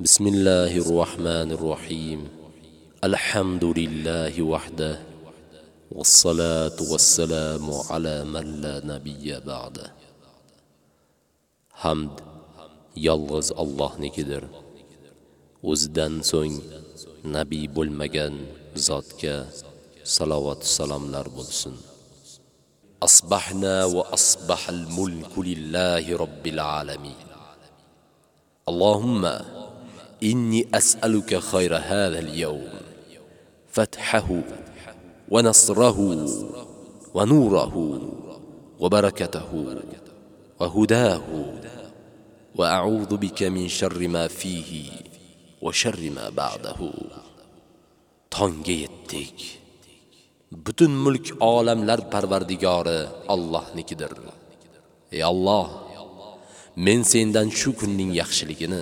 بسم الله الرحمن الرحيم الحمد لله وحده والصلاة والسلام على من لا نبي بعده Hamd yolg'iz Allohnikidir. O'zidan so'ng nabiy bo'lmagan zotga salovat salomlar bo'lsin. Asbahna va asbahal mulku lillahi robbil alamin. Allohumma inni as'aluka khayra hadha al-yawm fathahu wa nasrahu wa nurahu wa barakatahu wa hudahu wa a'udhu bika min sharri ma fihi wa sharri ma ba'dahu Tonga yetdik butun mulk olamlar parvardigori Allohnikidir ey Alloh men sendan shu kunning yaxshiligini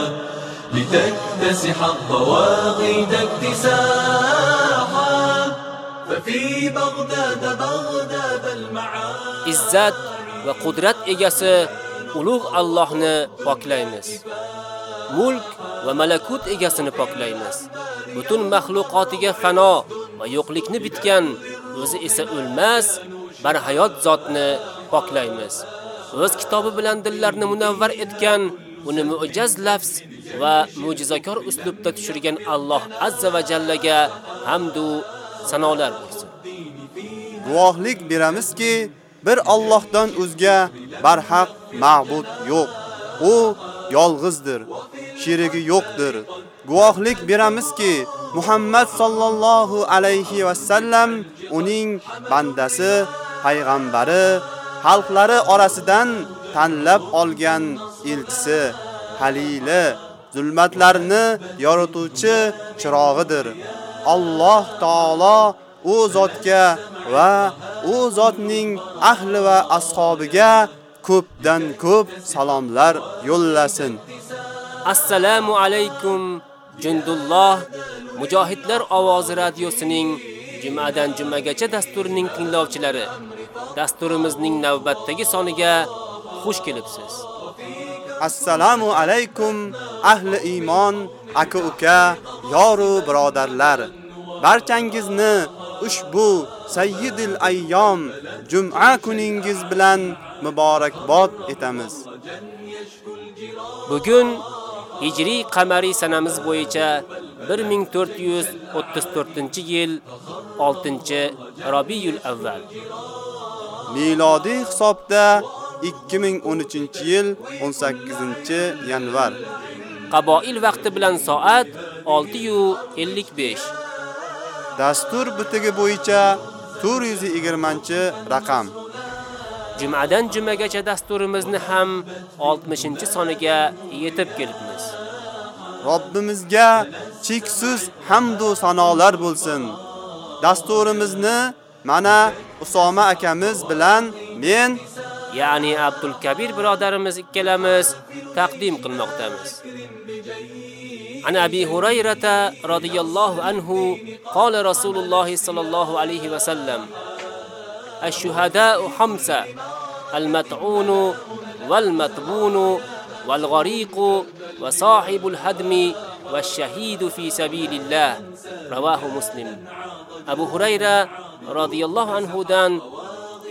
لتكتسح الضواغد اكتساحا ففي بغداد بغداد المعاني izzat va qudrat egasi ulug' Allohni poklaymiz. Mulk va malakut egasini poklaymiz. Butun maxluqotiga fano va yo'qlikni bitgan, o'zi esa o'lmas, barhayot zotni poklaymiz. O'z kitobi bilan dillarni munavvar etgan, uni mu'jaz lafz va mo'jizakor uslubda tushirgan Alloh azza va jallaga hamd va sanolar bo'lsin. Guvohlik beramizki, bir Allohdan o'zga barhaq ma'bud yo'q. U yolg'izdir, sherigi yo'qdir. Guvohlik beramizki, Muhammad sallallohu alayhi va sallam uning bandasi, payg'ambari, xalqlari orasidan tanlab olgan elchisi, halili, zulmatlarni yorituvchi chirog'idir. Alloh taolo u zotga va u zotning ahli va ashabiga ko'pdan ko'p salomlar yo'llasin. Assalomu alaykum Jundulloh Mujohidlar ovozi radiosining jumadan jumagacha dasturining tinglovchilari. Dasturimizning navbatdagi soniga xush kelibsiz. Assalomu alaykum ahli iymon, aka-uka, yoru birodarlar. Barchangizni ushbu sayyidil ayyom juma kuningiz bilan muborakbod etamiz. Bugun hijriy qamariy sanamiz bo'yicha 1434-yil 6-Rabiul avval. Milodiy hisobda 2013-yil 18-yanvar. Qaboil vaqti bilan soat 6:55. Dastur bitigi bo'yicha 420-raqam. Jumadan jumagacha dasturimizni ham 60-soniga yetib kelibmiz. Robbimizga cheksiz hamd va sanolar bo'lsin. Dasturimizni mana Usoma akamiz bilan men ya'ni Abdul Kabir birodarimiz ikkalamiz taqdim qilmoqdamiz. An Abi Hurayrata radhiyallohu anhu qala Rasululloh sallallohu alayhi va sallam Ash-shuhada'u khamsa al-mat'unu wal-matbunu wal-ghariqu wa sahibul hadmi wash-shahidu fi sabilillah rawahu Muslim Abu Hurayra radhiyallohu anhu dan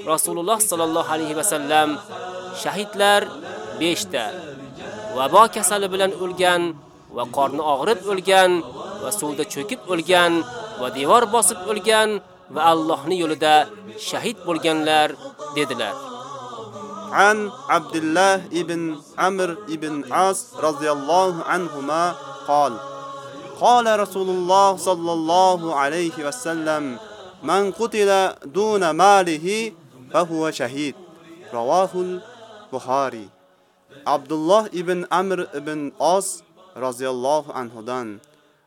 Rasululloh sallallohu alayhi va sallam shahidlar 5 ta vabo kasali bilan o'lgan va qorni og'rib o'lgan va suvda cho'kib o'lgan va devor bosib o'lgan va Allohning yo'lida shahid bo'lganlar dedilar. An Abdullah ibn Amr ibn As radhiyallohu anhuma qol Qala Rasululloh sallallohu alayhi va sallam man qutila duna malihi ماله huwa shahid. Ravahul Buxoriy. Abdullah ibn Amr ibn As radhiyallohu anhudan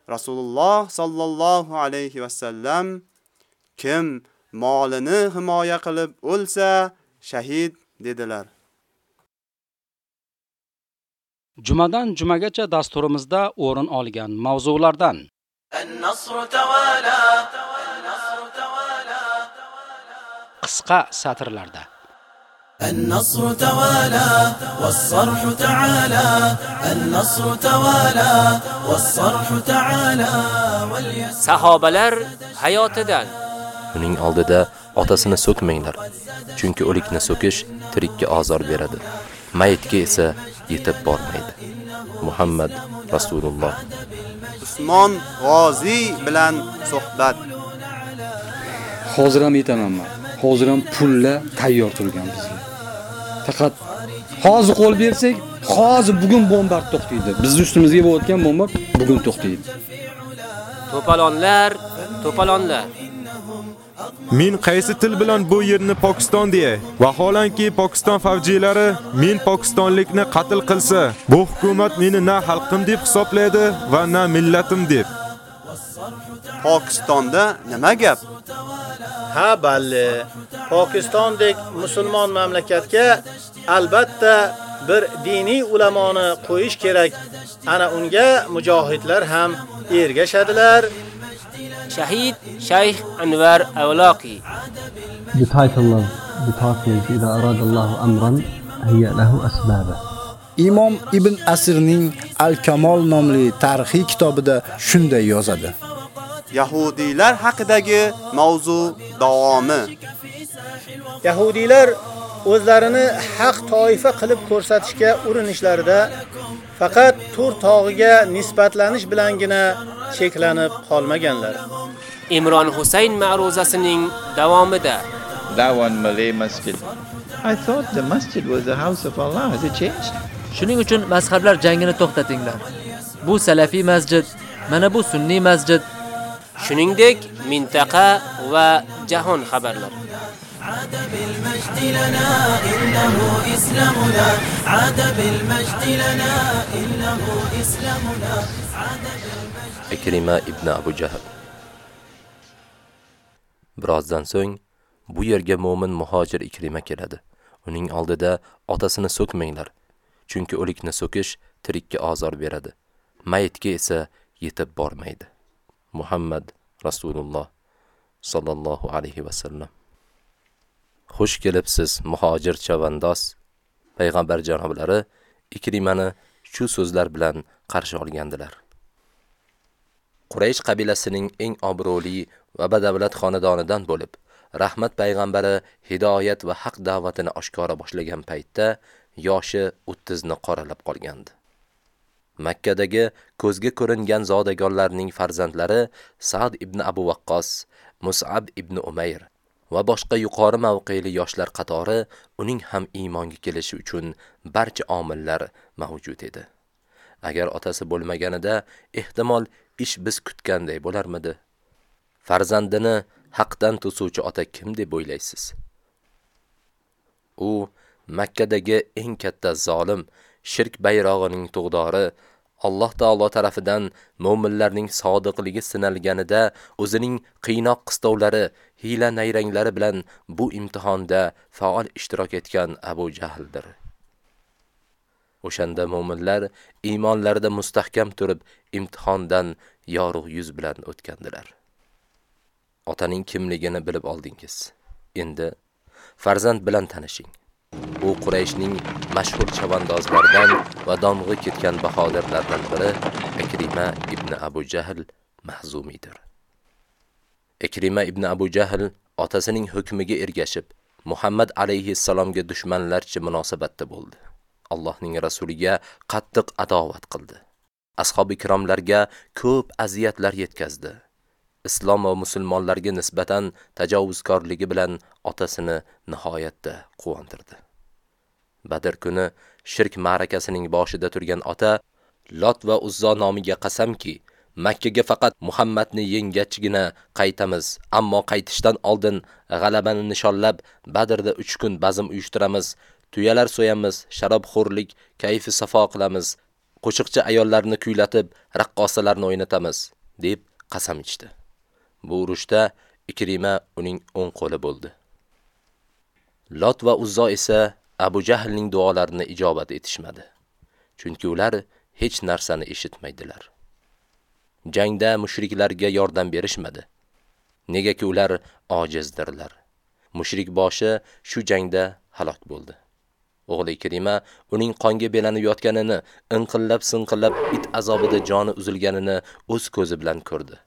Rasululloh sallallohu alayhi va sallam kim molini himoya qilib o'lsa shahid dedilar. Jumadan jumagacha dasturimizda o'rin olgan mavzulardan qisqa satrlarda النصر توالى والصرح تعالى النصر توالى والصرح تعالى Sahobalar hayotidan Uning oldida otasini so'kmanglar, chunki o'likni so'kish tirikka azor beradi. Mayitga esa yetib bormaydi. Muhammad Rasululloh Usmon G'ozi bilan suhbat. Hozir ham aytaman men. Hozir ham pulla tayyor turgan bizga. Faqat hozir qo'l bersak, hozir bugun bombard to'xtaydi. Bizning ustimizga bo'layotgan bomba bugun to'xtaydi. to'palonlar, to'palonlar. Men qaysi til bilan bu yerni Pokiston deya? Vaholanki Pokiston favjilari men pokistonlikni qatl qilsa, bu hukumat meni na xalqim deb hisoblaydi va na millatim deb. Pokistonda nima gap? Ha, balli. Pokistondek musulmon mamlakatga albatta bir diniy ulamoni qo'yish kerak. Ana unga mujohidlar ham ergashadilar. Shahid Shayx Anwar Avloqi. The title of the talk is amran hiya lahu asbaba. Imom Ibn Asirning Al-Kamol nomli tarixiy kitobida shunday yozadi. Yahudiylar haqidagi mavzu davomi. Yahudiylar o'zlarini haq toifa qilib ko'rsatishga urinishlarida faqat Tur tog'iga nisbatlanish bilangina cheklanib qolmaganlar. Imron Husayn ma'ruzasining davomida one Malay masjid. I thought the masjid was the house of Allah. Has it changed? Shuning uchun mazhablar jangini to'xtatinglar. Bu salafiy masjid, mana bu sunniy masjid. Shuningdek, mintaqa va jahon xabarlari. عاد بالمجد لنا إنه إسلامنا عاد بالمجد لنا إنه إسلامنا عاد Ikrima ibn Abu Jahl Birozdan so'ng bu yerga mo'min muhojir Ikrima keladi. Uning oldida otasini so'kmanglar, chunki o'likni so'kish tirikka azor beradi. Mayitga esa yetib bormaydi. Muhammad Rasululloh sallallohu alayhi va sallam Xush kelibsiz muhojir chavandoz. Payg'ambar janoblari Ikrimani shu so'zlar bilan qarshi olgandilar. Quraysh qabilasining eng obro'li va badavlat xonadonidan bo'lib, rahmat payg'ambari hidoyat va haq da'vatini oshkora boshlagan paytda yoshi 30 ni qoralab qolgandi. Makkadagi ko'zga ko'ringan zodagonlarning farzandlari Sa'd ibn Abu Waqqas, Mus'ab ibn Umayr va boshqa yuqori mavqeli yoshlar qatori uning ham iymonga kelishi uchun barcha omillar mavjud edi. Agar otasi bo'lmaganida ehtimol ish biz kutganday bo'larmidi? Farzandini haqdan to'suvchi ota kim deb o'ylaysiz? U Makkadagi eng katta zolim, shirk bayrog'ining tug'dori, Alloh taolo tarafidan mu'minlarning sodiqligi sinalganida o'zining qiynoq qistovlari, hiyla nayranglari bilan bu imtihonda faol ishtirok etgan Abu Jahldir. O'shanda mu'minlar iymonlarida mustahkam turib, imtihondan yorug' yuz bilan o'tgandilar. Otaning kimligini bilib oldingiz. Endi farzand bilan tanishing. U Qurayshning mashhur chavandozlaridan va domg'i ketgan bahodirlardan biri Ikrima ibn Abu Jahl Mahzumidir. Ikrima ibn Abu Jahl otasining hukmiga ergashib, Muhammad alayhi salomga dushmanlarcha munosabatda bo'ldi. Allohning rasuliga qattiq adovat qildi. ashobi ikromlarga ko'p aziyatlar yetkazdi. Islom va musulmonlarga nisbatan tajovuzkorligi bilan otasini nihoyatda quvontirdi. Badr kuni shirk ma'rakasining boshida turgan ota Lot va Uzzo nomiga qasamki, Makkaga faqat Muhammadni yengachgina qaytamiz, ammo qaytishdan oldin g'alabani nishonlab Badrda 3 kun bazm uyushtiramiz, tuyalar so'yamiz, sharobxo'rlik, kayfi safo qilamiz, qo'shiqchi ayollarni kuylatib, raqqosalarni o'ynatamiz, deb qasam ichdi. Bu urushda Ikrima uning o'ng qo'li bo'ldi. Lot va Uzzo esa Abu Jahlning duolarini ijobat etishmadi. Chunki ular hech narsani eshitmaydilar. Jangda mushriklarga yordam berishmadi. Negaki ular ojizdirlar. Mushrik boshi shu jangda halok bo'ldi. O'g'li Kirima uning qonga belanib yotganini, inqillab-sinqillab it azobida joni uzilganini o'z ko'zi bilan ko'rdi.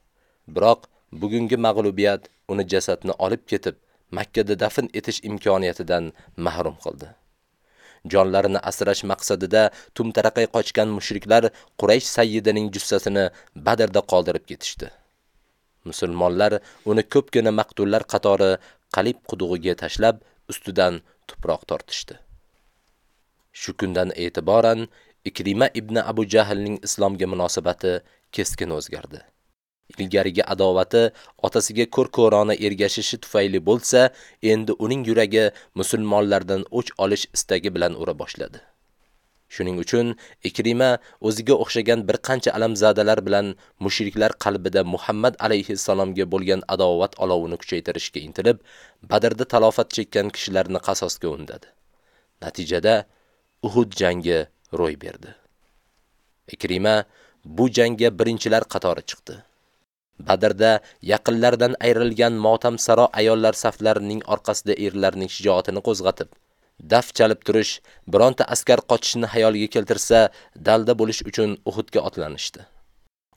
Biroq bugungi mag'lubiyat uni jasadni olib ketib, Makkada dafn etish imkoniyatidan mahrum qildi. Jonlarini asrash maqsadida tumtaraqay qochgan mushriklar Quraysh sayyidining jussasini Badrda qoldirib ketishdi. Musulmonlar uni ko'pgina maqtullar qatori qalib qudug'iga tashlab, ustidan tuproq tortishdi. Shu kundan e'tiboran Ikrima ibn Abu Jahlning islomga munosabati keskin o'zgardi. Ilgarigi adovati otasiga ko'r-ko'rona ergashishi tufayli bo'lsa, endi uning yuragi musulmonlardan o'ch olish istagi bilan ura boshladi. Shuning uchun Ikrima o'ziga o'xshagan bir qancha alamzadalar bilan mushriklar qalbida Muhammad alayhi salomga bo'lgan adovat olovini kuchaytirishga intilib, Badrda talofat chekkan kishilarni qasosga undadi. Natijada Uhud jangi ro'y berdi. Ikrima bu jangga birinchilar qatori chiqdi. Badrda yaqinlardan ayrilgan motam saro ayollar saflarining orqasida erlarning shijoatini qo'zg'atib, daf chalib turish, bironta askar qochishni xayoliga keltirsa, dalda bo'lish uchun Uhudga otlanishdi.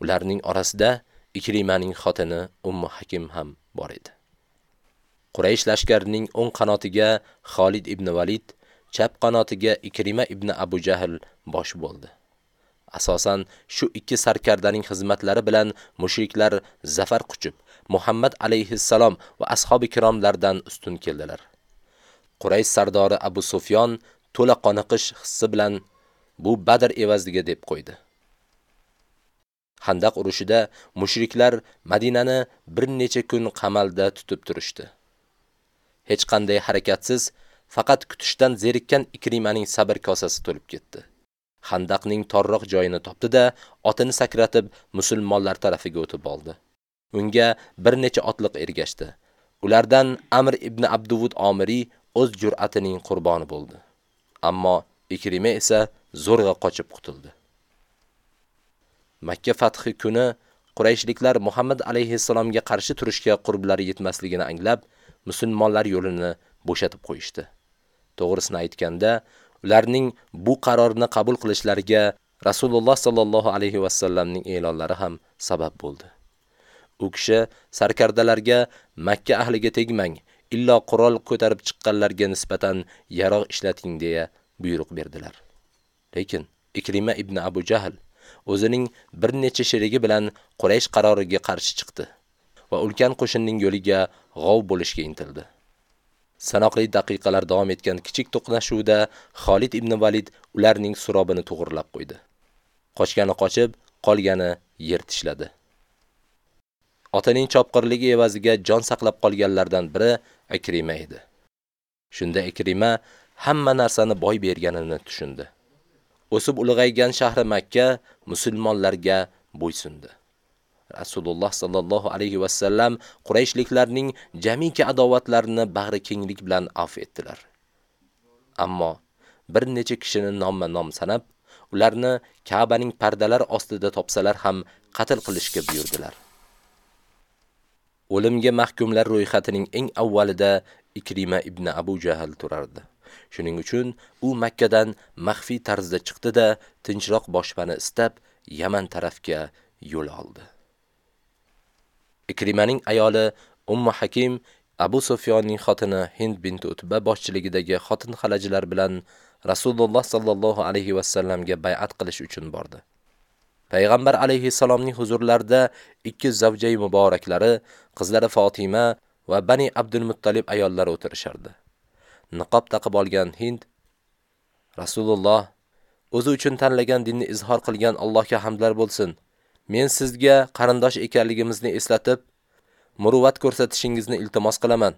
Ularning orasida Ikrimaning xotini Ummu Hakim ham bor edi. Quraysh lashkarining o'ng qanotiga Xolid ibn Valid, chap qanotiga Ikrima ibn Abu Jahl bosh bo'ldi. Asosan shu ikki sarkardaning xizmatlari bilan mushriklar zafar quchib, Muhammad alayhissalom va ashabi kiromlardan ustun keldilar. Quraysh sardori Abu Sufyon to'la qoniqish hissi bilan bu Badr evaziga deb qo'ydi. Handaq urushida mushriklar Madinani bir necha kun qamalda tutib turishdi. Hech qanday harakatsiz, faqat kutishdan zerikkan Ikrimaning sabr kosasi to'lib ketdi. Handaqning torroq joyini topdi-da, otini sakratib musulmonlar tarafiga o'tib oldi. Unga bir necha otliq ergashdi. Ulardan Amr ibn Abduvud Omiri o'z jur'atining qurboni bo'ldi. Ammo Ikrima esa zo'rg'a qochib qutuldi. Makka fathi kuni Qurayshliklar Muhammad alayhissalomga qarshi turishga qurblari yetmasligini anglab, musulmonlar yo'lini bo'shatib qo'yishdi. To'g'risini aytganda, ularning bu qarorni qabul qilishlariga Rasululloh sallallohu alayhi va sallamning e'lonlari ham sabab bo'ldi. U kishi sarkardalarga Makka ahliga tegmang, illo qurol ko'tarib chiqqanlarga nisbatan yaroq ishlating deya buyruq berdilar. Lekin Ikrima ibn Abu Jahl o'zining bir necha sherigi bilan Quraysh qaroriga qarshi chiqdi va ulkan qo'shinning yo'liga g'ov bo'lishga intildi. Sanoqli daqiqalar davom etgan kichik to'qnashuvda Xolid ibn Valid ularning surobini to'g'irlab qo'ydi. Qochgani qochib, qolgani yer tishladi. Otaning chopqirligi evaziga jon saqlab qolganlardan biri Ikrima edi. Shunda Ikrima hamma narsani boy berganini tushundi. O'sib ulg'aygan shahri Makka musulmonlarga bo'ysundi. Rasululloh sallallohu alayhi va sallam Qurayshliklarning jamiki adovatlarini bag'ri kenglik bilan af etdilar. Ammo bir necha kishini nomma-nom sanab, ularni Ka'baning pardalar ostida topsalar ham qatl qilishga buyurdilar. O'limga mahkumlar ro'yxatining eng avvalida Ikrima ibn Abu Jahl turardi. Shuning uchun u Makkadan maxfiy tarzda chiqdi-da, tinchroq boshpana istab, Yaman tarafga yo'l oldi. Ikrimaning ayoli Ummu Hakim Abu Sufyonning xotini Hind bint Utba boshchiligidagi xotin xalajilar bilan Rasululloh sallallohu alayhi va sallamga bay'at qilish uchun bordi. Payg'ambar alayhi salomning huzurlarida ikki zavjay muboraklari, qizlari Fatima va Bani Abdul Muttalib ayollari o'tirishardi. Niqob taqib olgan Hind Rasululloh o'zi uchun tanlagan dinni izhor qilgan Allohga hamdlar bo'lsin. Men sizga qarindosh ekanligimizni eslatib, muruvvat ko'rsatishingizni iltimos qilaman.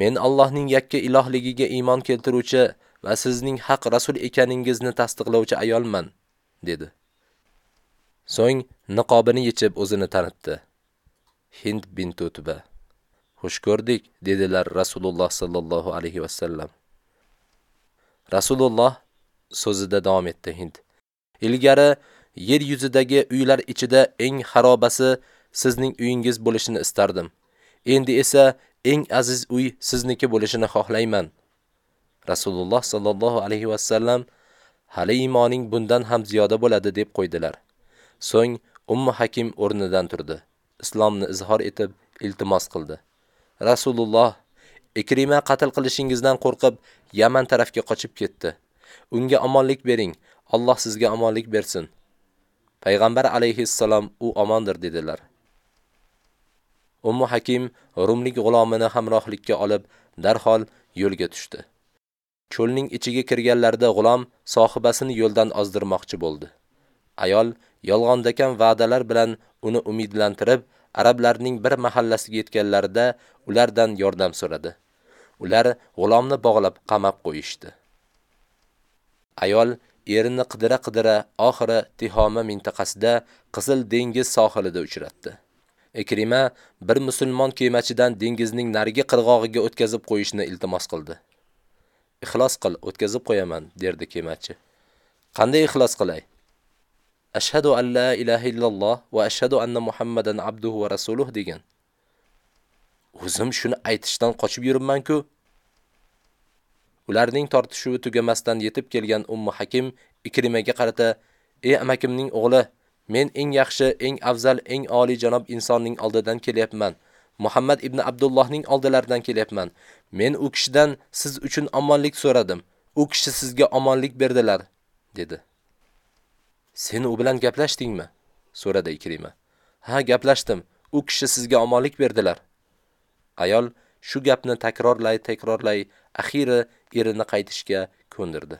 Men Allohning yakka ilohligiga iymon keltiruvchi va sizning haq rasul ekaningizni tasdiqlovchi ayolman, dedi. So'ng niqobini yechib o'zini tanitdi. Hind bint Utba. Xush ko'rdik, dedilar Rasululloh sallallohu alayhi va sallam. Rasululloh so'zida davom etdi Hind. Ilgari yer yuzidagi uylar ichida eng xarobasi sizning uyingiz bo'lishini istardim. Endi esa eng aziz uy sizniki bo'lishini xohlayman. Rasululloh sallallohu alayhi va sallam hali iymoning bundan ham ziyoda bo'ladi deb qo'ydilar. So'ng Ummu Hakim o'rnidan turdi. Islomni izhor etib iltimos qildi. Rasululloh Ikrima qatl qilishingizdan qo'rqib Yaman tarafga qochib ketdi. Unga omonlik bering. Alloh sizga omonlik bersin. Payg'ambar alayhissalom u omondir dedilar. Ummu Hakim Rumlik g'ulomini hamrohlikka olib darhol yo'lga tushdi. Cho'lning ichiga kirganlarida g'ulom sohibasini yo'ldan ozdirmoqchi bo'ldi. Ayol yolg'ondakan va'dalar bilan uni umidlantirib, arablarning bir mahallasiga yetganlarida ulardan yordam so'radi. Ular g'ulomni bog'lab qamab qo'yishdi. Ayol erini qidira-qidira oxiri Tihoma mintaqasida Qizil dengiz sohilida uchratdi. Ikrima bir musulmon kemachidan dengizning narigi qirg'og'iga o'tkazib qo'yishni iltimos qildi. Ixlos qil, o'tkazib qo'yaman, derdi kemachi. Qanday ixlos qilay? Ashhadu an la ilaha illalloh va ashhadu anna Muhammadan abduhu va rasuluh degan. O'zim shuni aytishdan qochib yuribman-ku. Ularning tortishuvi tugamasdan yetib kelgan Ummu Hakim Ikrimaga qarata: "Ey amakimning o'g'li, men eng yaxshi, eng afzal, eng oliy janob insonning oldidan kelyapman. Muhammad ibn Abdullohning oldilaridan kelyapman. Men u kishidan siz uchun omonlik so'radim. U kishi sizga omonlik berdilar." dedi. "Sen u bilan gaplashdingmi?" so'radi Ikrima. "Ha, gaplashdim. U kishi sizga omonlik berdilar." Ayol shu gapni takrorlay, takrorlay, axiri erini qaytishga ko'ndirdi.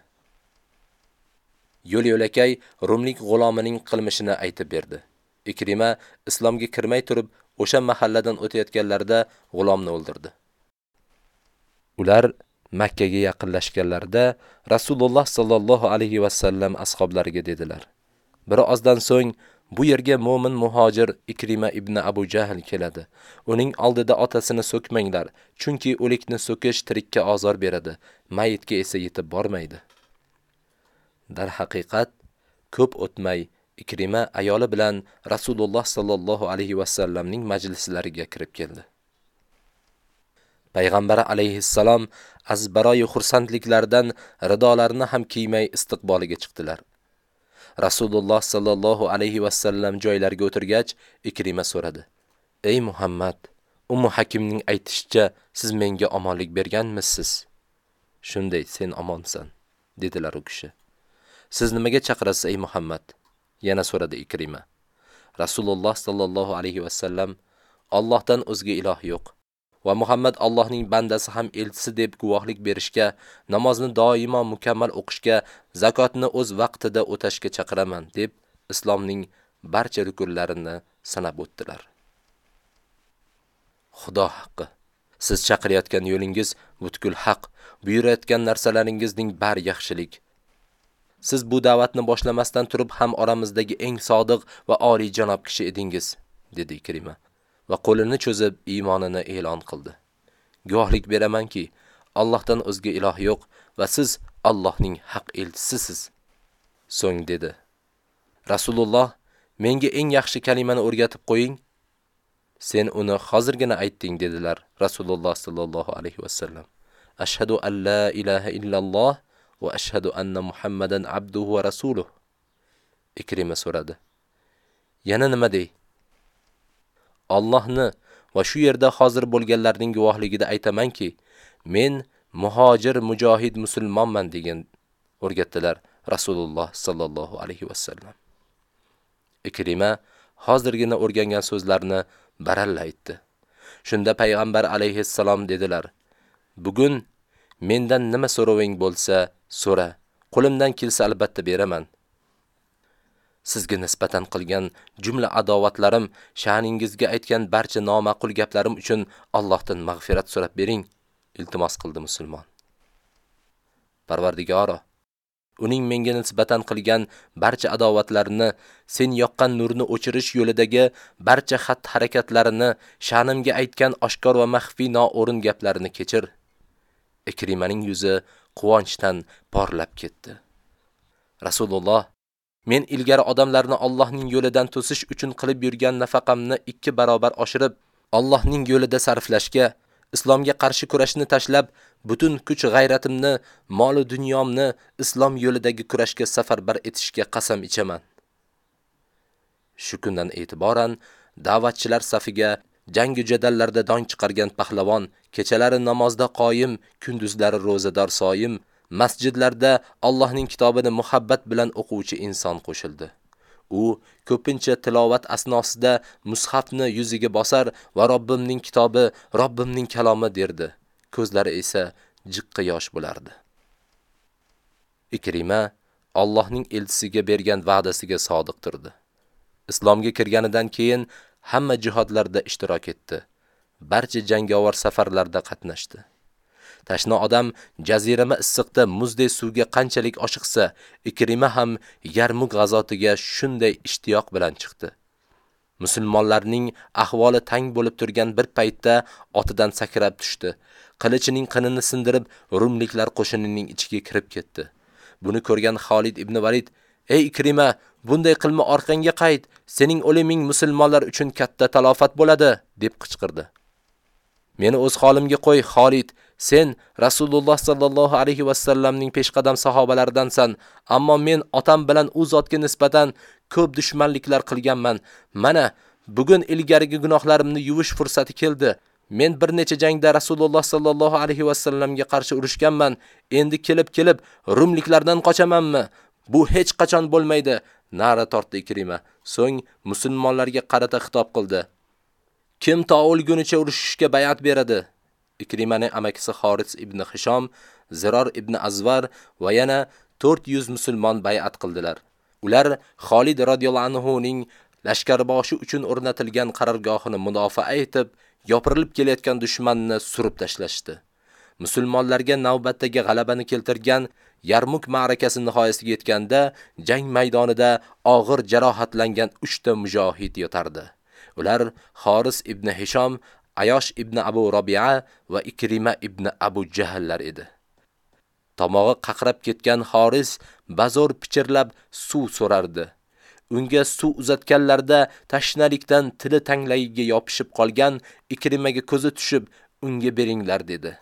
Yo'l-yo'lakay Rumlik g'ulomining qilmishini aytib berdi. Ikrima islomga kirmay turib, o'sha mahalladan o'tayotganlarida g'ulomni o'ldirdi. Ular Makka ga yaqinlashganlarida Rasululloh sallallohu alayhi va sallam ashablariga dedilar: Bir ozdan so'ng bu yerga mo'min muhojir Ikrima ibn Abu Jahl keladi. Uning oldida otasini so'kmanglar, chunki o'likni so'kish tirikka azor beradi, mayitga esa yetib bormaydi. Dar haqiqat ko'p o'tmay Ikrima ayoli bilan Rasululloh sallallohu alayhi va sallamning majlislariga kirib keldi. Payg'ambar alayhissalom azbaroyi xursandliklardan ridolarini ham kiymay istiqboliga chiqdilar. Rasululloh sallallohu alayhi va sallam joylariga o'tirgach, Ikrima so'radi: Ey Muhammad, Ummu Hakimning aytishicha, siz menga omonlik berganmisiz? Shunday, sen omonsan, dedilar u kishi. Siz nimaga chaqirasiz ey Muhammad? Yana so'radi Ikrima. Rasululloh sallallohu alayhi va sallam Allohdan o'zga iloh yo'q va Muhammad Allohning bandasi ham elchisi deb guvohlik berishga, namozni doimo mukammal o'qishga, zakotni o'z vaqtida o'tashga chaqiraman deb islomning barcha rukunlarini sanab o'tdilar. Xudo haqqi, siz chaqirayotgan yo'lingiz butkul haq, buyurayotgan narsalaringizning bari yaxshilik. Siz bu da'vatni boshlamasdan turib ham oramizdagi eng sodiq va oliy janob kishi edingiz, dedi Krima va qo'lini cho'zib iymonini e'lon qildi. Guvohlik beramanki, Allohdan o'zga iloh yo'q va siz Allohning haq elchisisiz. So'ng dedi: Rasululloh, menga eng yaxshi kalimani o'rgatib qo'ying. Sen uni hozirgina aytding dedilar Rasululloh sallallohu alayhi va sallam. Ashhadu an la ilaha illalloh va ashhadu anna Muhammadan abduhu va rasuluh. Ikrima so'radi. Yana nima dey? Allohni va shu yerda hozir bo'lganlarning guvohligida aytamanki, men muhojir mujohid musulmonman degan o'rgatdilar Rasululloh sallallohu alayhi va sallam. Ikrima hozirgina o'rgangan so'zlarni baralla aytdi. Shunda payg'ambar alayhissalom dedilar: "Bugun mendan nima so'roving bo'lsa, so'ra. Qo'limdan kelsa albatta beraman." Sizga nisbatan qilgan jumla adovatlarim, sha'ningizga aytgan barcha noma'qul gaplarim uchun Allohdan mag'firat so'rab bering, iltimos qildi musulmon. Parvardigoro, uning menga nisbatan qilgan barcha adovatlarini, sen yoqqan nurni o'chirish yo'lidagi barcha xatti-harakatlarini, sha'nimga aytgan oshkor va maxfiy noo'rin gaplarini kechir. Ikrimaning yuzi quvonchdan porlab ketdi. Rasululloh Men ilgari odamlarni Allohning yo'lidan to'sish uchun qilib yurgan nafaqamni ikki barobar oshirib, Allohning yo'lida sarflashga, islomga qarshi kurashni tashlab, butun kuch g'ayratimni, mol va dunyomni islom yo'lidagi kurashga safarbar etishga qasam ichaman. Shu kundan e'tiboran da'vatchilar safiga jang jadallarda dong chiqargan pahlavon, kechalari namozda qoyim, kunduzlari ro'zador soyim masjidlarda Allohning kitobini muhabbat bilan o'quvchi inson qo'shildi. U ko'pincha tilovat asnosida mushafni yuziga bosar va Robbimning kitobi, Robbimning kalomi derdi. Ko'zlari esa jiqqa yosh bo'lardi. Ikrima Allohning elchisiga bergan va'dasiga sodiq turdi. Islomga kirganidan keyin hamma jihodlarda ishtirok etdi. Barcha jangovar safarlarda qatnashdi. Tashna odam jazirama issiqda muzdek suvga qanchalik oshiqsa, Ikrima ham Yarmuk g'azotiga shunday ishtiyoq bilan chiqdi. Musulmonlarning ahvoli tang bo'lib turgan bir paytda otidan sakrab tushdi. Qilichining qinini sindirib, rumliklar qo'shinining ichiga kirib ketdi. Buni ko'rgan Xolid ibn Valid: "Ey Ikrima, bunday qilma, orqangga qayt. Sening o'liming musulmonlar uchun katta talofat bo'ladi", deb qichqirdi. Meni o'z holimga qo'y, Xolid. Sen Rasululloh sallallohu alayhi va sallamning peshqadam sahobalaridansan, ammo men otam bilan u zotga nisbatan ko'p dushmanliklar qilganman. Mana bugun ilgarigi gunohlarimni yuvish fursati keldi. Men bir necha jangda Rasululloh sallallohu alayhi va sallamga qarshi urushganman. Endi kelib-kelib rumliklardan qochamanmi? Bu hech qachon bo'lmaydi. Nara tortdi Ikrima. So'ng musulmonlarga qarata xitob qildi. Kim to o'lgunicha urushishga bay'at beradi? Ikrimani amakisi Xoris ibn Hishom, Ziror ibn Azvar va yana 400 musulmon bay'at qildilar. Ular Xolid radhiyallohu anhu ning lashkarboshi uchun o'rnatilgan qarorgohini mudofaa etib, yopirilib kelayotgan dushmanni surib tashlashdi. Musulmonlarga navbatdagi g'alabani keltirgan Yarmuk ma'rakasi nihoyasiga yetganda, jang maydonida og'ir jarohatlangan 3 ta mujohid yotardi. Ular Xoris ibn Hishom, Ayosh ibn Abu Robi'a va Ikrima ibn Abu Jahllar edi. Tomog'i qaqrab ketgan Xoris bazor pichirlab suv so'rardi. Unga suv uzatganlarda tashnalikdan tili tanglayiga yopishib qolgan Ikrimaga ko'zi tushib, unga beringlar dedi.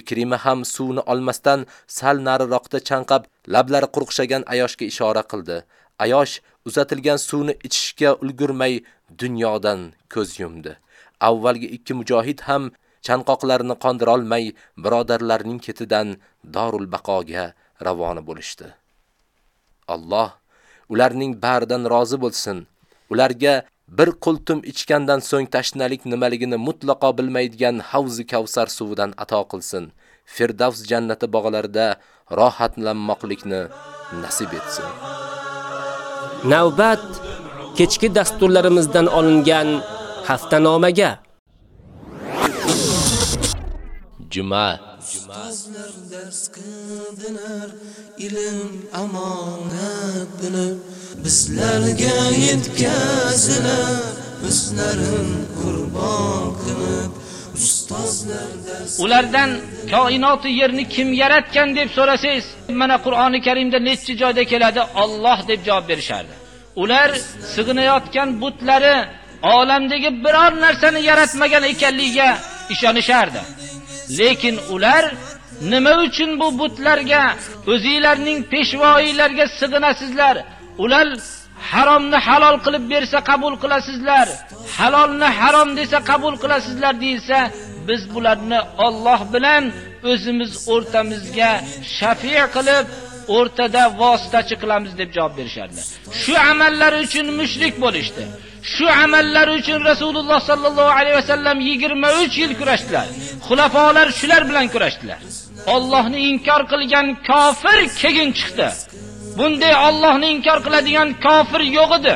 Ikrima ham suvni olmasdan sal nariroqda chanqab, lablari quruqshagan Ayoshga ishora qildi. Ayosh uzatilgan suvni ichishga ulgurmay dunyodan ko'z yumdi. Avvalgi ikki mujohid ham chanqoqlarini qondira olmay birodarlarining ketidan Darul Baqoga ravona bo'lishdi. Alloh ularning baridan rozi bo'lsin. Ularga bir qultum ichgandan so'ng tashnalik nimaligini mutlaqo bilmaydigan havzi Kavsar suvidan ato qilsin. Firdavs jannati bog'larida rohatlanmoqlikni nasib etsin. Navbat kechki dasturlarimizdan olingan haftanomaga. Juma. Ustozlar dars qildilar, ilm amonat bilib, bizlarga yetkazilar, o'zlarin qurbon qilib, ustozlar dars ulardan koinoti yerni kim yaratgan deb so'rasangiz mana qur'oni karimda necha joyda keladi? Alloh deb javob berishardi. Ular sig'inayotgan butlari olamdagi biror narsani yaratmagan ekanligiga ishonishardi. Lekin ular nima uchun bu butlarga o'zinglarning peshvoiylarga sig'inasizlar? Ular haromni halol qilib bersa qabul qilasizlar halolni harom desa qabul qilasizlar deyilsa biz bularni Alloh bilan o'zimiz o'rtamizga shafi qilib o'rtada vositachi qilamiz deb javob berishardi. Shu amallar uchun mushrik bo'lishdi. Shu amallari uchun rasululloh sollallohu alayhi vasallam 23 yil kurashdilar. Xulafolar shular bilan kurashdilar. Allohni inkor qilgan kofir keyin chiqdi. Bunday Allohni inkor qiladigan kofir yo'q edi.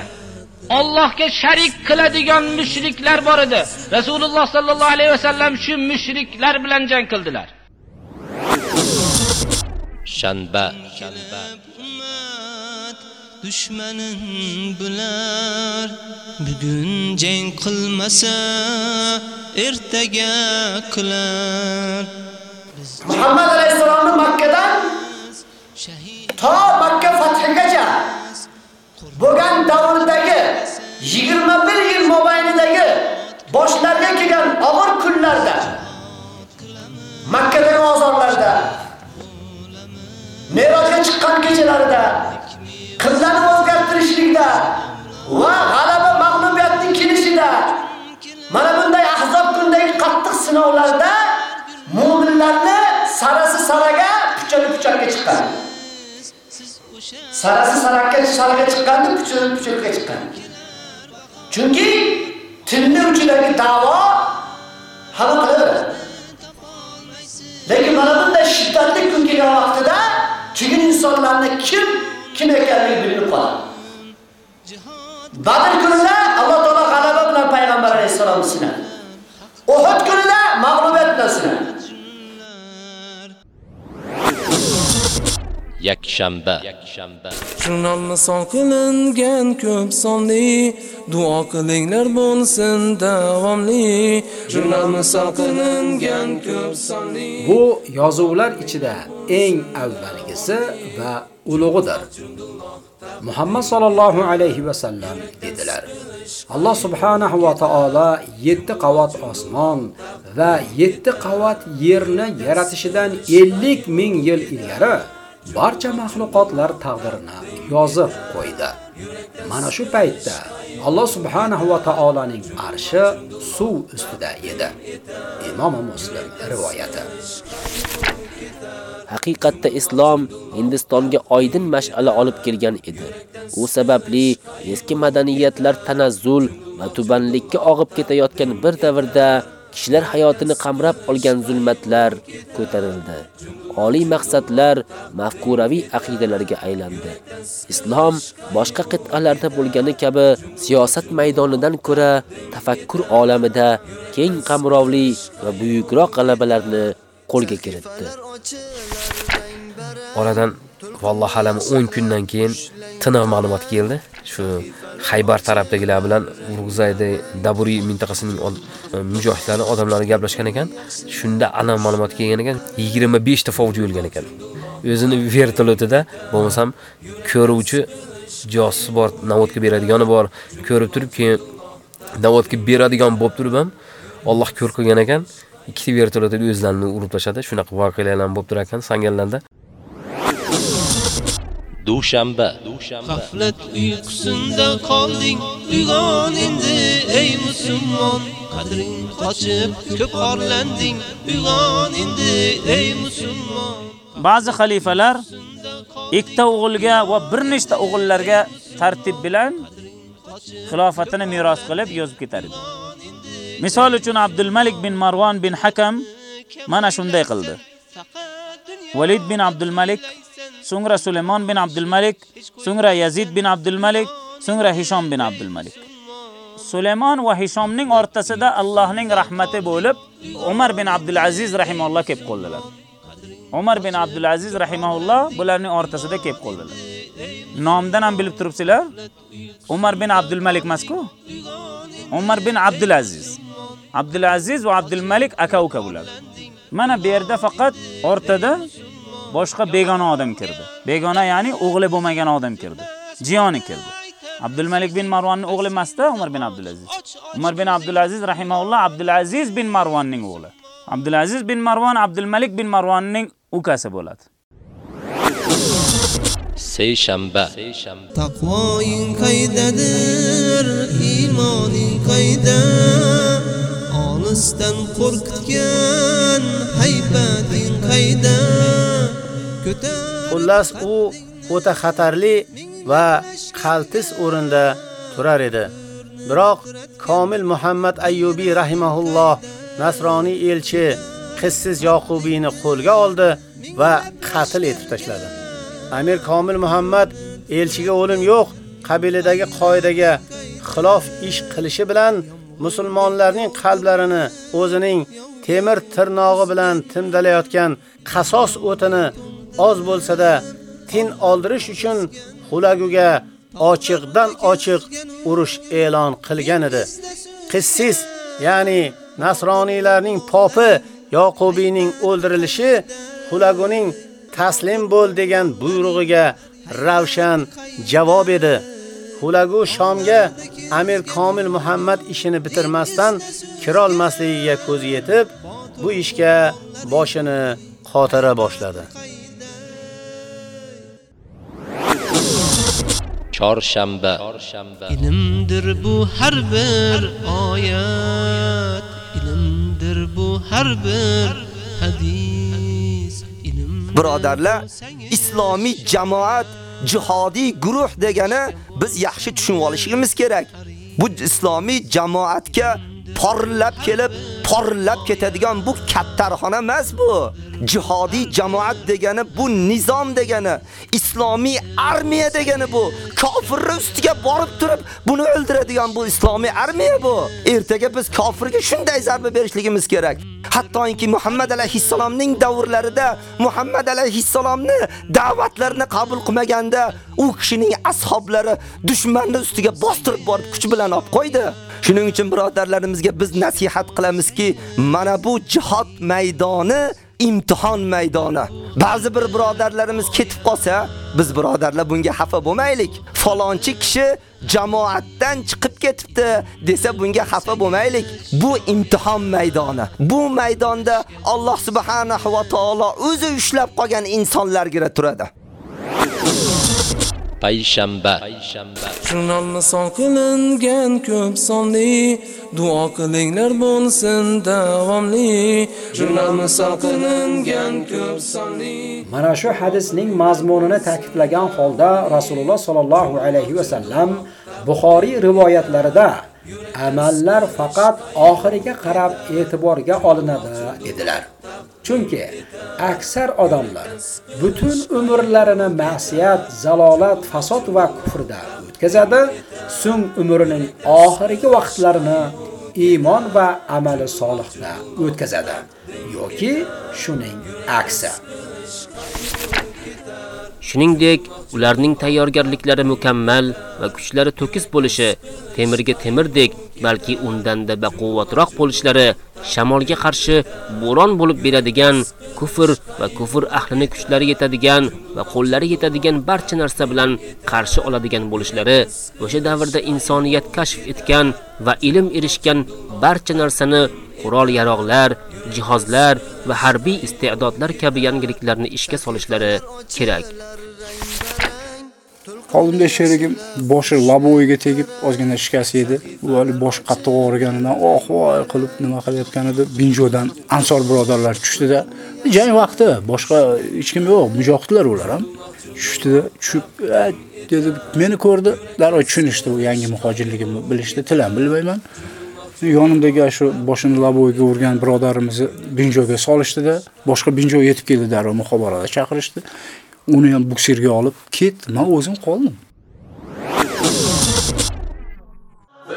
Allohga sharik qiladigan mushriklar bor edi. Rasululloh sallallohu alayhi vasallam shu mushriklar bilan jang qildilar. Shanba. Dushmanin bular bugun jang qilmasa ertaga qilar. Muhammad alayhisalomni Makkadan to Makka fathigacha bo'lgan davrdagi 21 yil mobaynidagi boshlarga kelgan og'ir kunlarda Makkadagi ozorlarda Merojga chiqqan kechalarida qizlarni o'zgartirishlikda va g'alaba mag'lubiyatning kelishida mana bunday ahzob kundagi qattiq sinovlarda mu'minlarni sarasi saraga puchali puchalga chiqqan. Sarasi sarakka saraga chiqqandi puchali puchalga chiqqan. Chunki tilni uchidagi da'vo hali qilaveradi. Lekin mana bunday shiddatli kun kelgan vaqtida keyin insonlarni kim kim ekanligi bilinib qoladi. Badr kunida Alloh taolo g'alaba bilan payg'ambar alayhisolamni sinadi. Uhud kunida mag'lubiyat bilan sinadi. Yakshanba jurnalni son qilingan ko'p sonli duo qilinglar bo'lsin davomli jurnalni son qilingan ko'p sonli Bu yozuvlar ichida eng avvalgisi va ulug'idir. Muhammad sallallohu alayhi va sallam dedilar. Alloh subhanahu va taolo 7 qavat osmon va 7 qavat yerni yaratishidan 50 ming yil ilgari barcha mahluqotlar taqdirini yozib qo'ydi. Mana shu paytda Alloh subhanahu va taolaning arshi suv ustida edi. Imom Muslim rivoyati. Haqiqatda islom Hindistonga oydin mash'ala olib kelgan edi. U sababli eski madaniyatlar tanazzul va tubanlikka og'ib ketayotgan bir davrda kishilar hayotini qamrab olgan zulmatlar ko'tarildi. Oliy maqsadlar mafkuraviy aqidalarga aylandi. Islom boshqa qit'alarda bo'lgani kabi siyosat maydonidan ko'ra tafakkur olamida keng qamrovli va buyukroq g'alabalarni qo'lga kiritdi. Oradan vallohu alam 10 kundan keyin tinov ma'lumot keldi. Shu Xaybar tarafdagilar bilan Urug'zayda Daburi mintaqasining e, mujohidlari odamlari gaplashgan ekan. Shunda aniq ma'lumot kelgan ekan, 25 ta fovji o'lgan ekan. O'zini vertolyotida bo'lmasam ko'ruvchi josus bor, navodga beradigani bor, ko'rib turib keyin navodga beradigan bo'lib turib ham Alloh ko'r qilgan ekan. Ikkita vertolyotda o'zlarini urib tashladi. Shunaqa voqealar ham bo'lib turar ekan Sangallarda. Dushanba g'aflat uyqusinda qolding uyg'on endi ey musulmon qadring qochib ko'p orlanding uyg'on endi ey musulmon ba'zi xalifalar ikkita o'g'ilga va bir nechta o'g'illarga tartib bilan xilofatini meros qilib yozib ketar edi. Misol uchun Abdul Malik bin Marwan bin Hakam mana shunday qildi. Walid bin Abdul Malik, so'ngra Sulaymon bin Abdul Malik, so'ngra Yazid bin Abdul Malik, so'ngra Hishom bin Abdul Malik. Sulaymon va Hishomning o'rtasida Allohning rahmati bo'lib, Umar bin Abdul Aziz rahimahulloh kelib qoldilar. Umar bin Abdul Aziz rahimahulloh bularning o'rtasida kelib qoldilar. Nomdan ham bilib turibsizlar? Umar bin Abdul Malik emas-ku? Umar bin Abdul Aziz. Abdul Aziz va Abdul Malik aka-uka bo'ladi. Mana bu yerda faqat o'rtada boshqa begona odam kirdi. Begona ya'ni o'g'li bo'lmagan odam kirdi. Jiyoni kirdi. Abdul Malik bin Marvonning o'g'li emasda Umar bin Abdul Aziz. Umar bin Abdul Aziz rahimahulloh Abdul Aziz bin Marvonning o'g'li. Abdul Aziz bin Marvon Abdul Malik bin Marvonning ukasi bo'ladi. Seyshanba. Taqvoing qaydadir, iymoning qayda? Olisdan qo'rqitgan haybating qayda? Xullas u o'ta xatarli va qaltis o'rinda turar edi. Biroq Komil Muhammad Ayyubi rahimahulloh nasroniy elchi Qissiz Yaqubiyni qo'lga oldi va qatl etib tashladi. Amir Komil Muhammad elchiga o'lim yo'q, qabiladagi qoidaga xilof ish qilishi bilan musulmonlarning qalblarini o'zining temir tirnog'i bilan timdalayotgan qasos o'tini oz bo'lsa-da tin oldirish uchun Xulaguga ochiqdan ochiq urush e'lon qilgan edi. Qissiz, ya'ni nasroniylarning popi Yoqubiyning o'ldirilishi Xulaguning taslim bo'l degan buyrug'iga ravshan javob edi. Xulagu Shomga Amir Komil Muhammad ishini bitirmasdan kirolmasligiga ko'zi yetib, bu ishga boshini qotira boshladi. Chorshanba. Ilmdir bu har bir oyat, ilmdir bu har bir hadis. Birodarlar, islomiy jamoat, jihodiy guruh degani biz yaxshi tushunib olishimiz kerak. Bu islomiy jamoatga porlab kelib, porlab ketadigan bu kattarxona emas bu. Jihodiy jamoat degani bu nizom degani, islomiy armiya degani bu. Kofirning ustiga borib turib, buni o'ldiradigan bu islomiy armiya bu. Ertaga biz kofirga shunday zarba berishligimiz kerak. Hattoki Muhammad alayhissalomning davrlarida Muhammad alayhissalomni da'vatlarini qabul qilmaganda u kishining ashablari dushmanni ustiga bostirib borib kuch bilan olib qo'ydi. Shuning uchun birodarlarimizga biz nasihat qilamizki, mana bu jihad maydoni imtihon maydoni. Ba'zi bir birodarlarimiz ketib qolsa, biz birodarlar bunga xafa bo'lmaylik. Falonchi kishi jamoatdan chiqib ketibdi desa bunga xafa bo'lmaylik. Bu imtihon maydoni. Bu maydonda Alloh subhanahu va taolo o'zi ushlab qolgan insonlarga turadi. Payshanba. Jurnalni son qilingan ko'p sonli. Duo qilinglar bo'lsin davomli. Jurnalni son qilingan ko'p sonli. Mana shu hadisning mazmunini ta'kidlagan holda Rasululloh sallallohu alayhi va sallam Buxoriy rivoyatlarida amallar faqat oxiriga qarab e'tiborga olinadi dedilar. Chunki aksar odamlar butun umrlarini ma'siyat, zalolat, fasod va kufrda o'tkazadi, so'ng umrining oxirgi vaqtlarini iymon va amali solihda o'tkazadi yoki shuning aksi. Shuningdek, ularning tayyorgarliklari mukammal va kuchlari to'kis bo'lishi, temirga temirdek, balki undan-da baquvvatroq bo'lishlari shamolga qarshi bo'ron bo'lib beradigan kufr va kufr ahlining kuchlari yetadigan va qo'llari yetadigan barcha narsa bilan qarshi oladigan bo'lishlari o'sha davrda insoniyat kashf etgan va ilm erishgan barcha narsani qurol-yaroqlar, jihozlar va harbiy iste'dodlar kabi yangiliklarni ishga solishlari kerak. Oldimda sherigim boshi laboyiga tegib ozgina shikast yedi. U hali bosh qattiq og'riganidan oh voy qilib nima qilayotgan edi. Binjodan ansor birodarlar tushdida. Jang vaqti boshqa hech kim yo'q, mujohidlar ular ham. Tushdida, tushib dedi, meni ko'rdi, darrov tushunishdi u yangi muhojirligimni bilishdi, tilam bilmayman. yonimdagi shu boshini laboyga urgan birodarimizni binjoga solishdida boshqa binjo yetib keldi darrov muxobarada chaqirishdi uni ham buksirga olib ket man o'zim qoldim.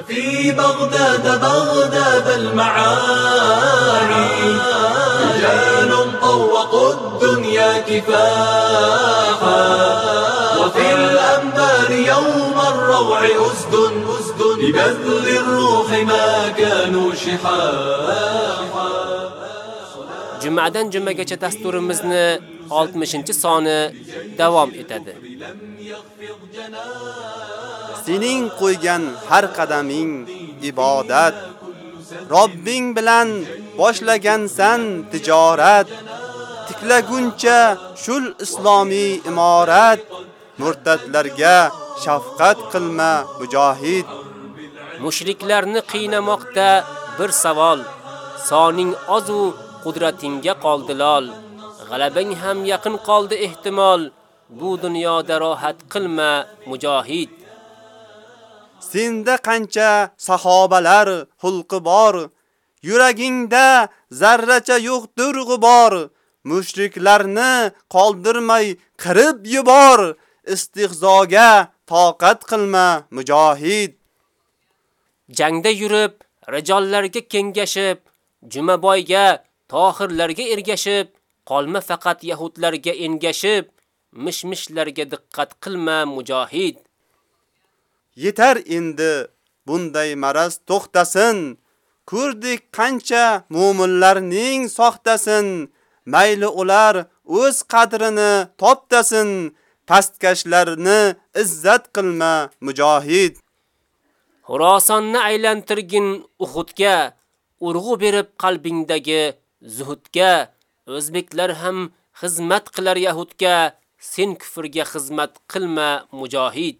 في بغداد بغداد المعاني رجال طوقوا الدنيا كفاحا وفي الأنبار يوم الروع أسد أسد ببذل الروح ما كانوا شحاحا Jumadan jumagacha dasturimizni 60-soni davom etadi. Sening qo'ygan har qadaming ibodat. Robbing bilan boshlagansan tijorat. Tiklaguncha shul islomiy imorat. Murtadlarga shafqat qilma mujohid. Mushriklarni qiynamoqda bir savol. Soning ozu qudratingga qoldi lol. G'alabang ham yaqin qoldi ehtimol. Bu dunyoda rohat qilma mujohid. Senda qancha sahobalar xulqi bor, yuragingda zarracha yo'qdir g'ubor. Mushriklarni qoldirmay qirib yubor, istihzoga toqat qilma mujohid. Jangda yurib, rijollarga kengashib, Jumaboyga, tohirlarga ergashib, qolma faqat yahudlarga engashib, mishmishlarga diqqat qilma mujohid. Yetar endi bunday maraz to'xtasin. Ko'rdik qancha mu'minlarning soxtasin. Mayli ular o'z qadrini toptasin. Pastkashlarni izzat qilma mujohid. Xurosonni aylantirgin Uhudga, urg'u berib qalbingdagi zuhudga. O'zbeklar ham xizmat qilar yahudga, sen kufrga xizmat qilma mujohid.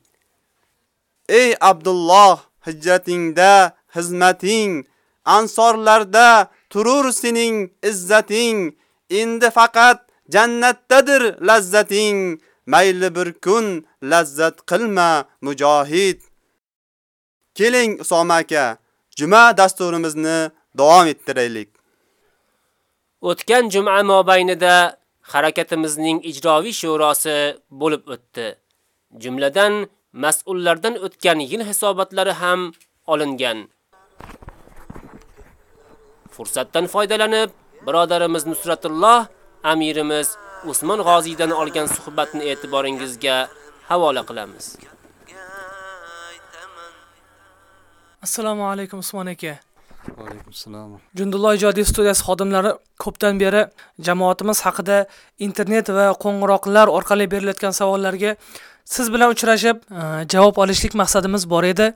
Ey Abdulloh, hijratingda xizmating, ansorlarda turur sening izzating. Endi faqat jannatdadir lazzating. Mayli bir kun lazzat qilma mujohid. Keling Usoma aka, juma dasturimizni davom ettiraylik. O'tgan juma mobaynida harakatimizning ijroviy shurosi bo'lib o'tdi. Jumladan mas'ullardan o'tgan yil hisobotlari ham olingan. Fursatdan foydalanib, birodarimiz Nusratulloh amirimiz Usmon G'oziydan olgan suhbatni e'tiboringizga havola qilamiz. Assalomu alaykum Usmon aka. Alaykum assalom. Jundulloh ijodiy studiyasi xodimlari ko'pdan beri jamoatimiz haqida internet va qo'ng'iroqlar orqali berilayotgan savollarga siz bilan uchrashib e, javob olishlik maqsadimiz bor edi.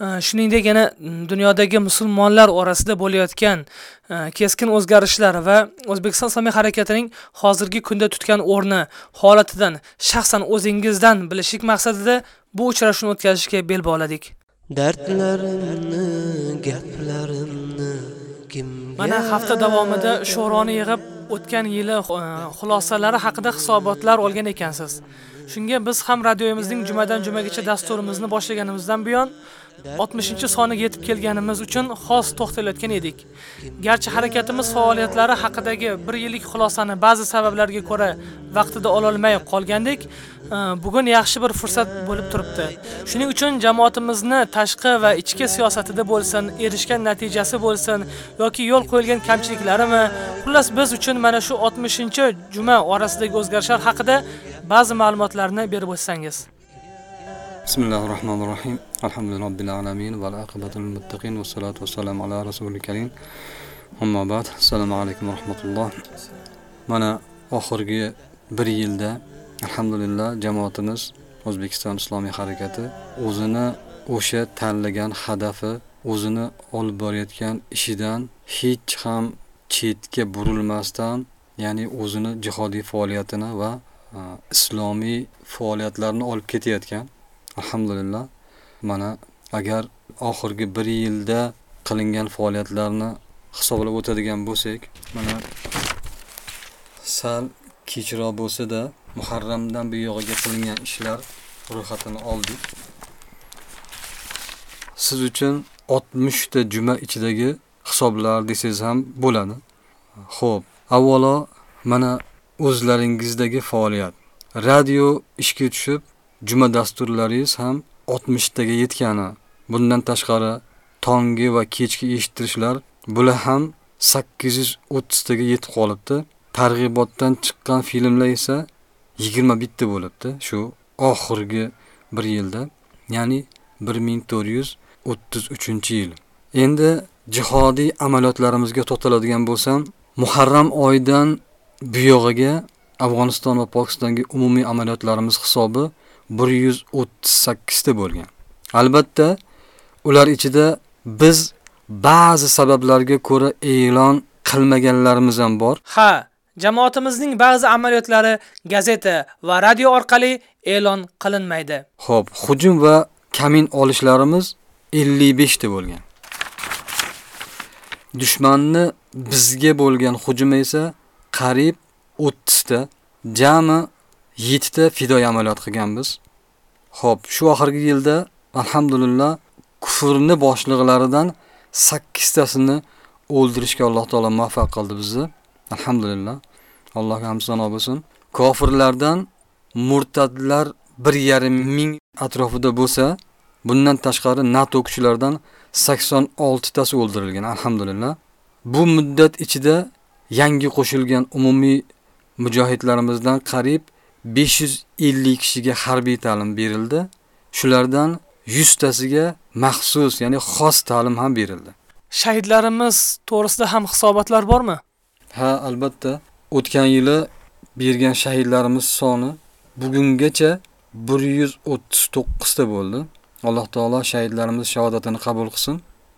E, shuningdek, yana dunyodagi musulmonlar orasida bo'layotgan e, keskin o'zgarishlar va O'zbekiston Islomiy harakatining hozirgi kunda tutgan o'rni, holatidan shaxsan o'zingizdan bilishlik maqsadida bu uchrashuvni o'tkazishga bel bog'ladik. Dardlarimni, gaplarimni kim Mana hafta davomida sho'roni yig'ib o'tgan yili e, xulosalari haqida hisobotlar olgan ekansiz. Shunga biz ham radioyimizning jumadan jumagacha dasturimizni boshlaganimizdan buyon 60-soniga yetib kelganimiz uchun xos to'xtalayotgan edik. Garchi harakatimiz faoliyatlari haqidagi 1 yillik xulosani ba'zi sabablarga ko'ra vaqtida ola olmay qolgandik, e, bugun yaxshi bir fursat bo'lib turibdi. Shuning uchun jamoatimizni tashqi va ichki siyosatida bo'lsin, erishgan natijasi bo'lsin yoki yo'l qo'yilgan kamchiliklarimi, xullas biz uchun mana shu 60-juma orasidagi o'zgarishlar haqida ba'zi ma'lumotlarni berib o'tsangiz. Bismillahir Rahmanir Rahim. Alhamdulillahi Robbil alamin va aqibatul muttaqin va salatu ala rasulil karim. Amma. Assalomu alaykum va rahmatulloh. Mana oxirgi 1 yilda alhamdulillah jamoatimiz O'zbekiston Islomiy harakati o'zini o'sha tanlagan hadafi, o'zini olib borayotgan ishidan hech ham chetga burilmasdan, ya'ni o'zini jihodiy faoliyatini va islomiy faoliyatlarni olib ketayotgan Alhamdulillah. Mana agar oxirgi 1 yilda qilingan faoliyatlarni hisoblab o'tadigan bo'lsak, mana sal kechroq bo'lsa-da, Muharramdan buyog'iga qilingan ishlar ro'yxatini oldik. Siz uchun 60 ta juma ichidagi hisoblar desangiz ham bo'ladi. Xo'p, avvalo mana o'zlaringizdagi faoliyat. Radio ishga tushib, juma dasturlaringiz ham 60 taga yetgani. Bundan tashqari tongi va kechki eshittirishlar bular ham 830 taga yetib qolibdi. Targ'ibotdan chiqqan filmlar esa 21 ta bo'libdi shu oxirgi 1 yilda, ya'ni 1433-yil. Endi jihodiy amaliyotlarimizga to'xtaladigan bo'lsam, Muharram oyidan buyog'iga Afg'oniston va Pokistonga umumiy amaliyotlarimiz hisobi 138 ta bo'lgan. Albatta, ular ichida biz ba'zi sabablarga ko'ra e'lon qilmaganlarimiz ham bor. Ha, jamoatimizning ba'zi amaliyotlari gazeta va radio orqali e'lon qilinmaydi. Xo'p, hujum va kamin olishlarimiz 55 ta bo'lgan. Dushmanni bizga bo'lgan hujumi esa qariyb 30 ta, jami 7 ta fidoyi amaliyot qilganmiz. Xo'p, shu oxirgi yilda alhamdulillah kufrni boshliqlaridan 8 tasini o'ldirishga Alloh taolo muvaffaq qildi bizni. Alhamdulillah. Allohga hamd sano bo'lsin. Kofirlardan murtadlar 1.5 ming atrofida bo'lsa, bundan tashqari NATO kuchlaridan 86 tasi o'ldirilgan. Alhamdulillah. Bu muddat ichida yangi qo'shilgan umumiy mujohidlarimizdan qariyb 550 kishiga harbiy ta'lim berildi. Shulardan 100 tasiga maxsus, ya'ni xos ta'lim ham berildi. Shahidlarimiz to'g'risida ham hisobotlar bormi? Ha, albatta. O'tgan yili bergan shahidlarimiz soni bugungacha 139 ta bo'ldi. Alloh taolo shahidlarimiz shahodatini qabul qilsin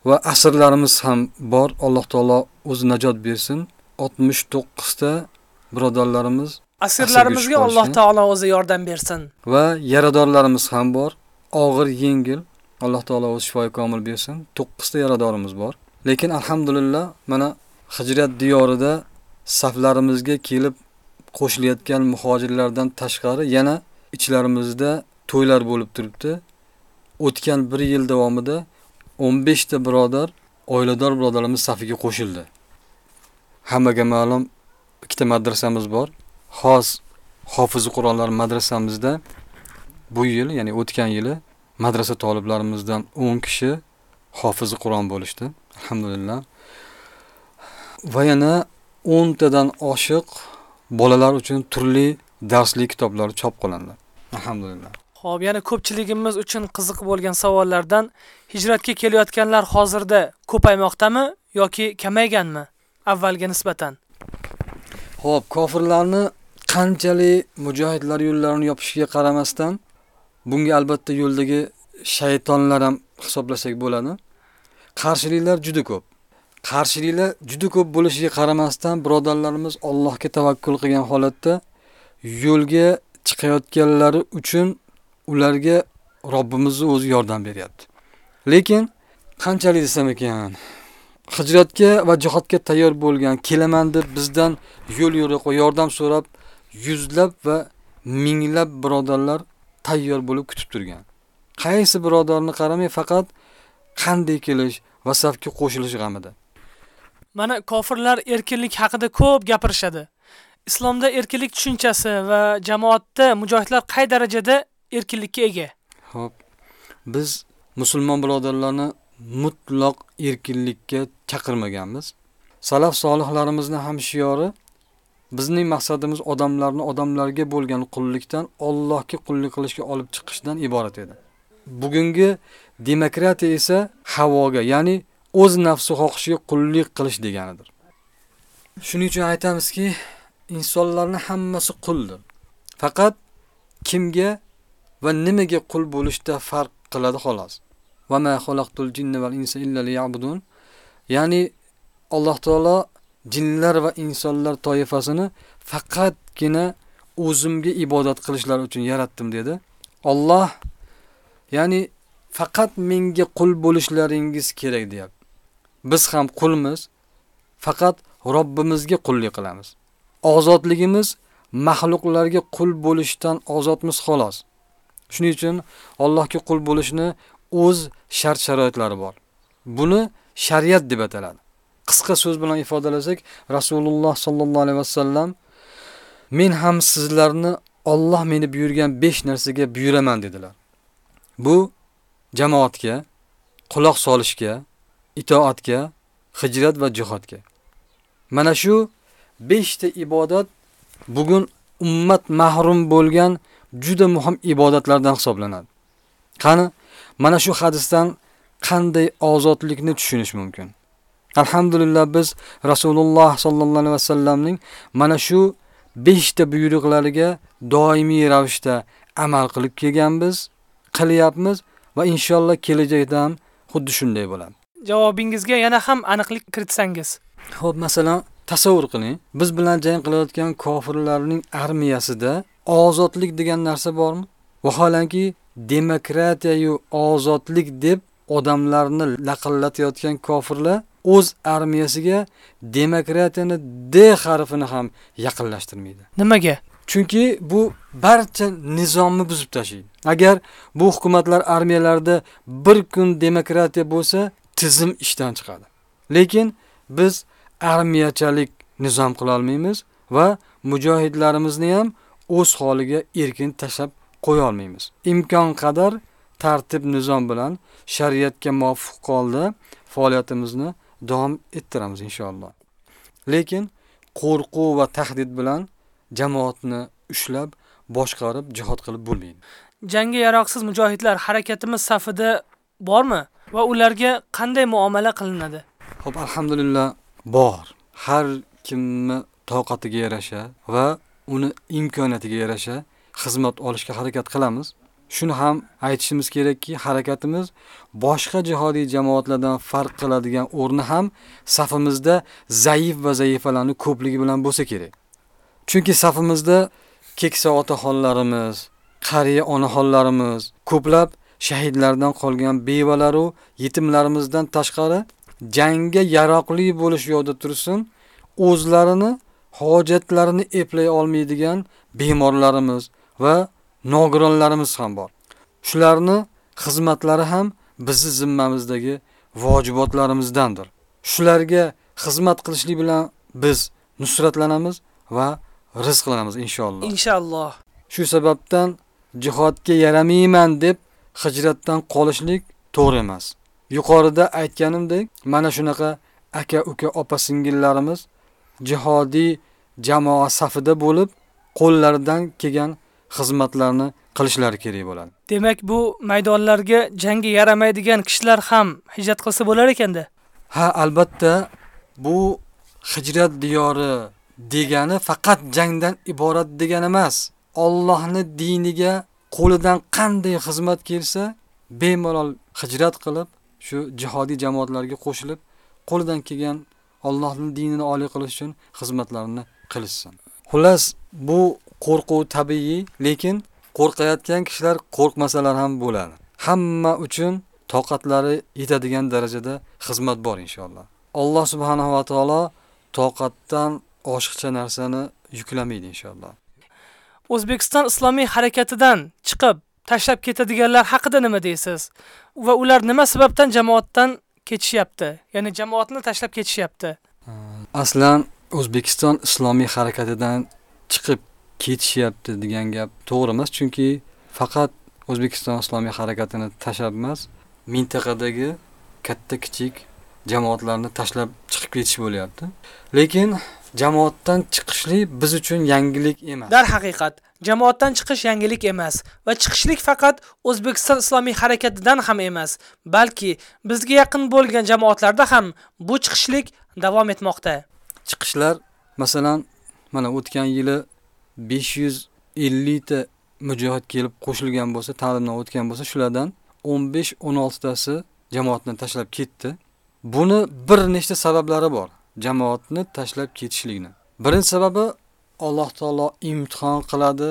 va asrlarimiz ham bor. Alloh taolo o'zi najot bersin. 69 ta birodarlarimiz asirlarimizga Alloh taolo o'zi yordam bersin. Va yaradorlarimiz ham bor. Og'ir, yengil Alloh taolo o'zi shifoi komil bersin. 9 ta yaradorimiz bor. Lekin alhamdulillah mana Hijrat diyorida saflarimizga kelib qo'shilayotgan muhojirlardan tashqari yana ichlarimizda to'ylar bo'lib turibdi. O'tgan 1 yil davomida 15 ta birodar, oilador birodarlarimiz safiga qo'shildi. Hammaga ma'lum ikkita madrasamiz bor. Xos Hofiz Qur'onlar madrasamizda bu yil, ya'ni o'tgan yili madrasa talablarimizdan 10 kishi hofiz Qur'on bo'lishdi. Alhamdulillah. Va yana 10 tadan oshiq bolalar uchun turli darsli kitoblar chop qilindi. Alhamdulillah. Xo'p, yana ko'pchiligimiz uchun qiziq bo'lgan savollardan hijratga kelayotganlar hozirda ko'paymoqdami yoki kamayganmi avvalga nisbatan? Xo'p, kofirlarni qanchalik mujohidlar yo'llarini yopishiga qaramasdan bunga albatta yo'ldagi shaytonlar ham hisoblasak bo'ladi. Qarshiliklar juda ko'p. Qarshiliklar juda ko'p bo'lishiga qaramasdan birodarlarimiz Allohga tavakkul qilgan holatda yo'lga chiqayotganlari uchun ularga Robbimizni o'zi yordam beryapti. Lekin qanchalik desam ekan, hijratga va jihodga tayyor bo'lgan, kelaman deb bizdan yo'l yo'riq va yordam so'rab yuzlab va minglab birodarlar tayyor bo'lib kutib turgan. Qaysi birodarni qaramay faqat qanday kelish va safga qo'shilish g'amida. Mana kofirlar erkinlik haqida ko'p gapirishadi. Islomda erkinlik tushunchasi va jamoatda mujohidlar qay darajada erkinlikka ega? Xo'p. Biz musulmon birodarlarni mutlaq erkinlikka chaqirmaganmiz. Salaf solihlarimizni ham shiori bizning maqsadimiz odamlarni odamlarga bo'lgan qullikdan Allohga qullik qilishga olib chiqishdan iborat edi. Bugungi demokratiya esa havoga, ya'ni o'z nafsi xohishiga qullik qilish deganidir. Shuning uchun aytamizki, insonlarning hammasi quldir. Faqat kimga va nimaga qul bo'lishda farq qiladi xolos. Va ma xalaqtul jinna val insa illa liya'budun. Ya'ni Alloh taolo jinlar va insonlar toifasini faqatgina o'zimga ibodat qilishlari uchun yaratdim dedi. Alloh Ya'ni faqat menga qul bo'lishlaringiz kerak deyapti. Biz ham qulmiz, faqat Robbimizga qullik qilamiz. Ozodligimiz mahluqlarga qul bo'lishdan ozodmiz xolos. Shuning uchun Allohga qul bo'lishni o'z shart-sharoitlari bor. Buni shariat deb ataladi. Qisqa so'z bilan ifodalasak, Rasululloh sollallohu alayhi vasallam men ham sizlarni Alloh meni buyurgan 5 narsaga buyuraman dedilar. Bu jamoatga, quloq solishga, itoatga, hijrat va jihodga. Mana shu 5 ta ibodat bugun ummat mahrum bo'lgan juda muhim ibodatlardan hisoblanadi. Qani, mana shu hadisdan qanday ozodlikni tushunish mumkin? Alhamdulillah biz Rasululloh sallallohu alayhi vasallamning mana shu 5 ta buyruqlariga doimiy ravishda amal qilib kelganmiz, qilyapmiz va inshaalloh kelajakda ham xuddi shunday bo'ladi. Javobingizga yana ham aniqlik kiritsangiz. Xo'p, masalan, tasavvur qiling, biz bilan jang qilayotgan kofirlarning armiyasida ozodlik degan narsa bormi? Vaholanki demokratiya yu ozodlik deb odamlarni laqillatayotgan kofirlar o'z armiyasiga demokratiyani D harfini ham yaqinlashtirmaydi. Nimaga? Chunki bu barcha nizomni buzib tashlaydi. Agar bu hukumatlar armiyalarida bir kun demokratiya bo'lsa, tizim ishdan chiqadi. Lekin biz armiyachalik nizom qila olmaymiz va mujohidlarimizni ham o'z holiga erkin tashlab qo'ya olmaymiz. Imkon qadar tartib nizom bilan shariatga muvofiq holda faoliyatimizni davom ettiramiz inshaalloh. Lekin qo'rquv va tahdid bilan jamoatni ushlab, boshqarib jihad qilib bo'lmaydi. Jangga yaroqsiz mujohidlar harakatimiz safida bormi va ularga qanday muomala qilinadi? Xo'p, alhamdulillah bor. Har kimni toqatiga yarasha va uni imkoniyatiga yarasha xizmat olishga harakat qilamiz. Shuni ham aytishimiz kerakki, harakatimiz boshqa jihodiy jamoatlardan farq qiladigan o'rni ham safimizda zaif va zaifalarning ko'pligi bilan bo'lsa kerak. Chunki safimizda keksa otaxonlarimiz, qariya onaxonlarimiz, ko'plab shahidlardan qolgan bevalar va yetimlarimizdan tashqari jangga yaroqli bo'lish yo'lda tursin, o'zlarini hojatlarini eplay olmaydigan bemorlarimiz va nogironlarimiz ham bor. Shularni xizmatlari ham bizning zimmamizdagi vojibotlarimizdandir. Shularga xizmat qilishlik bilan biz nusratlanamiz va rizqlanamiz inshaalloh. Inshaalloh. Shu sababdan jihodga yaramayman deb hijratdan qolishlik to'g'ri emas. Yuqorida aytganimdek, mana shunaqa aka, uka, opa, singillarimiz jihodiy jamoa safida bo'lib, qo'llaridan kelgan xizmatlarni qilishlari kerak bo'ladi. Demak, bu maydonlarga jangga yaramaydigan kishilar ham hijrat qilsa bo'lar ekanda. Ha, albatta, bu hijrat diyori degani faqat jangdan iborat degani emas. Allohni diniga qo'lidan qanday xizmat kelsa, bemalol hijrat qilib, shu jihodiy jamoatlarga qo'shilib, qo'lidan kelgan Allohning dinini oliy qilish uchun xizmatlarini qilishsin. Xullas, bu qo'rquv tabiiy, lekin qo'rqayotgan kishilar qo'rqmasalar ham bo'ladi. Hamma uchun toqatlari yetadigan darajada xizmat bor inshaalloh. Alloh subhanahu va taolo toqatdan oshiqcha narsani yuklamaydi inshaalloh. O'zbekiston islomiy harakatidan chiqib tashlab ketadiganlar haqida nima deysiz? Va ular nima sababdan jamoatdan ketishyapti? Ya'ni jamoatni tashlab ketishyapti. Aslan O'zbekiston islomiy harakatidan chiqib ketishyapti degan gap to'g'ri emas, chunki faqat O'zbekiston islomiy harakatini tashlab emas, mintaqadagi katta-kichik jamoatlarni tashlab chiqib ketish bo'lyapti. Lekin jamoatdan chiqishlik biz uchun yangilik emas. Dar haqiqat, jamoatdan chiqish yangilik emas va chiqishlik faqat O'zbekiston islomiy harakatidan ham emas, balki bizga yaqin bo'lgan jamoatlarda ham bu chiqishlik davom etmoqda. Chiqishlar, masalan, mana o'tgan yili 550 ta mujohid kelib qo'shilgan bo'lsa, ta'limdan o'tgan bo'lsa, shulardan 15-16 tasi jamoatni tashlab ketdi. Buni bir nechta sabablari bor. Jamoatni tashlab ketishlikni. Birinchi sababi Alloh taolo imtihon qiladi,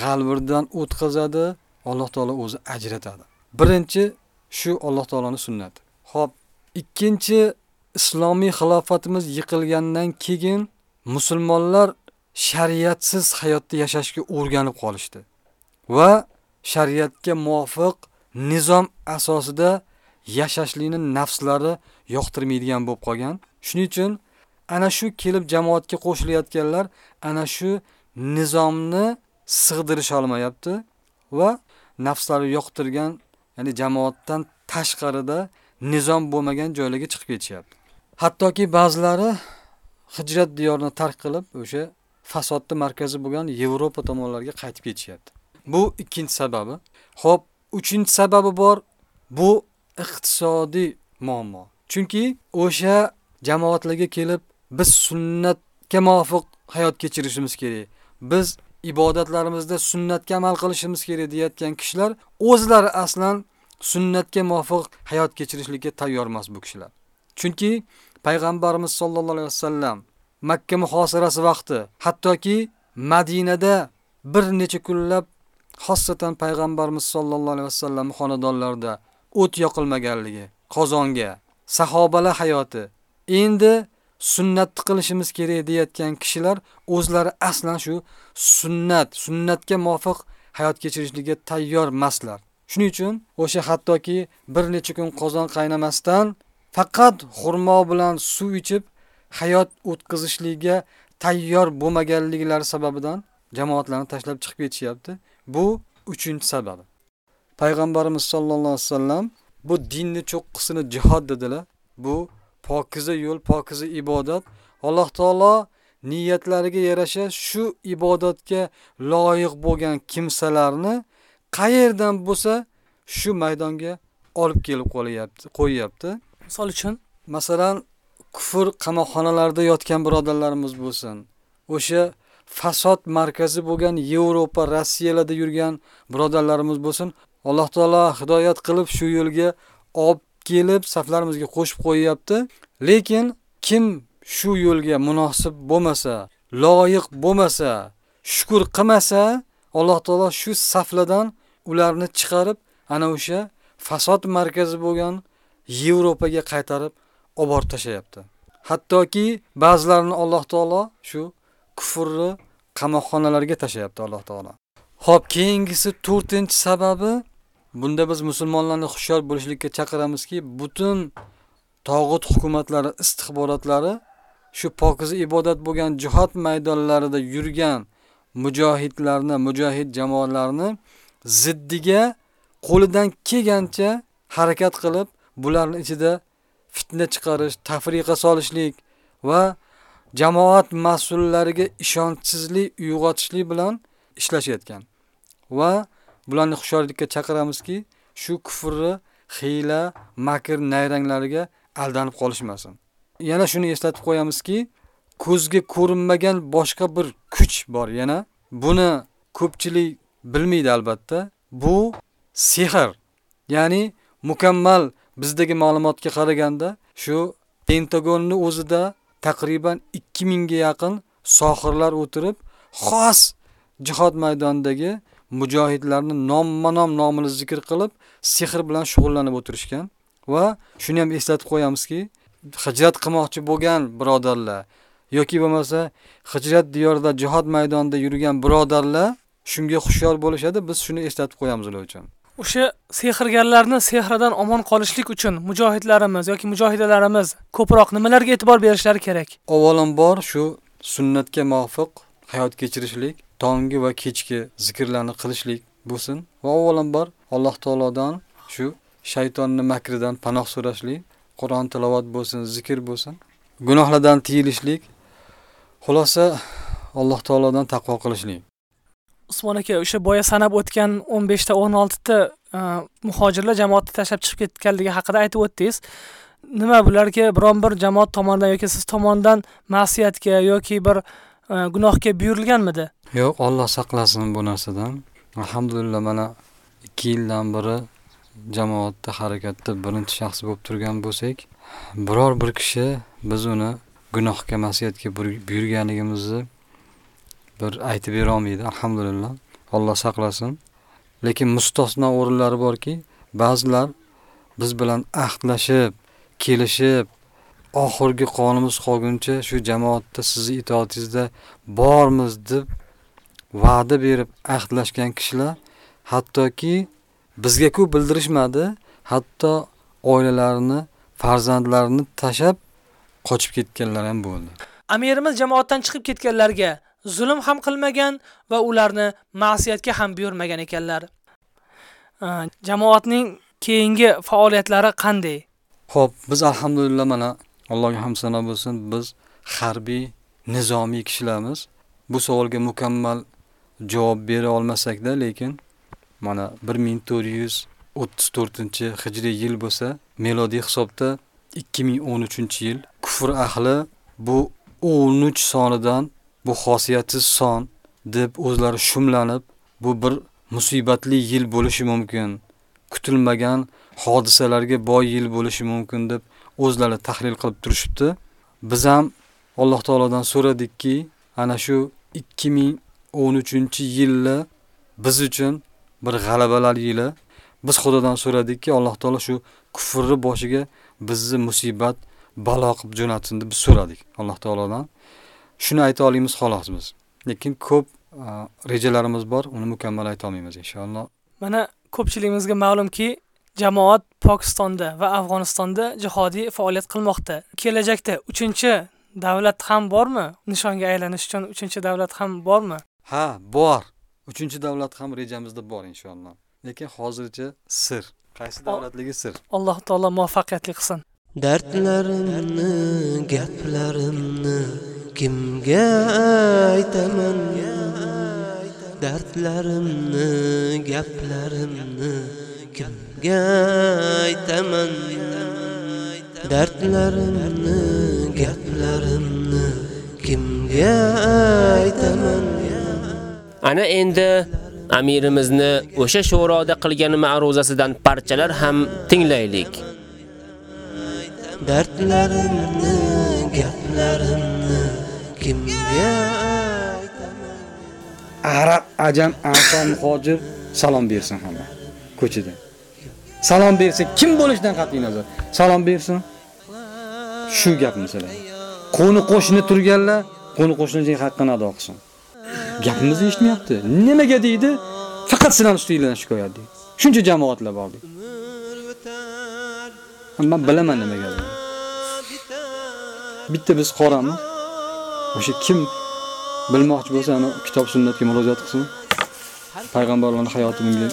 g'alvirdan o'tkazadi, Alloh taolo o'zi ajratadi. birinchi shu Alloh taoloning sunnati. Xo'p, ikkinchi islomiy xilofatimiz yiqilgandan keyin musulmonlar shariatsiz hayotda yashashga o'rganib qolishdi va shariatga muvofiq nizom asosida yashashlikni nafslari yoqtirmaydigan bo'lib qolgan. Shuning uchun ana shu kelib jamoatga qo'shilayotganlar ana shu nizomni sig'dirish olmayapti va nafslari yoqtirgan, ya'ni jamoatdan tashqarida nizom bo'lmagan joylarga chiqib ketishyapti. Hattoki ba'zilari hijrat diyorini tark qilib, o'sha fasodni markazi bo'lgan Yevropa tomonlarga qaytib ketishyapti. Bu ikkinchi sababi. Xo'p, uchinchi sababi bor. Bu iqtisodiy muammo. Chunki o'sha jamoatlarga kelib biz sunnatga muvofiq hayot kechirishimiz kerak. Biz ibodatlarimizda sunnatga amal qilishimiz kerak deyotgan kishilar o'zlari aslan sunnatga muvofiq hayot kechirishlikka tayyor emas bu kishilar. Chunki payg'ambarimiz sollallohu alayhi vasallam Makka muhosarasi vaqti, hattoki Madinada bir necha kunlab xossatan payg'ambarimiz sollallohu alayhi vasallam xonadonlarida o't yoqilmaganligi, qozonga, sahobalar hayoti. Endi sunnatni qilishimiz kerak deyotgan kishilar o'zlari aslan shu sunnat, sunnatga muvofiq hayot kechirishlikka tayyor emaslar. Shuning uchun o'sha hattoki bir necha kun qozon qaynamasdan faqat xurmo bilan suv ichib hayot o'tkazishlikka tayyor bo'lmaganliklari sababidan jamoatlarni tashlab chiqib ketishyapti. Bu uchinchi sababi. Payg'ambarimiz sollallohu alayhi vasallam bu dinni cho'qqisini jihod dedilar. Bu pokiza yo'l, pokiza ibodat. Alloh taolo niyatlariga yarasha shu ibodatga loyiq bo'lgan kimsalarni qayerdan bo'lsa shu maydonga olib kelib qo'yapti. Misol uchun, masalan, kufr qamoqxonalarida yotgan birodarlarimiz bo'lsin. O'sha fasod markazi bo'lgan Yevropa, Rossiyalarda yurgan birodarlarimiz bo'lsin. Alloh taolo hidoyat qilib shu yo'lga olib kelib saflarimizga qo'shib qo'yibdi. Lekin kim shu yo'lga munosib bo'lmasa, loyiq bo'lmasa, shukr qilmasa, Alloh taolo shu saflardan ularni chiqarib, ana o'sha fasod markazi bo'lgan Yevropaga qaytarib olib borib tashlayapti. Hattoki ba'zilarini Alloh taolo shu kufrni qamoqxonalarga tashlayapti Alloh taolo. Xo'p, keyingisi 4-chi sababi bunda biz musulmonlarni hushyor bo'lishlikka chaqiramizki, butun tog'ut hukumatlari istixborotlari shu pokiz ibodat bo'lgan jihad maydonlarida yurgan mujohidlarni, mujohid jamoalarni ziddiga qo'lidan kelgancha harakat qilib, bularning ichida fitna chiqarish, tafriqa solishlik va jamoat mas'ullariga ishonchsizlik uyg'otishlik bilan ishlashayotgan. Va bularni xushyorlikka chaqiramizki, shu kufrni xiyla, makr, nayranglariga aldanib qolishmasin. Yana shuni eslatib qo'yamizki, ko'zga ko'rinmagan boshqa bir kuch bor yana. Buni ko'pchilik bilmaydi albatta. Bu sehr. Ya'ni mukammal bizdagi ma'lumotga qaraganda shu Pentagonni o'zida taqriban 2000 ga yaqin sohirlar o'tirib, xos jihod maydonidagi mujohidlarni nomma-nom nomini zikr qilib, sehr bilan shug'ullanib o'tirishgan va shuni ham eslatib qo'yamizki, hijrat qilmoqchi bo'lgan birodarlar yoki bo'lmasa hijrat diyorida jihod maydonida yurgan birodarlar shunga hushyor bo'lishadi. Biz shuni eslatib qo'yamiz ular uchun. O'sha sehrgarlarni sehridan omon qolishlik uchun mujohidlarimiz yoki mujohidalarimiz ko'proq nimalarga e'tibor berishlari kerak? Avvalambor shu sunnatga muvofiq hayot kechirishlik, tongi va kechki zikrlarni qilishlik bo'lsin va avvalambor Alloh taolodan shu shaytonning makridan panoh so'rashlik, Qur'on tilovat bo'lsin, zikr bo'lsin, gunohlardan tiyilishlik, xulosa Alloh taolodan taqvo qilishlik. Usmon aka o'sha boya sanab o'tgan 15 ta 16 ta muhojirlar jamoatni tashlab chiqib ketganligi haqida aytib o'tdingiz. Nima bularga biron bir jamoat tomonidan yoki siz tomonidan ma'siyatga yoki bir e, gunohga buyurilganmidi? Yo'q, Alloh saqlasin bu narsadan. Alhamdulillah mana 2 yildan beri jamoatda harakatda birinchi shaxs bo'lib turgan bo'lsak, biror bir kishi biz uni gunohga, ma'siyatga buyurganligimizni bir aytib bera olmaydi alhamdulillah. Alloh saqlasin. Lekin mustasno o'rinlari borki ba'zilar biz bilan ahdlashib kelishib oxirgi qonimiz qolguncha shu jamoatda sizni itoatingizda bormiz deb va'da berib ahdlashgan kishilar hattoki bizga-ku bildirishmadi hatto oilalarini farzandlarini tashab qochib ketganlar ham bo'ldi. Amirimiz jamoatdan chiqib ketganlarga zulm ham qilmagan va ularni ma'siyatga ham buyurmagan ekanlar jamoatning keyingi faoliyatlari qanday Xo'p, biz alhamdulillah mana Allohga hamd sano bo'lsin, biz harbiy, nizomiy kishilarmiz. Bu savolga mukammal javob bera olmasak-da, lekin mana 1434-hijriy yil bo'lsa, melodiy hisobda 2013-yil kufr ahli bu 13 sonidan bu xosiyatsiz son deb o'zlari shumlanib, bu bir musibatli yil bo'lishi mumkin. kutilmagan hodisalarga boy yil bo'lishi mumkin deb o'zlari tahlil qilib turishibdi. Biz ham Alloh taolodan so'radikki, ana shu 2013-yilni biz uchun bir g'alabalar yili. Biz Xudodan so'radikki, Alloh taolo shu kufrni boshiga bizni musibat, balo qilib jo'natsin deb so'radik Alloh taolodan. Shuni ayta olamiz xolos biz. Lekin ko'p rejalarimiz bor, uni mukammal ayta olmaymiz inshaalloh. Mana ko'pchiligimizga ma'lumki, jamoat Pokistonda va Afg'onistonda jihodiy faoliyat qilmoqda. Kelajakda 3-davlat ham bormi? Nishonga aylanish uchun 3-davlat ham bormi? Ha, bor. 3-davlat ham rejamizda bor inshaalloh. Lekin hozircha sir. Qaysi davlatligi sir. Alloh taolo muvaffaqiyatli qilsin. Dardlarimni, gaplarimni kimga aytaman? Dardlarimni, gaplarimni kimga aytaman? Dardlarimni, gaplarimni kimga aytaman? Ana endi amirimizni o'sha sho'roda qilgan ma'ruzasidan parchalar ham tinglaylik. Dardlarimni, gaplarimni kimga Arab, ajam, ansor, hojir salom bersin hamma ko'chada. Salom bersa kim bo'lishidan qat'iy nazar, salom bersin. Shu gap masalan. Qo'ni qo'shni turganlar, qo'ni qo'shnining haqqini ado qilsin. Gapimizni eshitmayapti. Nimaga deydi? Faqat sizlar ustingizdan shikoyat deydi. Shuncha jamoatlar bor Men bilaman nimaga. Bitta biz qoramiz. O'sha kim bilmoqchi bo'lsa, ana kitob sunnatga murojaat qilsin. Payg'ambarlarning hayoti bunga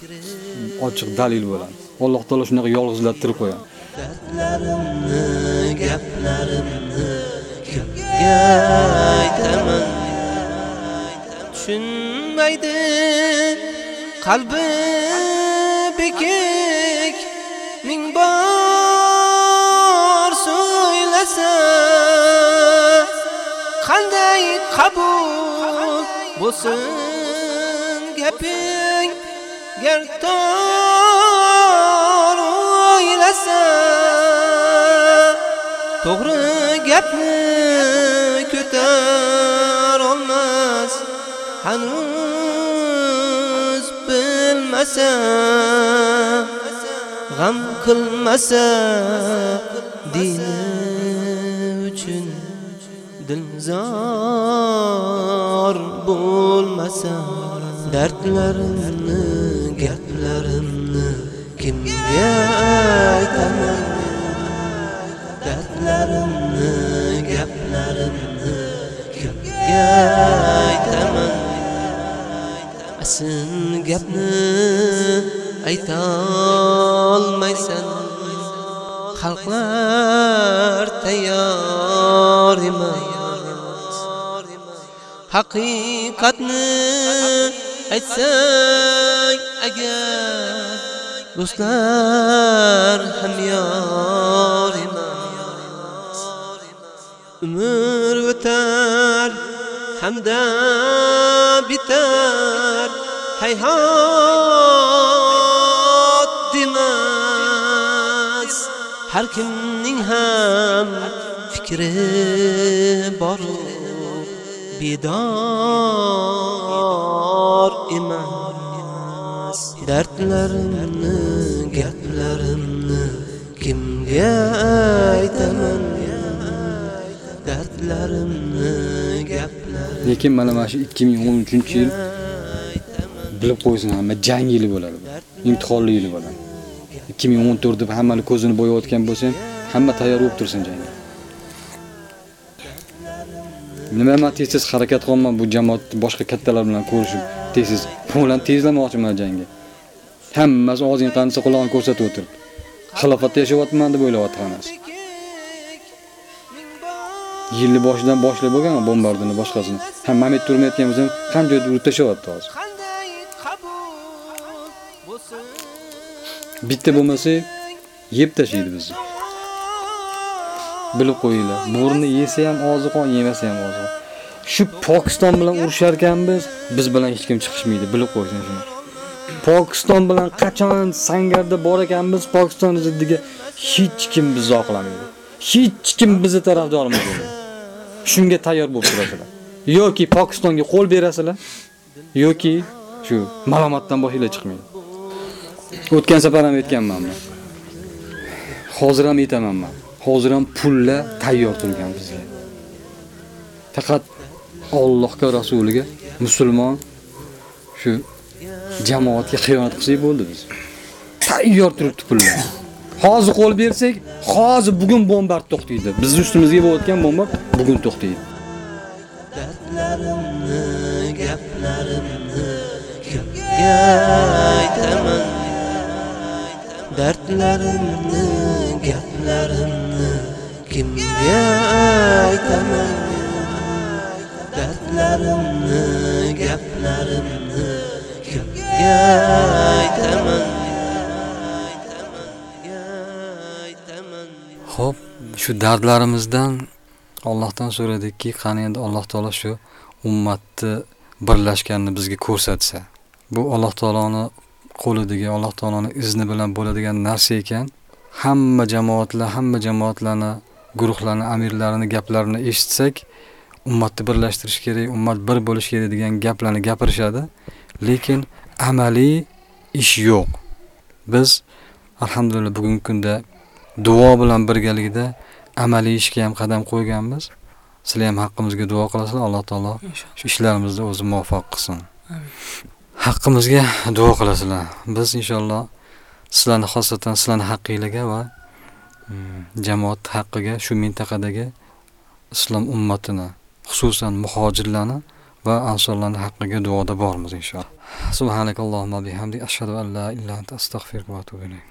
hmm, ochiq dalil bo'ladi. Alloh taolo shunaqa yolg'izlattirib qo'yadi. Dardlarimni, gaplarimni kimga aytaman? Tushunmaydi qalbi qabul bo'lsin gaping gar to'g'ri o'ylasa to'g'ri gapni ko'tar olmas hanuz bilmasa g'am qilmasa dini uchun dilzor bo'lmasa dardlarimni gaplarimni kimga aytaman? Dardlarimni gaplarimni kimga aytaman? Asin gapni aytolmaysan xalqlar tayyor emas. Haqiqatni aytsang agar do'stlar hamyor emas umr o'tar hamda bitar hayhot demas. Har kimning ham fikri bor bedor emas dardlarimni gaplarimni kimga aytaman? Dardlarimni gaplarimni lekin mana mana shu 2013 yil bilib qo'ysin hamma jang yili bo'ladi imtihonli yili bo'ladi. 2014 deb hammani ko'zini bo'yayotgan bo'lsa ham hamma tayyor bo'lib tursin jangga nima man tez tez harakat qilyapman bu jamoatni boshqa kattalar bilan ko'rishib tez tez bilan tezlamoqchiman jangga. Hammasi og'zing qanisa qulog'ini ko'rsatib o'tiribdi xilofatda yashayapman deb o'ylayapti hammasi. Yilni boshidan boshlab bo'lgan bombardini boshqasini. Ham mamid turmayotgan bo'lsam, ham joyda urib tashlayapti hozir? Bitta bo'lmasa yeb tashlaydi bizni. Bilib qo'yinglar. Burni yesa ham oziqon yemasa ham oziqon shu pokiston bilan urushar ekanmiz biz bilan hech kim chiqishmaydi. Bilib qo'ysin shuni. Pokiston bilan qachon sangarda bor ekanmiz pokiston ziddiga hech kim bizni oqlamaydi. Hech kim bizni tarafdor bo'lmaydi shunga tayyor bo'lib turasizlar. Yoki pokistonga qo'l berasizlar yoki shu malomatdan boshinglar chiqmaydi. O'tgan safar ham aytganman hozir ham aytaman men. Hozir ham pullar tayyor turgan bizga faqat Allohga rasuliga musulmon shu jamoatga xiyonat qilsak bo'ldi biz. Tayyor turibdi pullar. Hozir qo'l bersak hozir bugun bombard to'xtaydi. Bizni ustimizga bo'layotgan bomba bugun to'xtaydi. Dardlarimni gaplarimni kimga aytaman? Dardlarimni kimga aytaman dardlarimni gaplarimni kimga aytaman Xo'p, shu dardlarimizdan Allohdan so'radikki, qani endi Alloh taolo shu ummatni birlashganini bizga ko'rsatsa. Bu Alloh taoloning qo'lidagi, Alloh taoloning izni bilan bo'ladigan narsa ekan. Hamma jamoatlar, hamma jamoatlarni, guruhlarni, amirlarini gaplarini eshitsak, ummatni birlashtirish kerak, ummat bir bo'lish kerak degan gaplarni gapirishadi, lekin amaliy ish yo'q. Biz alhamdulillah bugungi kunda duo bilan birgalikda amaliy ishga ham qadam qo'yganmiz. Sizlar ham haqqimizga duo qilasizlar, Alloh taolo shu ishlarimizni o'zi muvaffaq qilsin. Haqqimizga duo qilasizlar. Biz inshaalloh sizlarni xosatan sizlarni haqqingizga va jamoat haqqiga shu mintaqadagi islom ummatini, xususan muhojirlarni va ansorlarning haqqiga duoda bormiz inshaalloh. Subhanakallohumma bihamdi ashhadu an la ilaha illa anta astag'firuka va atubu ilayk.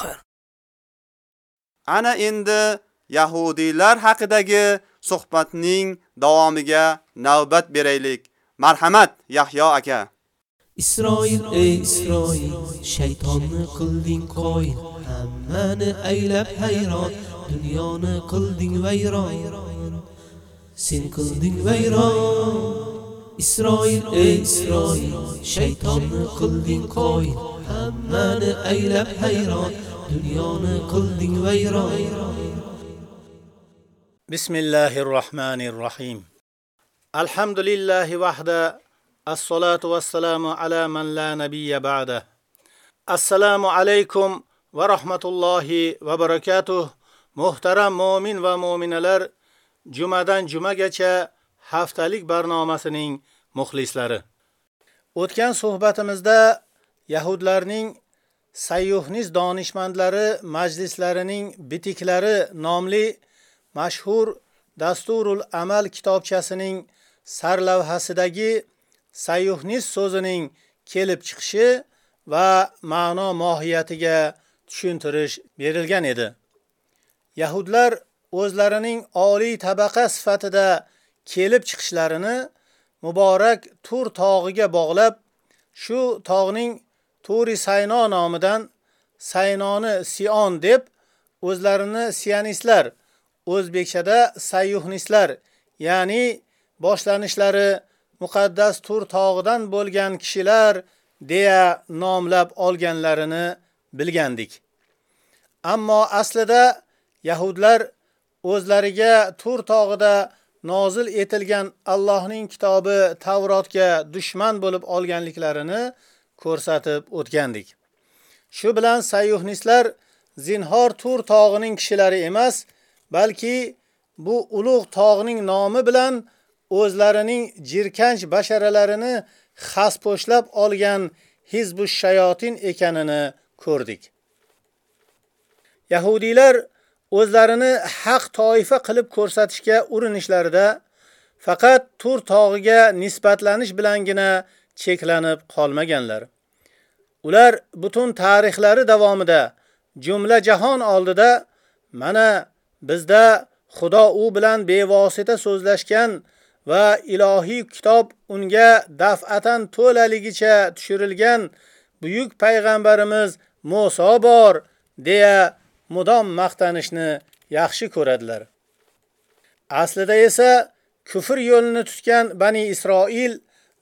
Xayr. Ana endi yahudiylar haqidagi suhbatning davomiga navbat beraylik. Marhamat Yahyo aka. Isroil ey Isroil shaytonni qilding qo'yin hammani aylab hayron dunyoni qilding vayron sen qilding vayron Isroil ey Isroil shaytonni qilding qo'yin hammani aylab hayron dunyoni qilding vayron Bismillahir Rahmanir Rahim. Alhamdulillahi wahda As-salatu was-salamu ala man la nabiyya ba'da. Assalomu alaykum va rahmatullohi va barakatuh. Muhtaram mu'min va mu'minalar, jumadan jumagacha haftalik barnomasining muxlislari. O'tgan suhbatimizda yahudlarning Sayyuhniz donishmandlari majlislarining bitiklari nomli mashhur Dasturul Amal kitobchasining sarlavhasidagi Sayyuhniz so'zining kelib chiqishi va ma'no mohiyatiga tushuntirish berilgan edi. Yahudlar o'zlarining oliy tabaqa sifatida kelib chiqishlarini muborak Tur tog'iga bog'lab, shu tog'ning Turi Sayno nomidan Saynoni Sion deb o'zlarini sionistlar, o'zbekchada sayyuhnistlar, ya'ni boshlanishlari muqaddas Tur tog'idan bo'lgan kishilar deya nomlab olganlarini bilgandik. Ammo aslida yahudlar o'zlariga Tur tog'ida nozil etilgan Allohning kitobi Tavrotga dushman bo'lib olganliklarini ko'rsatib o'tgandik. Shu bilan sayyuhnistlar zinhor Tur tog'ining kishilari emas, balki bu ulug' tog'ning nomi bilan o'zlarining jirkanch basharalarini xasposhlab olgan hizbu shayotin ekanini ko'rdik. Yahudiylar o'zlarini haq toifa qilib ko'rsatishga urinishlarida faqat Tur tog'iga nisbatlanish bilangina cheklanib qolmaganlar. Ular butun tarixlari davomida jumla jahon oldida mana bizda Xudo u bilan bevosita so'zlashgan va ilohiy kitob unga daf'atan to'laligicha tushirilgan buyuk payg'ambarimiz Musa bor deya mudom maqtanishni yaxshi ko'radilar. Aslida esa kufr yo'lini tutgan Bani Isroil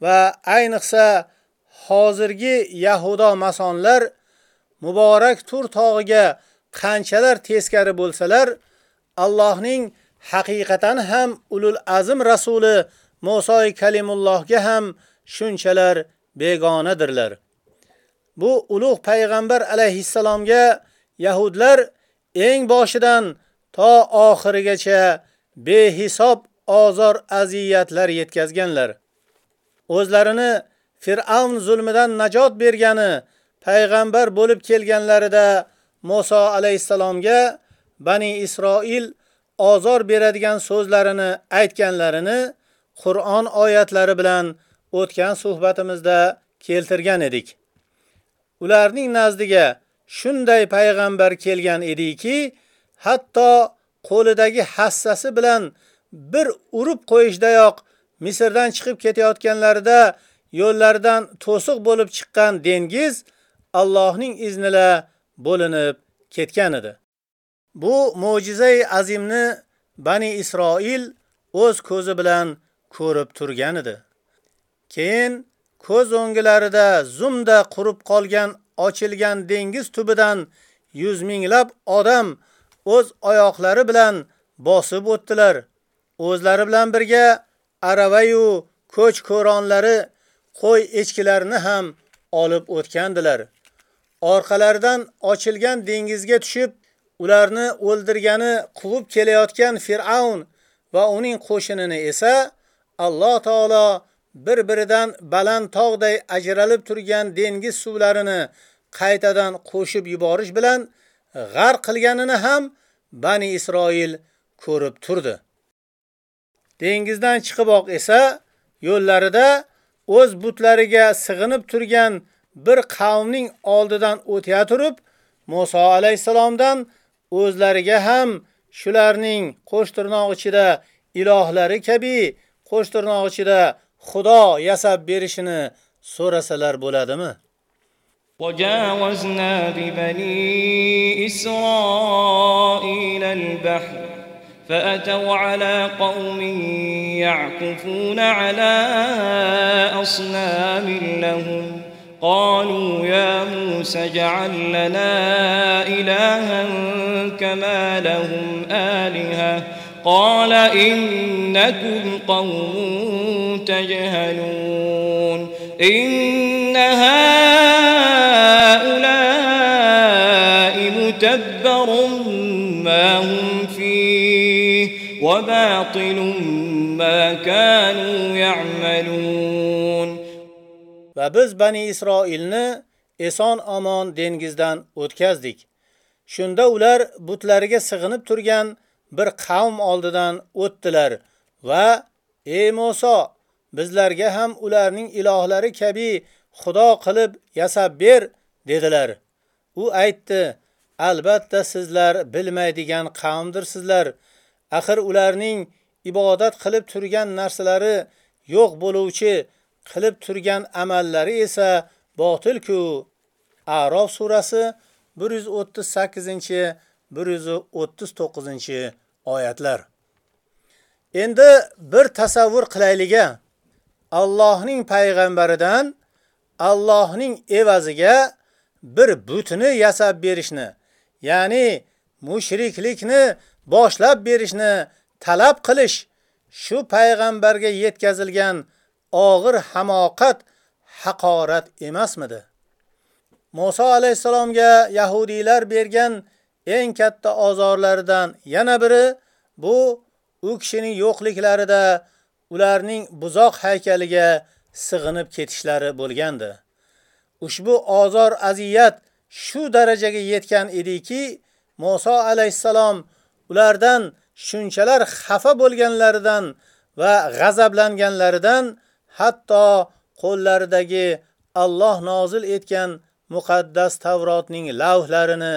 va ayniqsa hozirgi Yahudo masonlar muborak Tur tog'iga qanchalar teskari bo'lsalar, Allohning haqiqatan ham ulul azm rasuli Musa kalimullohga ham shunchalar begonadirlar. Bu ulug' payg'ambar alayhissalomga yahudlar eng boshidan to oxirigacha behisob azor aziyatlar yetkazganlar. O'zlarini Fir'avn zulmidan najot bergani payg'ambar bo'lib kelganlarida Musa alayhisalomga Bani Isroil azor beradigan so'zlarini aytganlarini Qur'on oyatlari bilan o'tgan suhbatimizda keltirgan edik. Ularning nazdiga shunday payg'ambar kelgan ediki, hatto qo'lidagi hassasi bilan bir urib qo'yishdayoq Misrdan chiqib ketayotganlarida yo'llaridan to'siq bo'lib chiqqan dengiz Allohning iznila bo'linib ketgan edi. Bu mo'jizai azimni Bani Isroil o'z ko'zi bilan ko'rib turgan edi. Keyin ko'z o'ngilarida zumda qurib qolgan ochilgan dengiz tubidan yuz minglab odam o'z oyoqlari bilan bosib o'tdilar. O'zlari bilan birga aravayu ko'ch ko'ronlari qo'y echkilarini ham olib o'tgandilar. Orqalaridan ochilgan dengizga tushib, ularni o'ldirgani quvib kelayotgan Fir'aun va uning qo'shinini esa Alloh taolo bir-biridan baland tog'day ajralib turgan dengiz suvlarini qaytadan qo'shib yuborish bilan g'arq qilganini ham Bani Isroil ko'rib turdi. Dengizdan chiqiboq esa yo'llarida o'z butlariga sig'inib turgan bir qavmning oldidan o'tya turib, Musa alayhisalomdan o'zlariga ham shularning qo'shtirnoq ichida ilohlari kabi qo'shtirnoq ichida Xudo yasab berishini so'rasalar bo'ladimi? وجاوزنا ببني إسرائيل البحر فأتوا على قوم يعكفون على أصنام لهم قالوا يا موسى اجعل لنا إلها كما لهم آلهة قال إنكم قوم تجهلون إن هؤلاء متبر ما هم فيه وباطل ما كانوا يعملون biz Bani Isroilni eson omon dengizdan o'tkazdik. Shunda ular butlariga sig'inib turgan bir qavm oldidan o'tdilar va ey Musa bizlarga ham ularning ilohlari kabi xudo qilib yasab ber dedilar. U aytdi: Albatta sizlar bilmaydigan qavmdirsizlar. Axir ularning ibodat qilib turgan narsalari yo'q bo'luvchi, qilib turgan amallari esa botil-ku. A'rof surasi 138-139 oyatlar. Endi bir tasavvur qilayliga. Allohning payg'ambaridan Allohning evaziga bir butni yasab berishni, ya'ni mushriklikni boshlab berishni talab qilish shu payg'ambarga yetkazilgan og'ir hamoqat, haqorat emasmidi? Musa alayhisalomga yahudiylar bergan eng katta ozorlaridan yana biri bu u kishining yo'qliklarida ularning buzoq haykaliga sig'inib ketishlari bo'lgandi. Ushbu ozor aziyat shu darajaga yetgan ediki, Musa alayhisalom ulardan shunchalar xafa bo'lganlaridan va g'azablanganlaridan hatto qo'llaridagi Alloh nozil etgan muqaddas Tavrotning lavhlarini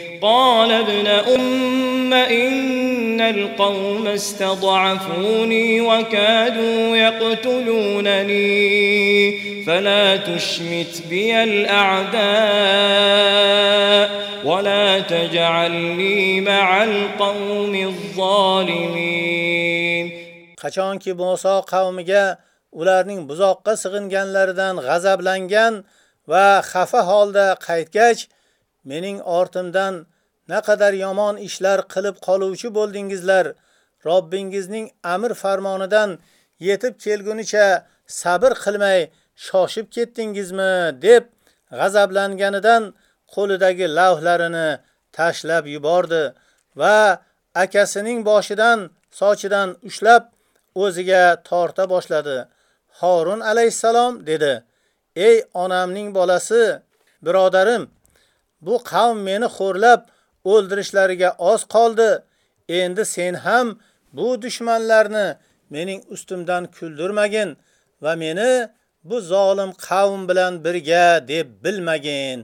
قال ابن أم إن القوم استضعفوني وكادوا يقتلونني فلا تشمت بي الأعداء ولا تجعلني مع القوم الظالمين Qachonki Musa qavmiga ularning buzoqqa sig'inganlaridan g'azablangan va xafa holda qaytgach, mening ortimdan naqadar yomon ishlar qilib qoluvchi bo'ldingizlar. Robbingizning amr farmonidan yetib kelgunicha sabr qilmay shoshib ketdingizmi deb g'azablanganidan qo'lidagi lavhlarini tashlab yubordi va akasining boshidan sochidan ushlab o'ziga torta boshladi. Harun alayhisalom dedi: "Ey onamning bolasi, birodarim, bu qavm meni xo'rlab o'ldirishlariga oz qoldi. Endi sen ham bu dushmanlarni mening ustimdan kuldirmagin va meni bu zolim qavm bilan birga deb bilmagin."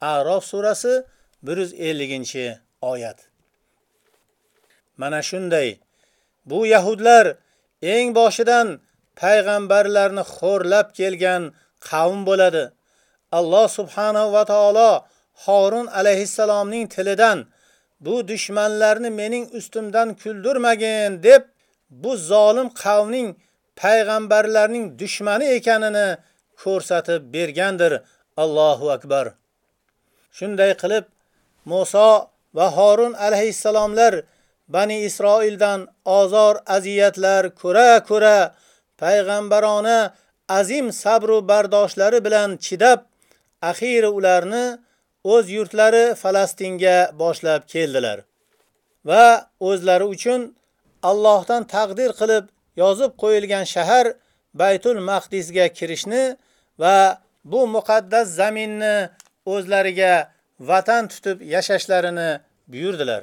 A'rof surasi 150-oyat. Mana shunday bu yahudlar eng boshidan payg'ambarlarni xo'rlab kelgan qavm bo'ladi. Alloh subhanahu va taolo Harun alayhissalomning tilidan bu dushmanlarni mening ustimdan kuldirmagin deb bu zolim qavmning payg'ambarlarning dushmani ekanini ko'rsatib bergandir. Allohu akbar. Shunday qilib Musa va Harun alayhissalomlar Bani Isroildan azor aziyatlar ko'ra-ko'ra payg'ambarona azim sabr va bardoshlari bilan chidab, axiri ularni o'z yurtlari Falastinga boshlab keldilar. Va o'zlari uchun Allohdan taqdir qilib yozib qo'yilgan shahar Baytul Maqdisga kirishni va bu muqaddas zaminni o'zlariga vatan tutib yashashlarini buyurdilar.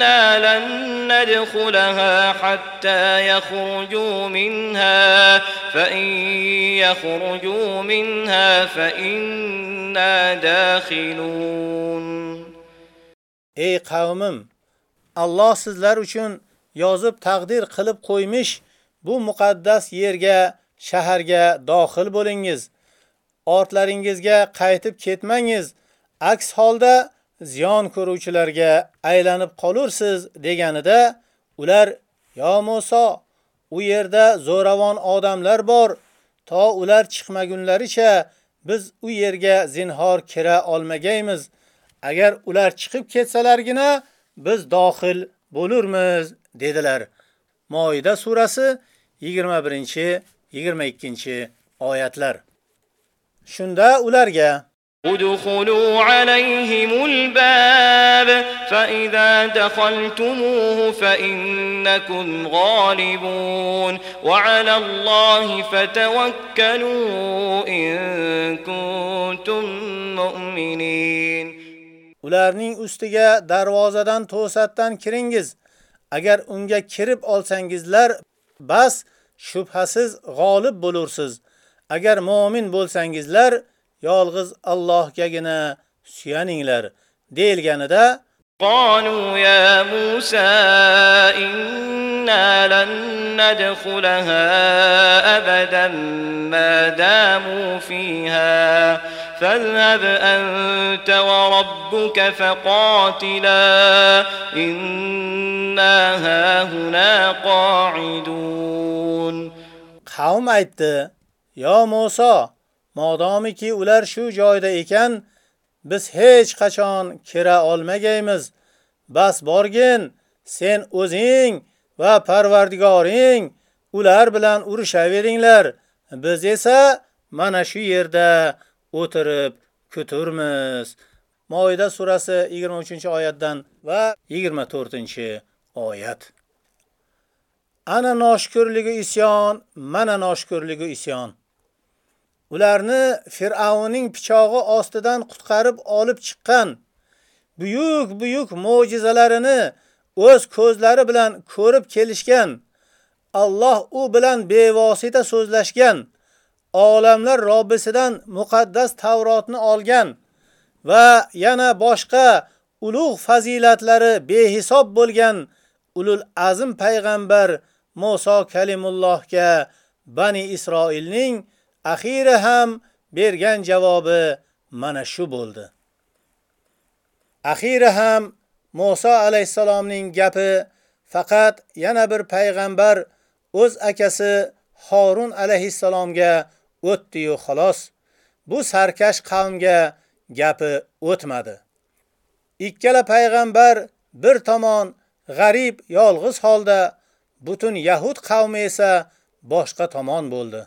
وإنا لن ندخلها حتى يخرجوا منها فإن يخرجوا منها فإنا داخلون Ey qavmim, Alloh sizlar uchun yozib taqdir qilib qo'ymish bu muqaddas yerga, shaharga doxil bo'lingiz. Ortlaringizga qaytib ketmangiz. Aks holda ziyon ko'ruvchilarga aylanib qolursiz deganida ular yo Musa u yerda zo'ravon odamlar bor. To ular chiqmagunlaricha biz u yerga zinhor kira olmagaymiz. Agar ular chiqib ketsalargina biz dohil bo'lurmiz dedilar. Moida surasi 21-22 oyatlar. Shunda ularga ادخلوا عليهم الباب فإذا دخلتموه فإنكم غالبون وعلى الله فتوكلوا إن كنتم مؤمنين Ularning ustiga darvozadan to'satdan kiringiz. agar unga kirib olsangizlar bas shubhasiz g'olib bo'lursiz agar mu'min bo'lsangizlar yolg'iz Allohgagina suyaninglar deyilganida قالوا يا موسى إنا لن ندخلها أبدا ما داموا فيها فاذهب أنت وربك فقاتلا إنا هاهنا قاعدون qavm aytdi yo Musa modomiki ular shu joyda ekan biz hech qachon kira olmagaymiz. Bas borgin sen o'zing va parvardigoring ular bilan urushaveringlar. Biz esa mana shu yerda o'tirib kuturmiz. Moida surasi 23-oyatdan va 24-oyat Ana noshkurligi isyon, mana noshkurligi isyon. Ularni Fir'avnning pichog'i ostidan qutqarib olib chiqqan buyuk-buyuk mo'jizalarini o'z ko'zlari bilan ko'rib kelishgan. Alloh u bilan bevosita so'zlashgan. Olamlar Robbisidan muqaddas Tavrotni olgan va yana boshqa ulug' fazilatlari behisob bo'lgan ulul azm payg'ambar Musa kalimullohga Bani Isroilning axiri ham bergan javobi mana shu bo'ldi. Axiri ham Musa alayhisalomning gapi faqat yana bir payg'ambar o'z akasi Harun alayhisalomga o'tdi-yu xolos. Bu sarkash qavmga gapi o'tmadi. Ikkala payg'ambar bir tomon g'arib, yolg'iz holda, butun Yahud qavmi esa boshqa tomon bo'ldi.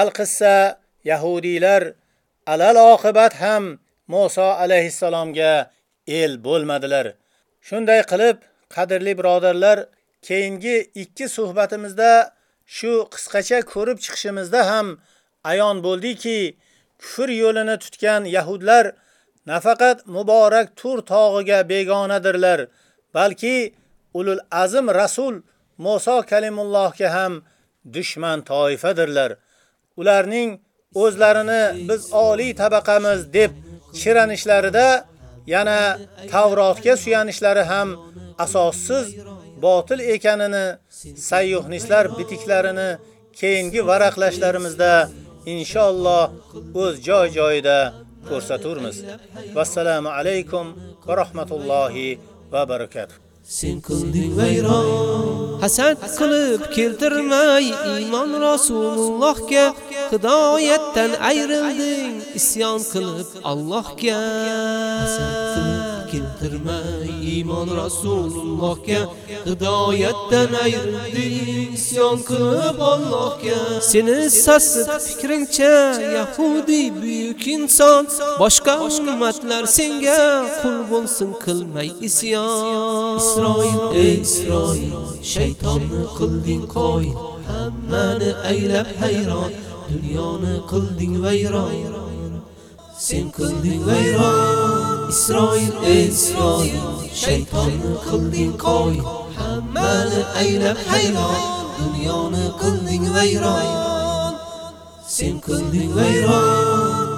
Al-qissa Yahudiylar alal oqibat ham Musa alayhissalomga el bo'lmadilar. Shunday qilib, qadrli birodarlar, keyingi ikki suhbatimizda shu qisqacha ko'rib chiqishimizda ham ayon bo'ldiki, kufr yo'lini tutgan yahudlar nafaqat muborak Tur tog'iga begonadirlar, balki ulul azm rasul Musa kalimullohga ham dushman toifadirlar. Ularning o'zlarini biz oliy tabaqamiz deb chiranishlarida yana Tavrotga suyanishlari ham asossiz botil ekanini sayyuhnistlar bitiklarini keyingi varaqlashlarimizda inshaalloh o'z joy-joyida ko'rsaturmiz. Vassalomu alaykum va rahmatullohi va barakatuh. Sen qilding vayron. Hasad qilib keltirmay iymon rasulullohga hidoyatdan ayrilding isyon qilib Allohga. Hasad qilib keltirma iymon rasulullohga. Hidoyatdan ayrildi isyon qilib Allohga. Seni sassiq fikringcha yahudi buyuk inson. Boshqa ummatlar senga qul bo'lsin qilmay isyon. Isroil ey Isroil shaytonni qilding qo'y. Hammani aylab hayron dunyoni qilding vayron. Sen qilding vayron. Isroil ey Isroil shaytonni qilding qo'y hammani aylab hayron dunyoni qilding vayron sen qilding vayron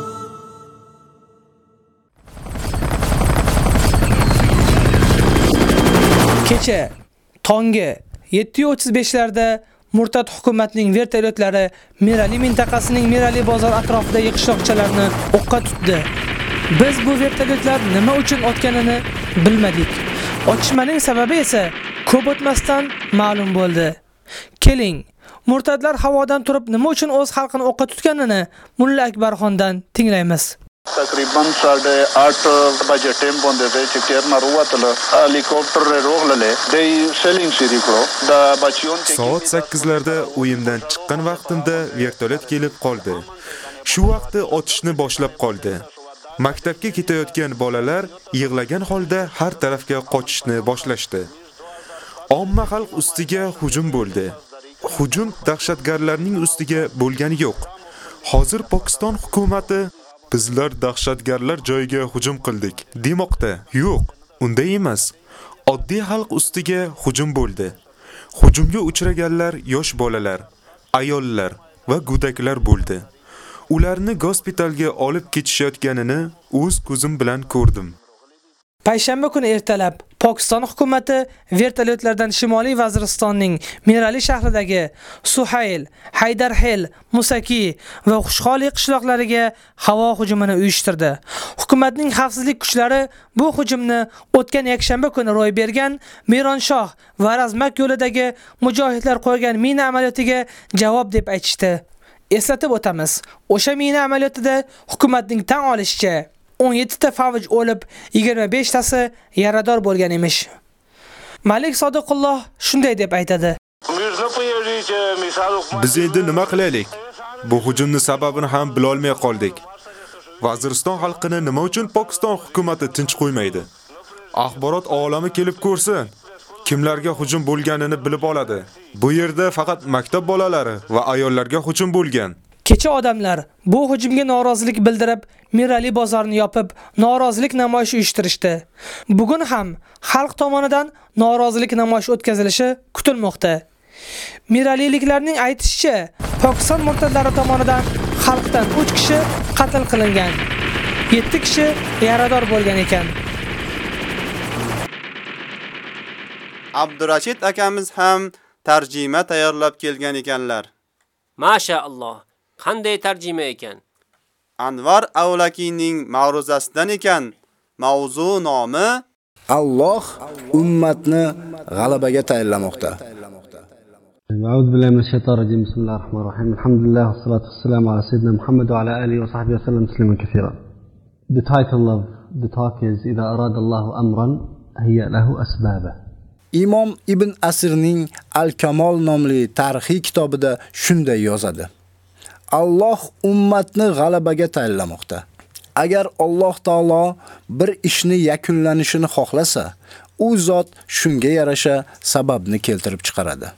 Kecha tongi 7:35larda Murtad hukumatning vertolyotlari Merali mintaqasining Merali bozor atrofidagi qishloqchalarni o'qqa tutdi. Biz bu vertolyotlar nima uchun otganini bilmadik. Otishmaning sababi esa ko'p o'tmasdan ma'lum bo'ldi. Keling, murtadlar havodan turib nima uchun o'z xalqini o'qqa tutganini Mulla Akbarxondan tinglaymiz. ਤਕਰੀਬਨ 8:30 ਵਜੇ ਟਾਈਮ ਬੰਦੇ ਦੇ ਚ ਕੇਰਨਾ ਰੂਵਤਲ helikopter ro'g'lale dey selling sirikro da bachion Soat 8larda uyimdan chiqqan vaqtimda vertolyot kelib qoldi. Shu vaqtda otishni boshlab qoldi. Maktabga ketayotgan bolalar yig'lagan holda har tarafga qochishni boshlashdi. Omma xalq ustiga hujum bo'ldi. Hujum dahshatgarlarning ustiga bo'lgani yo'q. Hozir Pokiston hukumatı bizlar dahshatgarlar joyiga hujum qildik demoqda. Yo'q, unday emas. oddiy xalq ustiga hujum bo'ldi. Hujumga uchraganlar yosh bolalar, ayollar va gudaklar bo'ldi. Ularni gospitalga olib ketishayotganini o'z ko'zim bilan ko'rdim. Payshanba kuni ertalab Pokiston hukumatı vertolyotlardan Shimoliy Vaziristonning Mirali shahridagi Suhayl, Haydarhel, Musaki va Xushxoli qishloqlariga havo hujumini uyushtirdi. Hukumatning xavfsizlik kuchlari bu hujumni o'tgan yakshanba kuni ro'y bergan Mironshoh va Razmak yo'lidagi mujohidlar qo'ygan mina amaliyotiga javob deb aytishdi. Eslatib o'tamiz, o'sha mina amaliyotida hukumatning tan olishicha 17 ta favj o'lib, 25 tasi yarador bo'lgan emish. Malik Sodiqulloh shunday deb aytadi. Biz endi nima qilaylik? Bu hujumni sababini ham bilolmay qoldik. Vaziriston xalqini nima uchun Pokiston hukumatı tinch qo'ymaydi? Axborot olami kelib ko'rsin. Kimlarga hujum bo'lganini bilib oladi. Bu yerda faqat maktab bolalari va ayollarga hujum bo'lgan. Kecha odamlar bu hujumga norozilik bildirib, Mirali bozorini yopib, norozilik namoyishi uyushtirishdi. Bugun ham xalq tomonidan norozilik namoyishi o'tkazilishi kutilmoqda. Miraliliklarning aytishicha, Pokiston murtadlari tomonidan xalqdan 3 kishi qatl qilingan. 7 kishi yarador bo'lgan ekan. Abdurashid akamiz ham tarjima tayyorlab kelgan ekanlar. Mashaalloh. Qanday tarjima ekan? Anvar Avlakining ma'ruzasidan ekan. Mavzu nomi Alloh ummatni g'alabaga tayyorlamoqda. أعوذ بالله من الشيطان الرجيم بسم الله الرحمن الرحيم الحمد لله والصلاة والسلام على سيدنا محمد وعلى آله وصحبه وسلم تسليما كثيرا The title of the talk is إذا أراد الله أمرا هي له أسبابه Imom Ibn Asirning Al-Kamol nomli tarixiy kitobida shunday yozadi. Alloh ummatni g'alabaga tayyorlamoqda. Agar Alloh taolo bir ishni yakunlanishini xohlasa, u zot shunga yarasha sababni keltirib chiqaradi.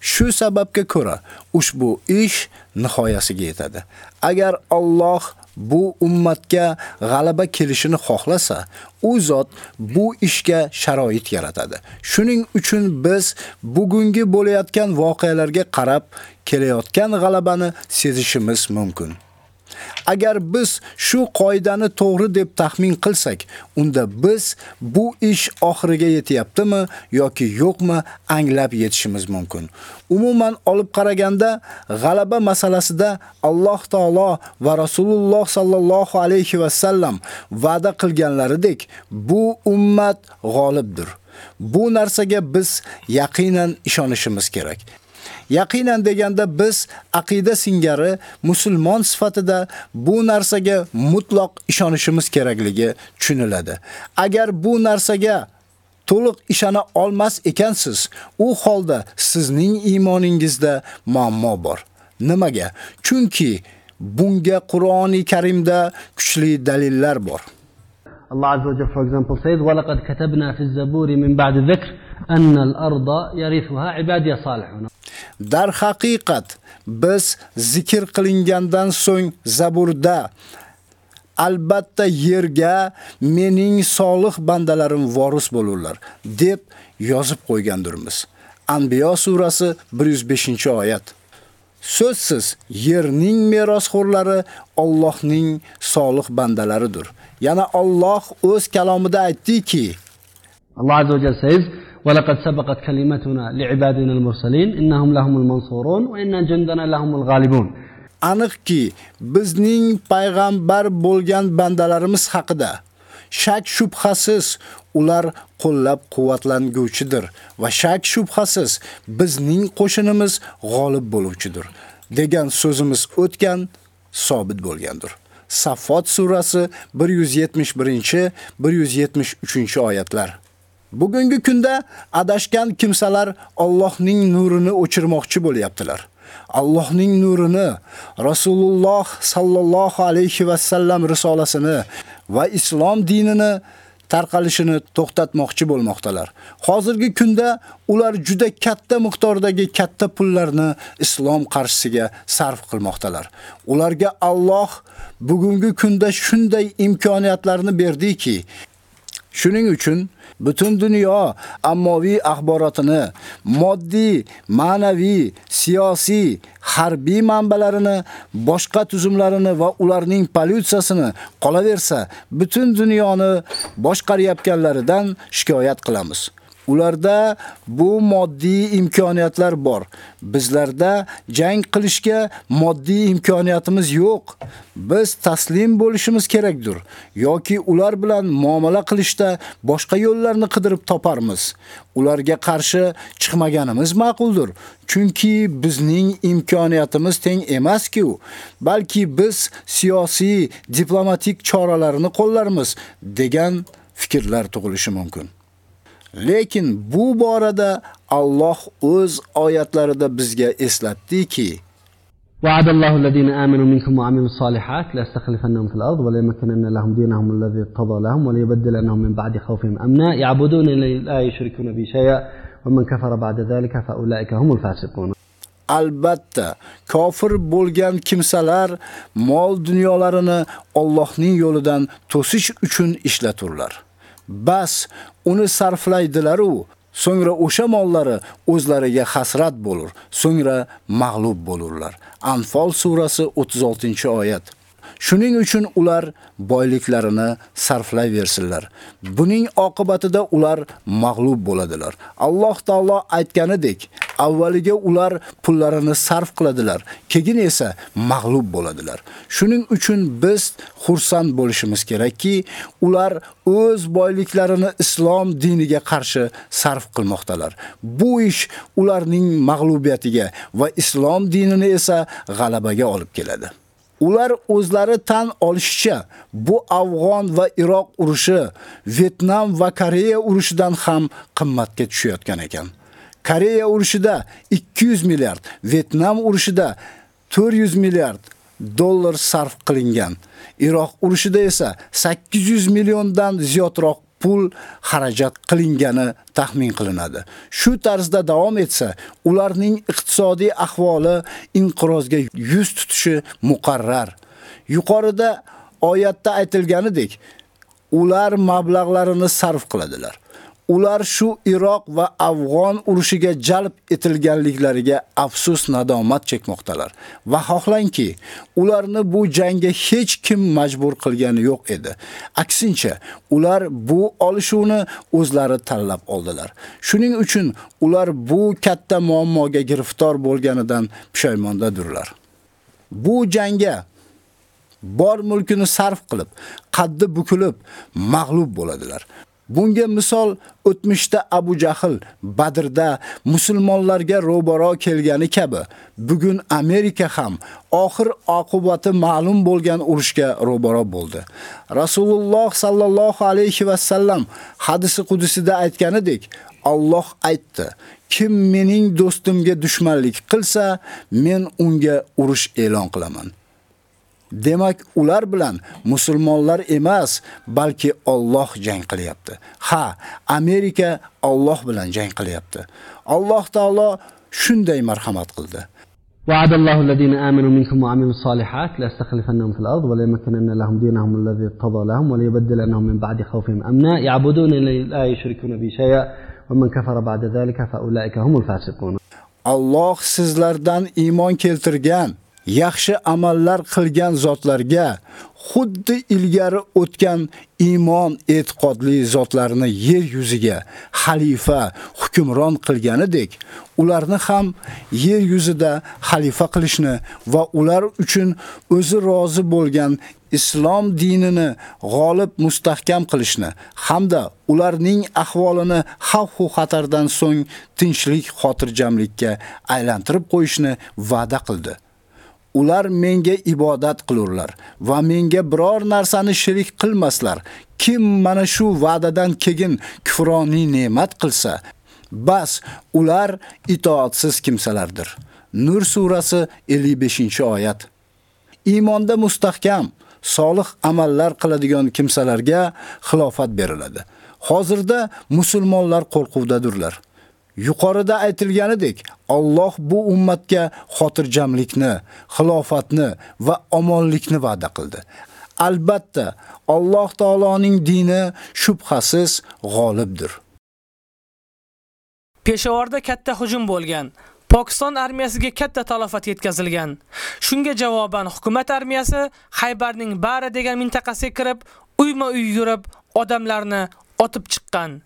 Shu sababga ko'ra ushbu ish nihoyasiga yetadi. Agar Alloh bu ummatga g'alaba kelishini xohlasa, u zot bu ishga sharoit yaratadi. Shuning uchun biz bugungi bo'layotgan voqealarga qarab kelayotgan g'alabani sezishimiz mumkin. Agar biz shu qoidani to'g'ri deb taxmin qilsak, unda biz bu ish oxiriga yetyaptimi yoki yo'qmi anglab yetishimiz mumkin. Umuman olib qaraganda, g'alaba masalasida Alloh taolo va Rasululloh sallallohu alayhi va sallam va'da qilganlaridek, bu ummat g'olibdir. Bu narsaga biz yaqinan ishonishimiz kerak. yaqinan deganda biz aqida singari musulmon sifatida bu narsaga mutlaq ishonishimiz kerakligi tushuniladi. Agar bu narsaga to'liq ishona olmas ekansiz, u holda sizning iymoningizda muammo bor. Nimaga? Chunki bunga Qur'oni Karimda kuchli dalillar bor. Allah Azza wa Jalla for example says, "Wa laqad katabna fi az-zaburi min ba'di dhikr" darhaqiqat biz zikr qilingandan so'ng zaburda albatta yerga mening solih bandalarim voris bo'lurlar deb yozib qo'ygandirmiz. Anbiyo surasi 105-oyat. so'zsiz yerning merosxo'rlari Allohning solih bandalaridir. Yana Alloh o'z kalomida aytdiki, Alloh azza va jalla ولقد سبقت كلمتنا لعبادنا المرسلين إنهم لهم المنصورون وإن جندنا لهم الغالبون Aniqki, bizning payg'ambar bo'lgan bandalarimiz haqida shak shubhasiz ular qo'llab-quvvatlanguvchidir va shak shubhasiz bizning qo'shinimiz g'olib bo'luvchidir degan so'zimiz o'tgan sobit bo'lgandir. Saffot surasi 171-173-oyatlar. Bugungi kunda adashgan kimsalar Allohning nurini o'chirmoqchi bo'lyaptilar. Allohning nurini, Rasululloh sallallohu alayhi va sallam risolasini va islom dinini tarqalishini to'xtatmoqchi bo'lmoqdalar. Hozirgi kunda ular juda katta miqdordagi katta pullarni islom qarshisiga sarf qilmoqdalar. Ularga Alloh bugungi kunda shunday imkoniyatlarni berdiki, Shuning uchun butun dunyo ammoviy axborotini, moddiy, ma'naviy, siyosiy, harbiy manbalarini, boshqa tuzumlarini va ularning politsiyasini qolaversa, butun dunyoni boshqarayotganlaridan shikoyat qilamiz. Ularda bu moddiy imkoniyatlar bor. Bizlarda jang qilishga moddiy imkoniyatimiz yo'q. Biz taslim bo'lishimiz kerakdir yoki ular bilan muomala qilishda boshqa yo'llarni qidirib toparmiz. Ularga qarshi chiqmaganimiz ma'quldir. Chunki bizning imkoniyatimiz teng emas-ku, balki biz siyosiy, diplomatik choralarni qo'llarmiz degan fikrlar tug'ilishi mumkin. Lekin bu borada Alloh o'z oyatlarida bizga eslatdiki, وعد الله الذين آمنوا منكم وعملوا الصالحات ليستخلفنهم في الأرض وليمكنن لهم دينهم الذي ارتضى لهم وليبدلنهم من بعد خوفهم أمنا يعبدون لا يشركون به شيئا ومن كفر بعد ذلك فأولئك هم الفاسقون Albatta, kofir bo'lgan kimsalar mol dunyolarini Allohning yo'lidan to'sish uchun ishlaturlar. Bas uni sarflaydilar-u, so'ngra o'sha mollari o'zlariga hasrat bo'lur, so'ngra mag'lub bo'lurlar. Anfal surasi 36-oyat. Shuning uchun ular boyliklarini sarflayversinlar. Buning oqibatida ular mag'lub bo'ladilar. Alloh taolo aytganidek, avvaliga ular pullarini sarf qiladilar, keyin esa mag'lub bo'ladilar. Shuning uchun biz xursand bo'lishimiz kerakki, ular o'z boyliklarini islom diniga qarshi sarf qilmoqdalar. Bu ish ularning mag'lubiyatiga va islom dinini esa g'alabaga olib keladi. Ular o'zlari tan olishicha, bu Afg'on va Iroq urushi, Vietnam va Koreya urushidan ham qimmatga tushayotgan ekan. Koreya urushida 200 milliard, Vietnam urushida 400 milliard dollar sarf qilingan. Iroq urushida esa 800 milliondan ziyodroq pul xarajat qilingani taxmin qilinadi. Shu tarzda davom etsa, ularning iqtisodiy ahvoli inqirozga yuz tutishi muqarrar. Yuqorida oyatda aytilganidek, ular mablag'larini sarf qiladilar. Ular shu Iroq va Afg'on urushiga jalb etilganliklariga afsus nadomat chekmoqdalar va xohlanki, ularni bu jangga hech kim majbur qilgani yo'q edi. Aksincha, ular bu olishuvni o'zlari tanlab oldilar. Shuning uchun ular bu katta muammoga giriftor bo'lganidan pushaymondadirlar. Bu jangga bor mulkini sarf qilib, qaddi bukilib, mag'lub bo'ladilar. Bunga misol o'tmishda Abu Jahl Badrda musulmonlarga ro'baro kelgani kabi, bugun Amerika ham oxir oqibati ma'lum bo'lgan urushga ro'baro bo'ldi. Rasululloh sallallohu alayhi va sallam hadisi qudusida aytganidek, Alloh aytdi: Kim mening do'stimga dushmanlik qilsa, men unga urush e'lon qilaman. Demak, ular bilan musulmonlar emas, balki Alloh jang qilyapti. Ha, Amerika Alloh bilan jang qilyapti. Alloh taolo shunday marhamat qildi. وعد الله الذين آمنوا منكم وعملوا الصالحات ليستخلفنهم في الأرض وليمكنن لهم دينهم الذي ارتضى لهم وليبدلنهم من بعد خوفهم أمنا يعبدون لا يشركون به شيئا ومن كفر بعد ذلك فأولئك هم الفاسقون الله sizlardan iymon keltirgan yaxshi amallar qilgan zotlarga xuddi ilgari o'tgan iymon e'tiqodli zotlarni yer yuziga xalifa hukmron qilganidek ularni ham yer yuzida xalifa qilishni va ular uchun o'zi rozi bo'lgan islom dinini g'olib mustahkam qilishni hamda ularning ahvolini xavf va xatardan so'ng tinchlik xotirjamlikka aylantirib qo'yishni va'da qildi. Ular menga ibodat qilurlar va menga biror narsani shirik qilmaslar. Kim mana shu va'dadan keyin kufroniy ne'mat qilsa, bas ular itoatsiz kimsalardir. Nur surasi 55-oyat. Iymonda mustahkam, solih amallar qiladigan kimsalarga xilofat beriladi. Hozirda musulmonlar qo'rquvdadurlar. Yuqorida aytilganidek, Alloh bu ummatga xotirjamlikni, xilofatni va omonlikni va'da qildi. albatta Alloh taoloning dini shubhasiz g'olibdir. Peshovarda katta hujum bo'lgan. Pokiston armiyasiga katta talofat yetkazilgan. Shunga javoban hukumat armiyasi Haybarning Bara degan mintaqasiga kirib, uyma-uy yurib, odamlarni otib chiqqan.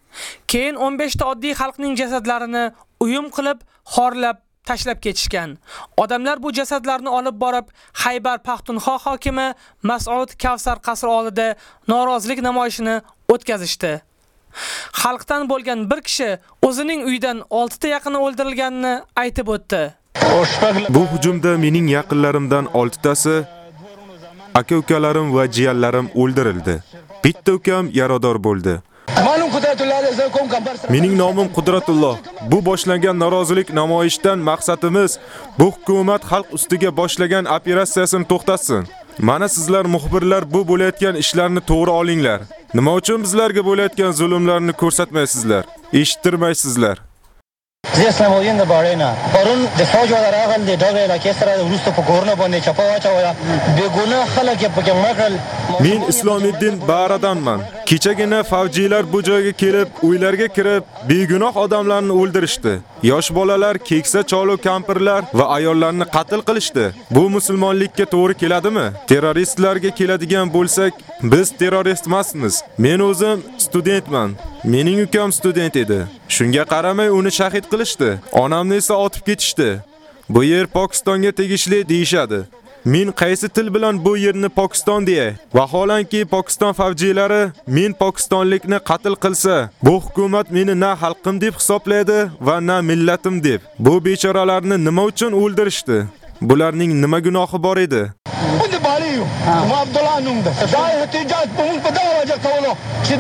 Keyin 15 ta oddiy xalqning jasadlarini uyum qilib, xorlab tashlab ketishgan. Odamlar bu jasadlarni olib borib, Haybar Paxtunxo hokimi Mas'ud Kavsar qasri oldida norozilik namoyishini o'tkazishdi. Xalqdan bo'lgan bir kishi o'zining uyidan 6 ta yaqini o'ldirilganini aytib o'tdi. Bu hujumda mening yaqinlarimdan 6 tasi aka-ukalarim va jiyanlarim o'ldirildi. Bitta ukam yarador bo'ldi. Mening nomim Qudratulloh. Bu boshlangan norozilik namoyishidan maqsadimiz bu hukumat xalq ustiga boshlagan operatsiyasini to'xtatsin. Mana sizlar muxbirlar bu bo'layotgan ishlarni to'g'ri olinglar. Nima uchun bizlarga bo'layotgan zulmlarni ko'rsatmaysizlar? Eshittirmaysizlar. زه اسلام د باړینا پرون د فوج ولا راغل د ډوګه علاقې سره وروسته په کورونه باندې چپا واچوله بېګناه خلک یې پکې مړ men islomiddin baradanman kechagina favjiylar bu joyga kelib uylarga kirib begunoh odamlarni o'ldirishdi yosh bolalar keksa cholu kampirlar va ayollarni qatl qilishdi. Bu musulmonlikka to'g'ri keladimi? Terroristlarga keladigan bo'lsak biz terrorist emasmiz. Men o'zim studentman. Mening ukam student edi. Shunga qaramay uni shahid qilishdi. Onamni esa otib ketishdi. Bu yer Pokistonga tegishli deyshadi. Men qaysi til bilan bu yerni Pokiston deya? Vaholanki Pokiston favjilari men pokistonlikni qatl qilsa, bu hukumat meni na xalqim deb hisoblaydi va na millatim deb. Bu bechoralarni nima uchun o'ldirishdi? Bularning nima gunohi bor edi? Bunde baliyu. Ma Abdullah numda. Da ehtijaj bu wajh tawlo. Ki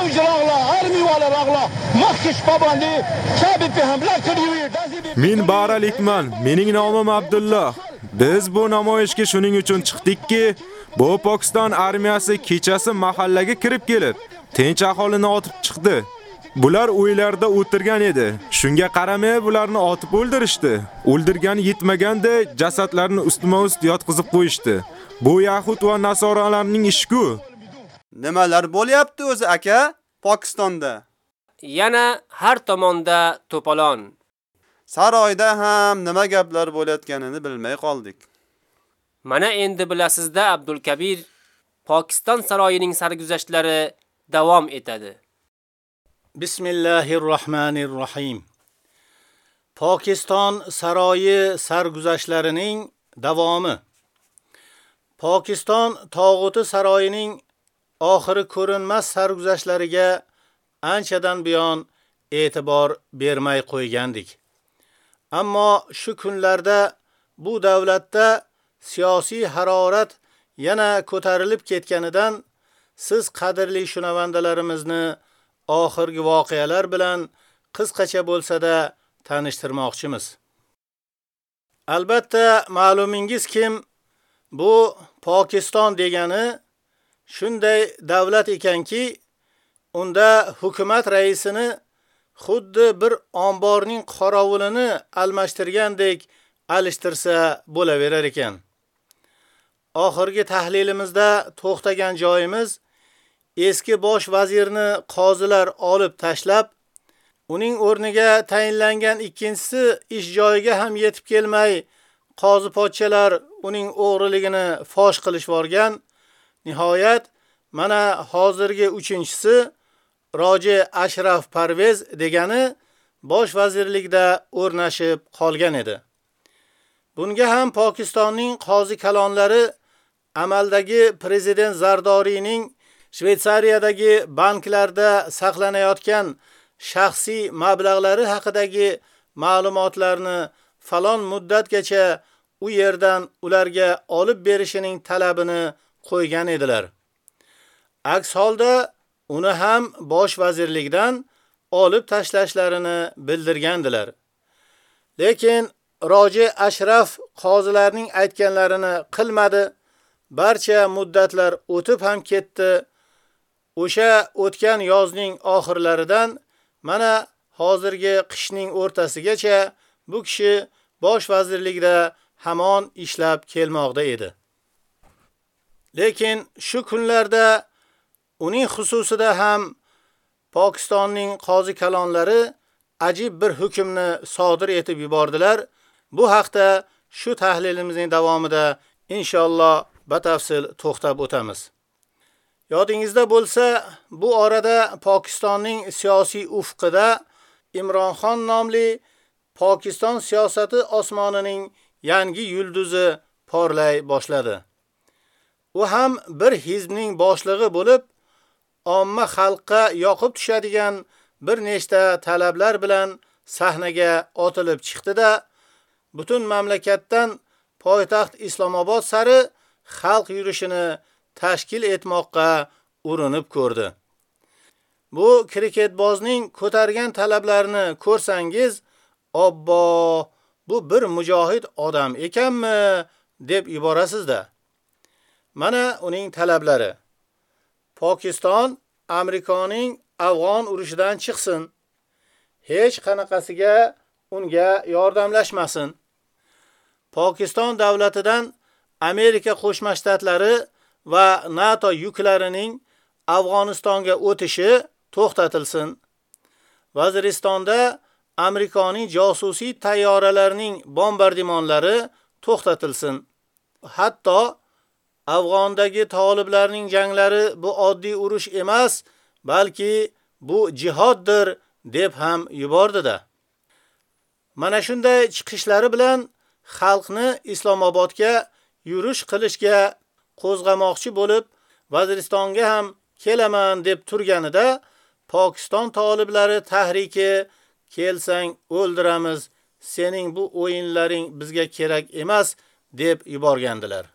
do khalq fawj ragla, armi wala ragla. Makish pabandi, sabi pe hamla. Men Baralikman. Mening nomim Abdulloh. Biz bu namoyishga shuning uchun chiqdikki, bu Pokiston armiyasi kechasi mahallaga kirib kelib, tinch aholini otib chiqdi. Bular uylarda o'tirgan edi. Shunga qaramay bularni otib o'ldirishdi. O'ldirgani yetmaganda jasadlarni ustma-ust yotqizib qo'yishdi. Bu yahud va nasoralarning ishi-ku. Nimalar bo'lyapti o'zi aka Pokistonda? Yana har tomonda to'polon. Saroyda ham nima gaplar bo'layotganini bilmay qoldik. Mana endi bilasizda Abdul Kabir Pokiston saroyining sarguzashtlari davom etadi. Bismillahirrohmanirrohim. Pokiston saroyi sarguzashtlarining davomi. Pokiston tog'uti saroyining oxiri ko'rinmas sarguzashtlariga anchadan buyon e'tibor bermay qo'ygandik. Ammo shu kunlarda bu davlatda siyosiy harorat yana ko'tarilib ketganidan siz qadrli shunavandalarimizni oxirgi voqealar bilan qisqacha bo'lsa-da tanishtirmoqchimiz. Albatta, ma'lumingiz kim bu Pokiston degani shunday davlat ekanki, unda hukumat raisini xuddi bir omborning qorovulini almashtirgandek alishtirsa bo'laverar ekan. Oxirgi tahlilimizda to'xtagan joyimiz eski bosh vazirni qozilar olib tashlab, uning o'rniga tayinlangan ikkinchisi ish joyiga ham yetib kelmay, qozi pochchalar uning o'g'riligini fosh qilishvorgan. Nihoyat mana hozirgi 3-uchinchisi Roji Ashraf Parvez degani bosh vazirlikda o'rnashib qolgan edi. Bunga ham Pokistonning qozi kalonlari amaldagi prezident Zardoriyning Shveytsariyadagi banklarda saqlanayotgan shaxsiy mablag'lari haqidagi ma'lumotlarni falon muddatgacha u yerdan ularga olib berishining talabini qo'ygan edilar. Aks holda uni ham bosh vazirlikdan olib tashlashlarini bildirgandilar. Lekin Roji Ashraf qozilarning aytganlarini qilmadi. Barcha muddatlar o'tib ham ketdi. O'sha o'tgan yozning oxirlaridan mana hozirgi qishning o'rtasigacha bu kishi bosh vazirlikda hamon ishlab kelmoqda edi. Lekin shu kunlarda uning xususida ham Pokistonning qozi kalonlari ajib bir hukmni sodir etib yubordilar. Bu haqda shu tahlilimizning davomida inshaalloh batafsil to'xtab o'tamiz. Yodingizda bo'lsa, bu orada Pokistonning siyosiy ufqida Imronxon nomli Pokiston siyosati osmonining yangi yulduzi porlay boshladi. U ham bir hizbning boshlig'i bo'lib, omma xalqqa yoqib tushadigan bir nechta talablar bilan sahnaga otilib chiqdi-da, butun mamlakatdan poytaxt Islomobod sari xalq yurishini tashkil etmoqqa urinib ko'rdi. Bu kriketbozning ko'targan talablarini ko'rsangiz, obbo, bu bir mujohid odam ekanmi deb yuborasizda. Mana uning talablari. Pokiston Amerikaning Afg'on urushidan chiqsin. Hech qanaqasiga unga yordamlashmasin. Pokiston davlatidan Amerika Qo'shma Shtatlari va NATO yuklarining Afg'onistonga o'tishi to'xtatilsin. Vaziristonda Amerikaning josusiy tayyoralarining bombardimonlari to'xtatilsin. Hatto Afg'ondagi toliblarning janglari bu oddiy urush emas, balki bu jihoddir deb ham yubordida. Mana shunday chiqishlari bilan xalqni Islomobodga yurish qilishga qo'zg'amoqchi bo'lib, Vaziristonga ham kelaman deb turganida Pokiston toliblari tahriki kelsang o'ldiramiz, sening bu o'yinlaring bizga kerak emas deb yuborgandilar.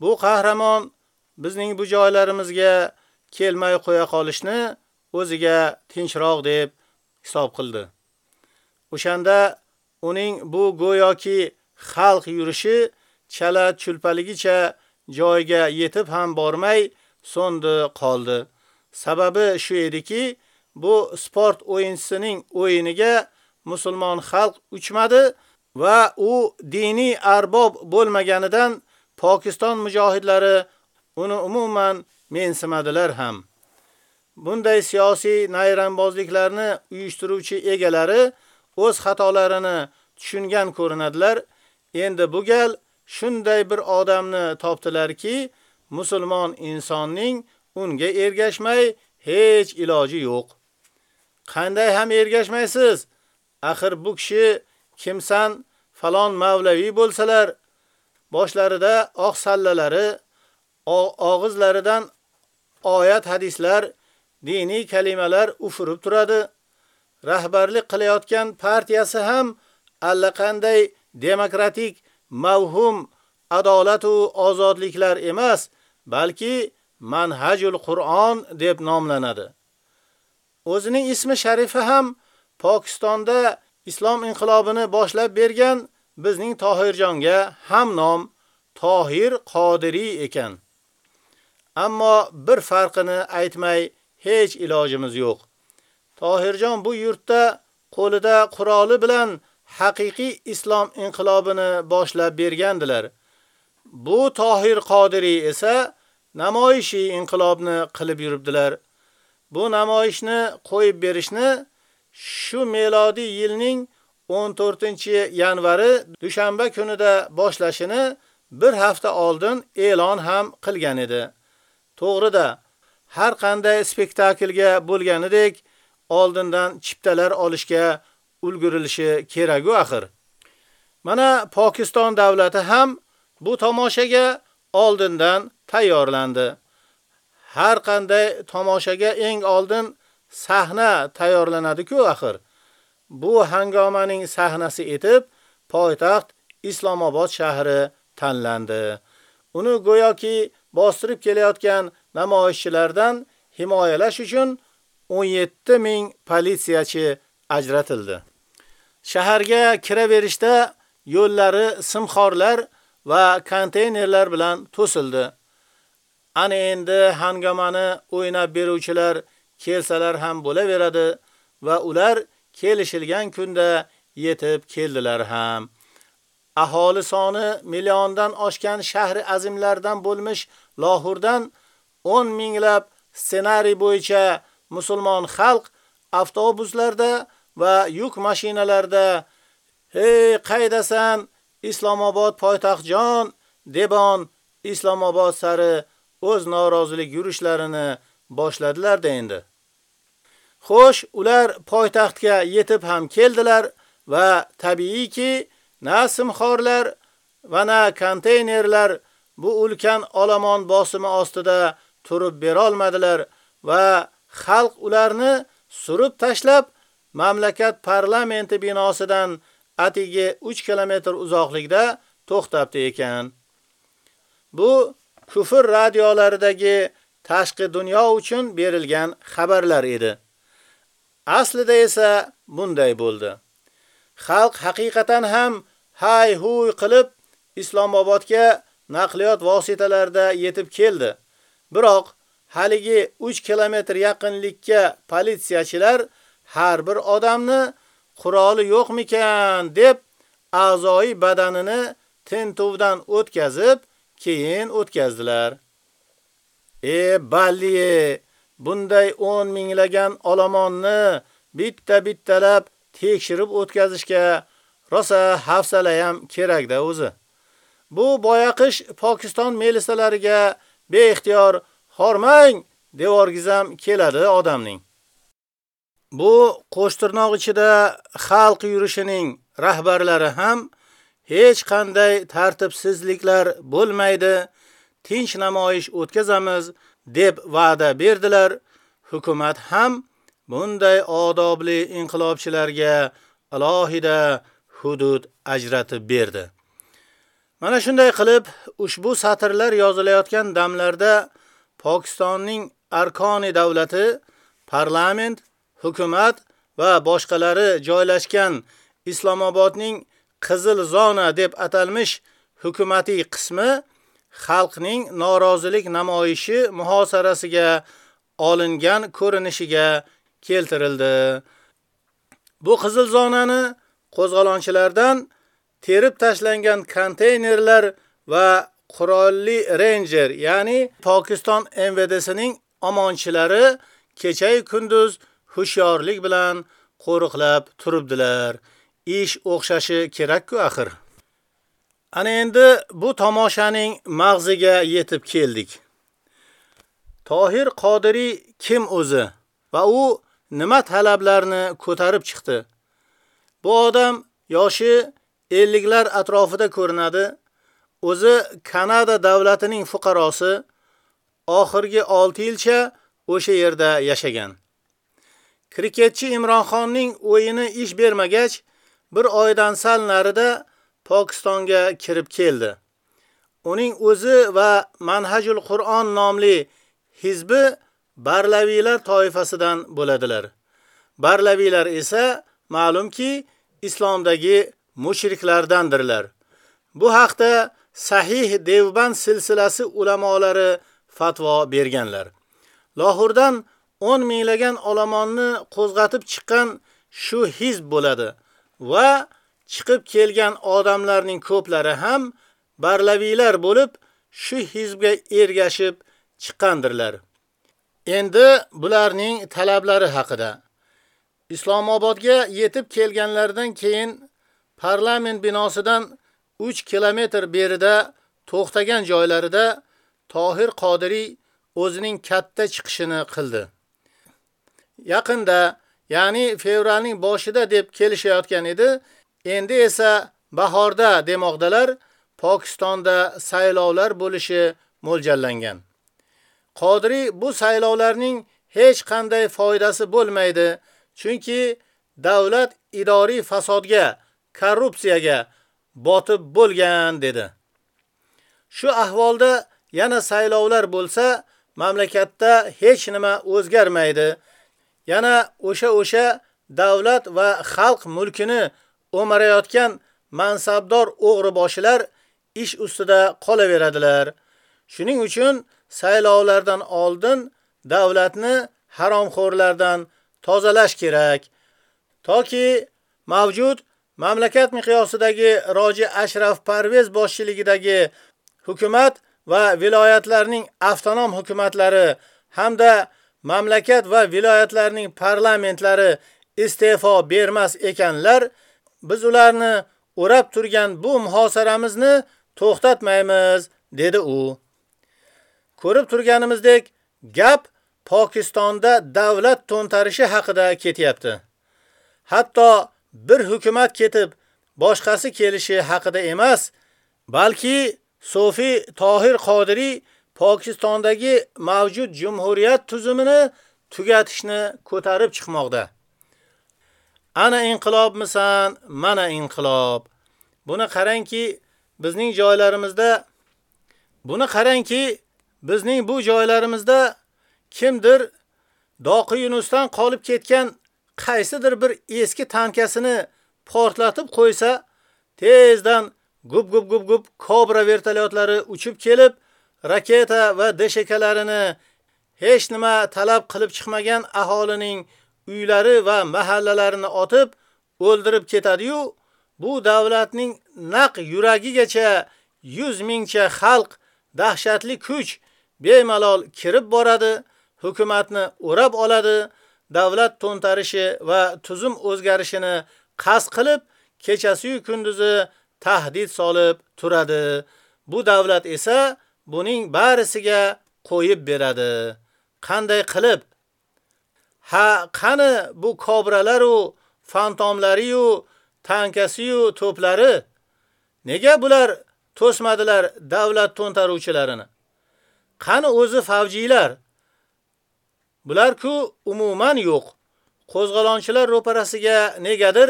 Bu qahramon bizning bu joylarimizga kelmay qo'ya qolishni o'ziga tinchroq deb hisob qildi. O'shanda uning bu go'yoki xalq yurishi chala chulpaligicha joyiga yetib ham bormay so'ndi qoldi. Sababi shu ediki, bu sport o'yinchisining o'yiniga musulmon xalq uchmadi va u diniy arbob bo'lmaganidan Pokiston mujohidlari uni umuman mensimadilar ham. Bunday siyosiy nayrambozliklarni uyushtiruvchi egalari o'z xatolarini tushungan ko'rinadilar. Endi bu gal shunday bir odamni topdilarki, musulmon insonning unga ergashmay hech iloji yo'q. Qanday ham ergashmaysiz? Axir bu kishi kimsan falon mavlaviy bo'lsalar, boshlarida oq sallalari, og'izlaridan oyat hadislar, diniy kalimalar ufurib turadi. Rahbarlik qilayotgan partiyasi ham allaqanday demokratik, mavhum adolat va ozodliklar emas, balki Manhajul Qur'on deb nomlanadi. O'zining ismi sharifi ham Pokistonda islom inqilobini boshlab bergan bizning Tohirjonga ham nom Tohir Qodiriy ekan. Ammo bir farqini aytmay hech ilojimiz yo'q. Tohirjon bu yurtda qo'lida quroli bilan haqiqiy islom inqilobini boshlab bergandilar. Bu Tohir Qodiriy esa namoyishi inqilobni qilib yuribdilar. Bu namoyishni qo'yib berishni shu melodiy yilning 14-yanvari dushanba kunida boshlashini bir hafta oldin e'lon ham qilgan edi. To'g'rida, har qanday spektaklga bo'lganidek oldindan chiptalar olishga ulgurilishi kerak-ku axir. Mana Pokiston davlati ham bu tomoshaga oldindan tayyorlandi. Har qanday tomoshaga eng oldin sahna tayyorlanadi-ku axir. Bu hangomaning sahnasi etib poytaxt Islomobod shahri tanlandi. Uni go'yoki bostirib kelayotgan namoyishchilardan himoyalash uchun 17 ming politsiyachi ajratildi. Shaharga kiraverishda yo'llari simxorlar va konteynerlar bilan to'sildi. Ana endi hangomani o'ynab beruvchilar kelsalar ham bo'laveradi va ular kelishilgan kunda yetib keldilar ham. aholi soni milliondan oshgan shahri azimlardan bo'lmish Lahurdan 10 minglab ssenariy bo'yicha musulmon xalq avtobuslarda va yuk mashinalarida "Hey, qaydasan? Islomobod poytaxtjon" debon Islomobod sari o'z norozilik yurishlarini boshladilar endi. Xo'sh, ular poytaxtga yetib ham keldilar va tabiiyki, na simxorlar va na konteynerlar bu ulkan olomon bosimi ostida turib bera olmadilar va xalq ularni surib tashlab mamlakat parlamenti binosidan atigi 3 kilometr uzoqlikda to'xtabdi ekan. Bu kufr radiolaridagi tashqi dunyo uchun berilgan xabarlar edi. Aslida esa bunday bo'ldi. Xalq haqiqatan ham hay huy qilib Islomobodga naqliyot vositalarida yetib keldi. Biroq haligi 3 kilometr yaqinlikka politsiyachilar har bir odamni quroli yo'qmikan deb a'zoyi badanini tintuvdan o'tkazib, keyin o'tkazdilar. E balli, bunday 10 minglagan olomonni bitta-bittalab tekshirib o'tkazishga rosa hafsala ham kerakda o'zi. Bu boyaqish Pokiston melisalariga beixtiyor hormang devorgizam keladi odamning. Bu qo'shtirnoq ichida xalq yurishining rahbarlari ham hech qanday tartibsizliklar bo'lmaydi tinch namoyish o'tkazamiz deb va'da berdilar. Hukumat ham bunday odobli inqilobchilarga alohida hudud ajratib berdi. Mana shunday qilib, ushbu satrlar yozilayotgan damlarda Pokistonning arkoni davlati, parlament, hukumat va boshqalari joylashgan Islomobodning Qizil zona deb atalmish hukumatiy qismi xalqning norozilik namoyishi muhosarasiga olingan ko'rinishiga keltirildi. Bu qizil zonani qo'zg'alonchilardan terib tashlangan konteynerlar va qurolli Ranger, ya'ni Pokiston MVDsining omonchilari kecha kunduz hushyorlik bilan qo'riqlab turibdilar. Ish o'xshashi kerak-ku axir. Ana endi bu tomoshaning mag'ziga yetib keldik. Tohir Qodiriy kim o'zi va u nima talablarni ko'tarib chiqdi? Bu odam yoshi 50 lar atrofida ko'rinadi. O'zi Kanada davlatining fuqarosi, oxirgi 6 yilcha o'sha yerda yashagan. Kriketchi Imronxonning o'yini ish bermagach, bir oydan sal narida Pokistonga kirib keldi. Uning o'zi va Manhajul Qur'on nomli hizbi Barlaviylar toifasidan bo'ladilar. Barlaviylar esa ma'lumki islomdagi mushriklardandirlar. Bu haqda Sahih Devban silsilasi ulamolari fatvo berganlar. Lohurdan 10 minglagan olomonni qo'zg'atib chiqqan shu hizb bo'ladi va chiqib kelgan odamlarning ko'plari ham barlaviylar bo'lib, shu hizbga ergashib chiqqandirlar. Endi bularning talablari haqida Islomobodga yetib kelganlardan keyin parlament binosidan 3 kilometr berida to'xtagan joylarida Tohir Qodiriy o'zining katta chiqishini qildi. Yaqinda, ya'ni fevralning boshida deb kelishayotgan edi, Endi esa bahorda demoqdalar Pokistonda saylovlar bo'lishi mo'ljallangan. Qodiri bu saylovlarning hech qanday foydasi bo'lmaydi, chunki davlat idoriy fasodga, korrupsiyaga botib bo'lgan dedi. Shu ahvolda yana saylovlar bo'lsa, mamlakatda hech nima o'zgarmaydi. Yana o'sha-o'sha davlat va xalq mulkini o'marayotgan mansabdor o'g'ri boshilar ish ustida qolaveradilar. Shuning uchun saylovlardan oldin davlatni haromxo'rlardan tozalash kerak. Toki mavjud mamlakat miqyosidagi Roji Ashraf Parvez boshchiligidagi hukumat va viloyatlarning avtonom hukumatlari hamda mamlakat va viloyatlarning parlamentlari iste'fo bermas ekanlar, biz ularni o'rab turgan bu muhosaramizni to'xtatmaymiz, dedi u. Ko'rib turganimizdek, gap Pokistonda davlat to'ntarishi haqida ketyapti. Hatto bir hukumat ketib, boshqasi kelishi haqida emas, balki Sofi Tohir Qodiri Pokistondagi mavjud jumhuriyat tuzumini tugatishni ko'tarib chiqmoqda. Ana inqilobmisan, mana inqilob. Buni qarangki, bizning joylarimizda buni qarangki, bizning bu joylarimizda kimdir Doqi Yunusdan qolib ketgan qaysidir bir eski tankasini portlatib qo'ysa, tezdan gub gub gub gub Cobra vertolyotlari uchib kelib, raketa va deshekalarini hech nima talab qilib chiqmagan aholining uylari va mahallalarini otib, o'ldirib ketadi-yu, bu davlatning naq yuragigacha 100 mingcha xalq dahshatli kuch bemalol kirib boradi, hukumatni o'rab oladi, davlat to'ntarishi va tuzum o'zgarishini qas qilib, kechasi yu kunduzi tahdid solib turadi. Bu davlat esa buning barisiga qo'yib beradi. Qanday qilib? Ha, qani bu kobralar u fantomlari yu tankasi yu to'plari? Nega bular to'smadilar davlat to'ntaruvchilarini? Qani o'zi favjilar? Bular-ku umuman yo'q. Qo'zg'alonchilar ro'parasiga negadir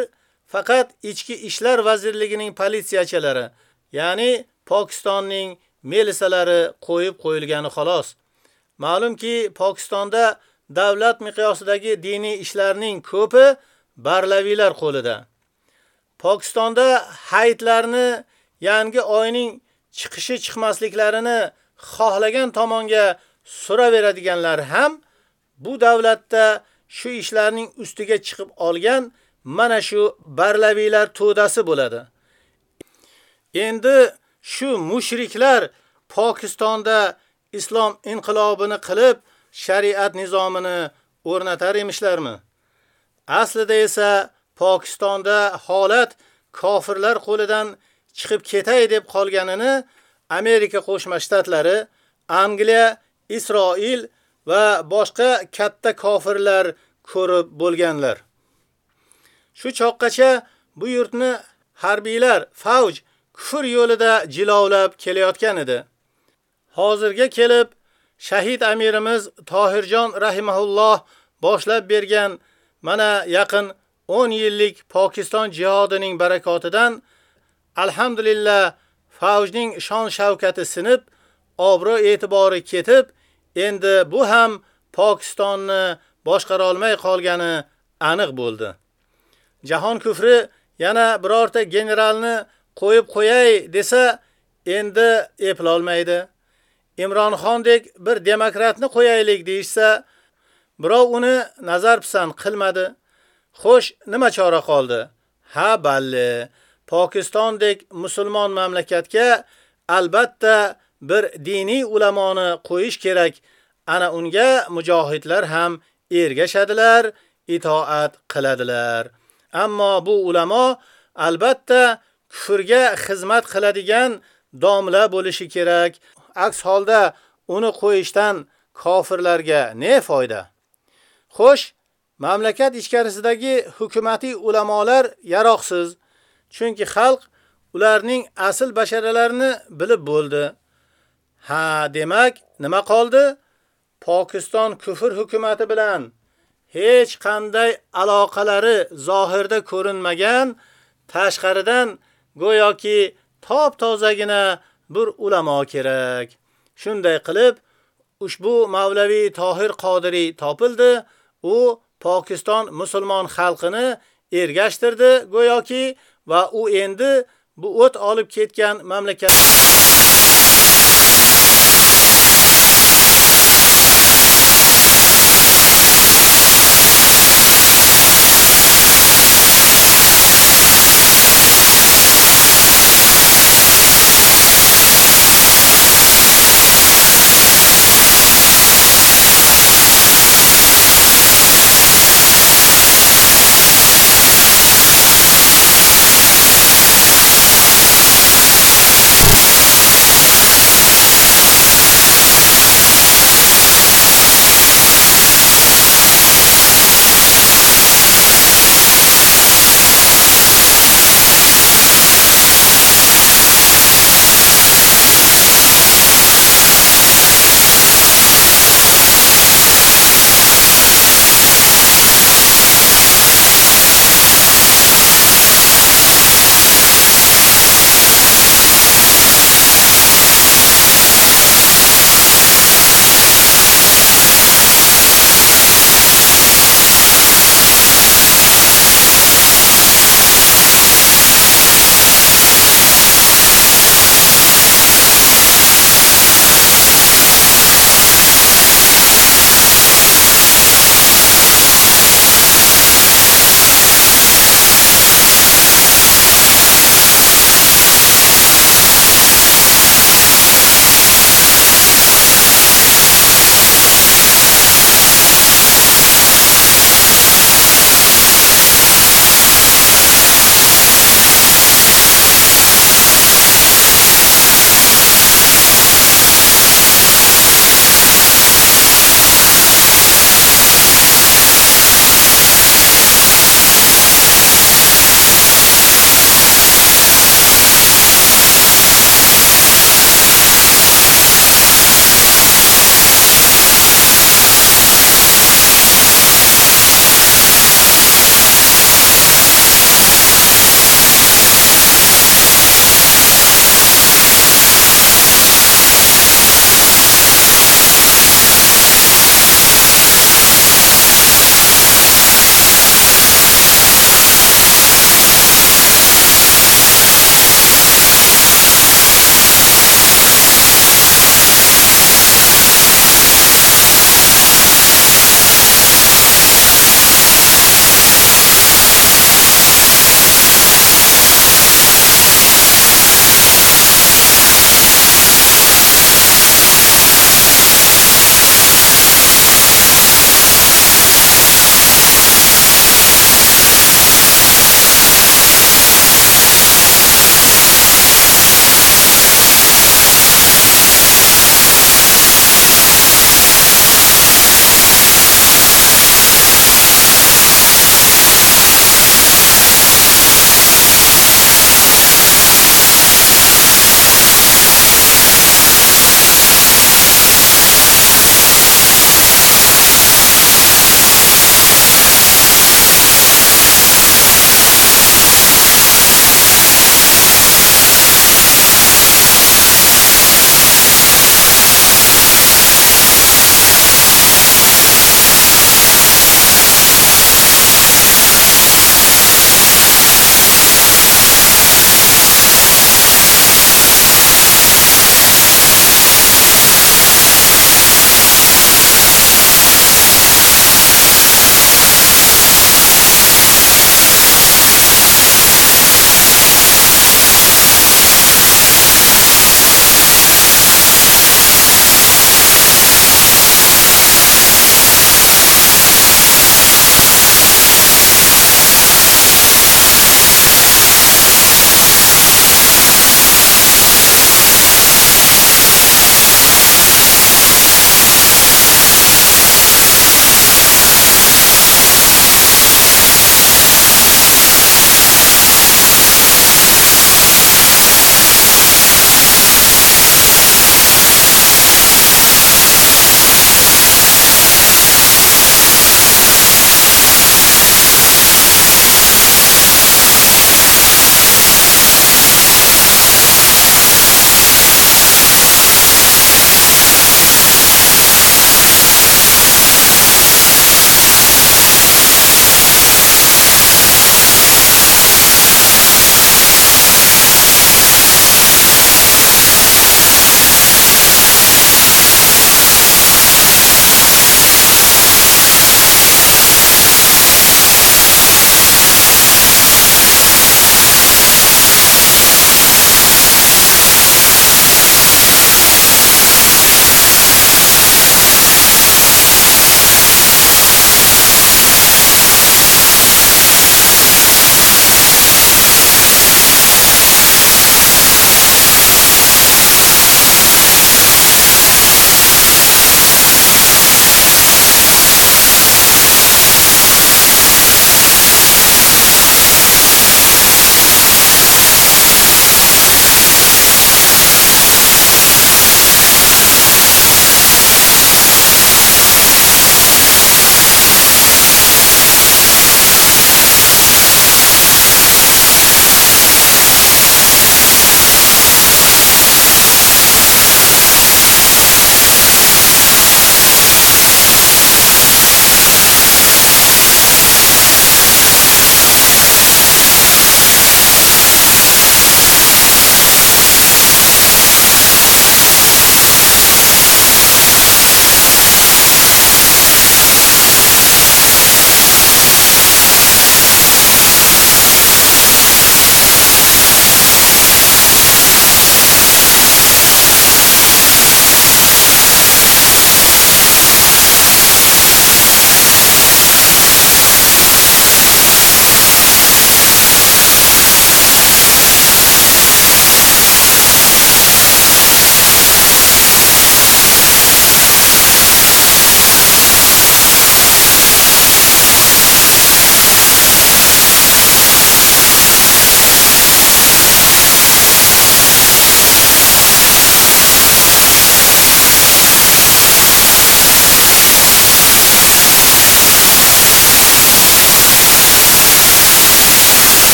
faqat ichki ishlar vazirligining politsiyachilari, ya'ni Pokistonning milisalari qo'yib qo'yilgani xolos. Ma'lumki, Pokistonda davlat miqyosidagi diniy ishlarning ko'pi barlaviylar qo'lida. Pokistonda hayitlarni yangi oyning chiqishi chiqmasliklarini xohlagan tomonga suraveradiganlar ham bu davlatda shu ishlarning ustiga chiqib olgan mana shu barlaviylar to'dasi bo'ladi. Endi shu mushriklar Pokistonda islom inqilobini qilib, shariat nizomini o'rnatar emishlarmi? Aslida esa Pokistonda holat kofirlar qo'lidan chiqib ketay deb qolganini Amerika Qo'shma Shtatlari, Angliya, Isroil va boshqa katta kofirlar ko'rib bo'lganlar. Shu choqqacha bu yurtni harbiylar, favj kufr yo'lida jilovlab kelayotgan edi. Hozirga kelib shahid amirimiz Tohirjon rahimahulloh boshlab bergan mana yaqin 10 yillik Pokiston jihodining barakotidan alhamdulillah favjning shon shavkati sinib, obro' e'tibori ketib, endi bu ham Pokistonni boshqara olmay qolgani aniq bo'ldi. Jahon kufri yana birorta generalni qo'yib qo'yay desa, endi eplolmaydi. Imron Xondek bir demokratni qo'yaylik deyshsa, birov uni nazar pisand qilmadi. Xo'sh, nima chora qoldi? Ha, balli. Pokistondek musulmon mamlakatga albatta bir diniy ulamoni qo'yish kerak. Ana unga mujohidlar ham ergashadilar, itoat qiladilar. Ammo bu ulamo albatta kufrga xizmat qiladigan domla bo'lishi kerak. Aks holda uni qo'yishdan kofirlarga ne foyda? Xo'sh, mamlakat ichkarisidagi hukumatiy ulamolar yaroqsiz, chunki xalq ularning asl basharalarini bilib bo'ldi. Ha, demak, nima qoldi? Pokiston kufr hukumati bilan hech qanday aloqalari zohirda ko'rinmagan, tashqaridan go'yoki top-tozagina bir ulamo kerak. Shunday qilib, ushbu Mavlaviy Tohir Qodiriy topildi. U Pokiston musulmon xalqini ergashtirdi go'yoki va u endi bu o't olib ketgan mamlakat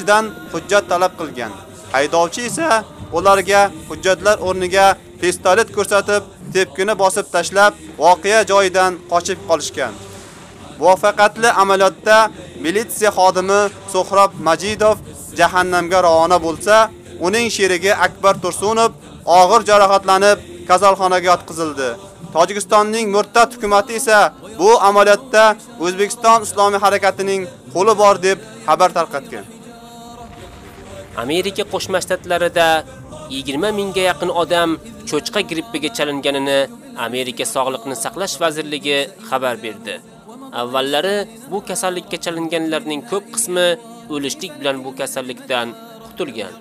haydovchidan hujjat talab qilgan. Haydovchi esa ularga hujjatlar o'rniga pistolet ko'rsatib, tepkini bosib tashlab, voqea joyidan qochib qolishgan. Muvaffaqiyatli amaliyotda militsiya xodimi So'xrob Majidov jahannamga ravona bo'lsa, uning sherigi Akbar Tursunov og'ir jarohatlanib kasalxonaga yotqizildi. Tojikistonning murtad hukumatı esa bu amaliyotda O'zbekiston Islomiy harakatining qo'li bor deb xabar tarqatgan. Amerika Qo'shma Shtatlarida 20 mingga yaqin odam cho'chqa grippiga chalinganini Amerika Sog'liqni saqlash vazirligi xabar berdi. Avvallari bu kasallikka chalinganlarning ko'p qismi o'lishlik bilan bu kasallikdan qutulgan.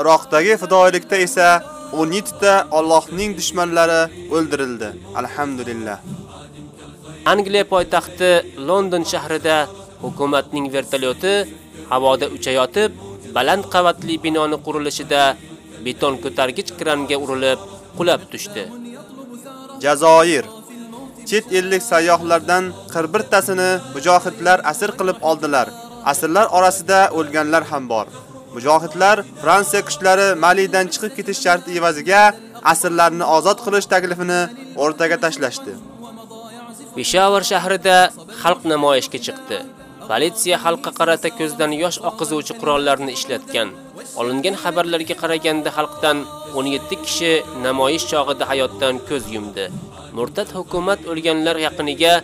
Iroqdagi fidoilikda esa 17 ta Allohning dushmanlari o'ldirildi. Alhamdulillah. Angliya poytaxti London shahrida hukumatning vertolyoti havoda uchayotib, baland qavatli binoni qurilishida beton ko'targich kranga urilib, qulab tushdi. Jazoir chet ellik sayyohlardan 41 tasini mujohidlar asir qilib oldilar. Asirlar orasida o'lganlar ham bor. Mujohidlar Fransiya kuchlari Malidan chiqib ketish sharti evaziga asirlarni ozod qilish taklifini o'rtaga tashlashdi. Peshawar shahrida xalq namoyishga chiqdi. Politsiya xalqqa qarata ko'zdan yosh oqizuvchi qurollarni ishlatgan. Olingan xabarlarga qaraganda xalqdan 17 kishi namoyish chog'ida hayotdan ko'z yumdi. Murtad hukumat o'lganlar yaqiniga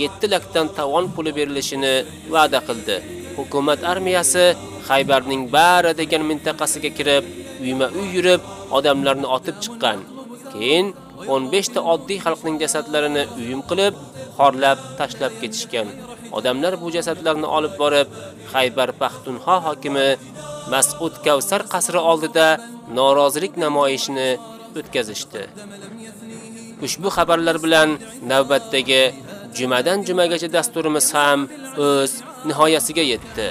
7 lakdan tavon puli berilishini va'da qildi. Hukumat armiyasi Xaybarning Bara degan mintaqasiga kirib, uyma-uy yurib, odamlarni otib chiqqan. Keyin 15 ta oddiy xalqning jasadlarini uyum qilib, xorlab tashlab ketishgan. Odamlar bu jasadlarni olib borib, Xaybar Paxtunxo hokimi Mas'ud Kavsar qasri oldida norozilik namoyishini o'tkazishdi. Ushbu xabarlar bilan navbatdagi jumadan jumagacha dasturimiz ham o'z nihoyasiga yetdi.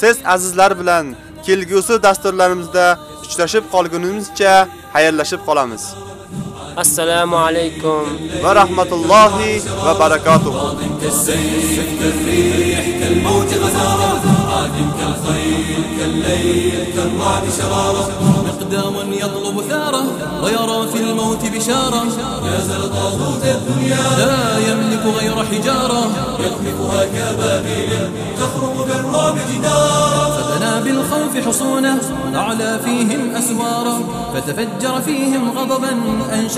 Siz azizlar bilan kelgusi dasturlarimizda uchrashib qolgunimizcha xayrlashib qolamiz. Alaykum va rahmatullohi va barakatuh. كالسيف كالريح كالموج غزارة عادم كالخيل كالليل كالرعد شرارة مقدام يطلب ثارة ويرى في الموت بشارة. نازل طاغوت الدنيا لا يملك غير حجارة. يخلفها كبابيل تخرج بالرعب جدارا فبنى بالخوف حصونه أعلى فيهم أسوارا فتفجر فيهم غضبا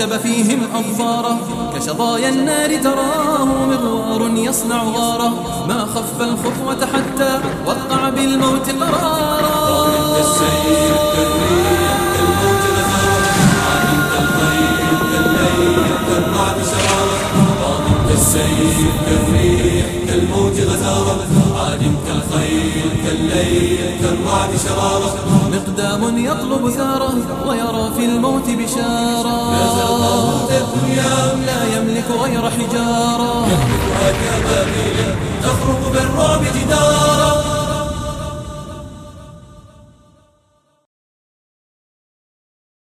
أنشب فيهم أظفارا كشظايا النار تراه مغوار يصنع غارا ما خف الخطوة حتى وقع بالموت قرارا. كالسيف كالريح كالموت غزارة عادم كالخيل كالليل كالرعد شرارة قادم كالسيف كالريح كالموت غزارة الخيل كالليل كالرعد شرارة. مقدام يطلب ثاره ويرى في الموت بشارة. لا يملك غير حجارة. يهلك أكابابيل تخرق بالرعب جدارة.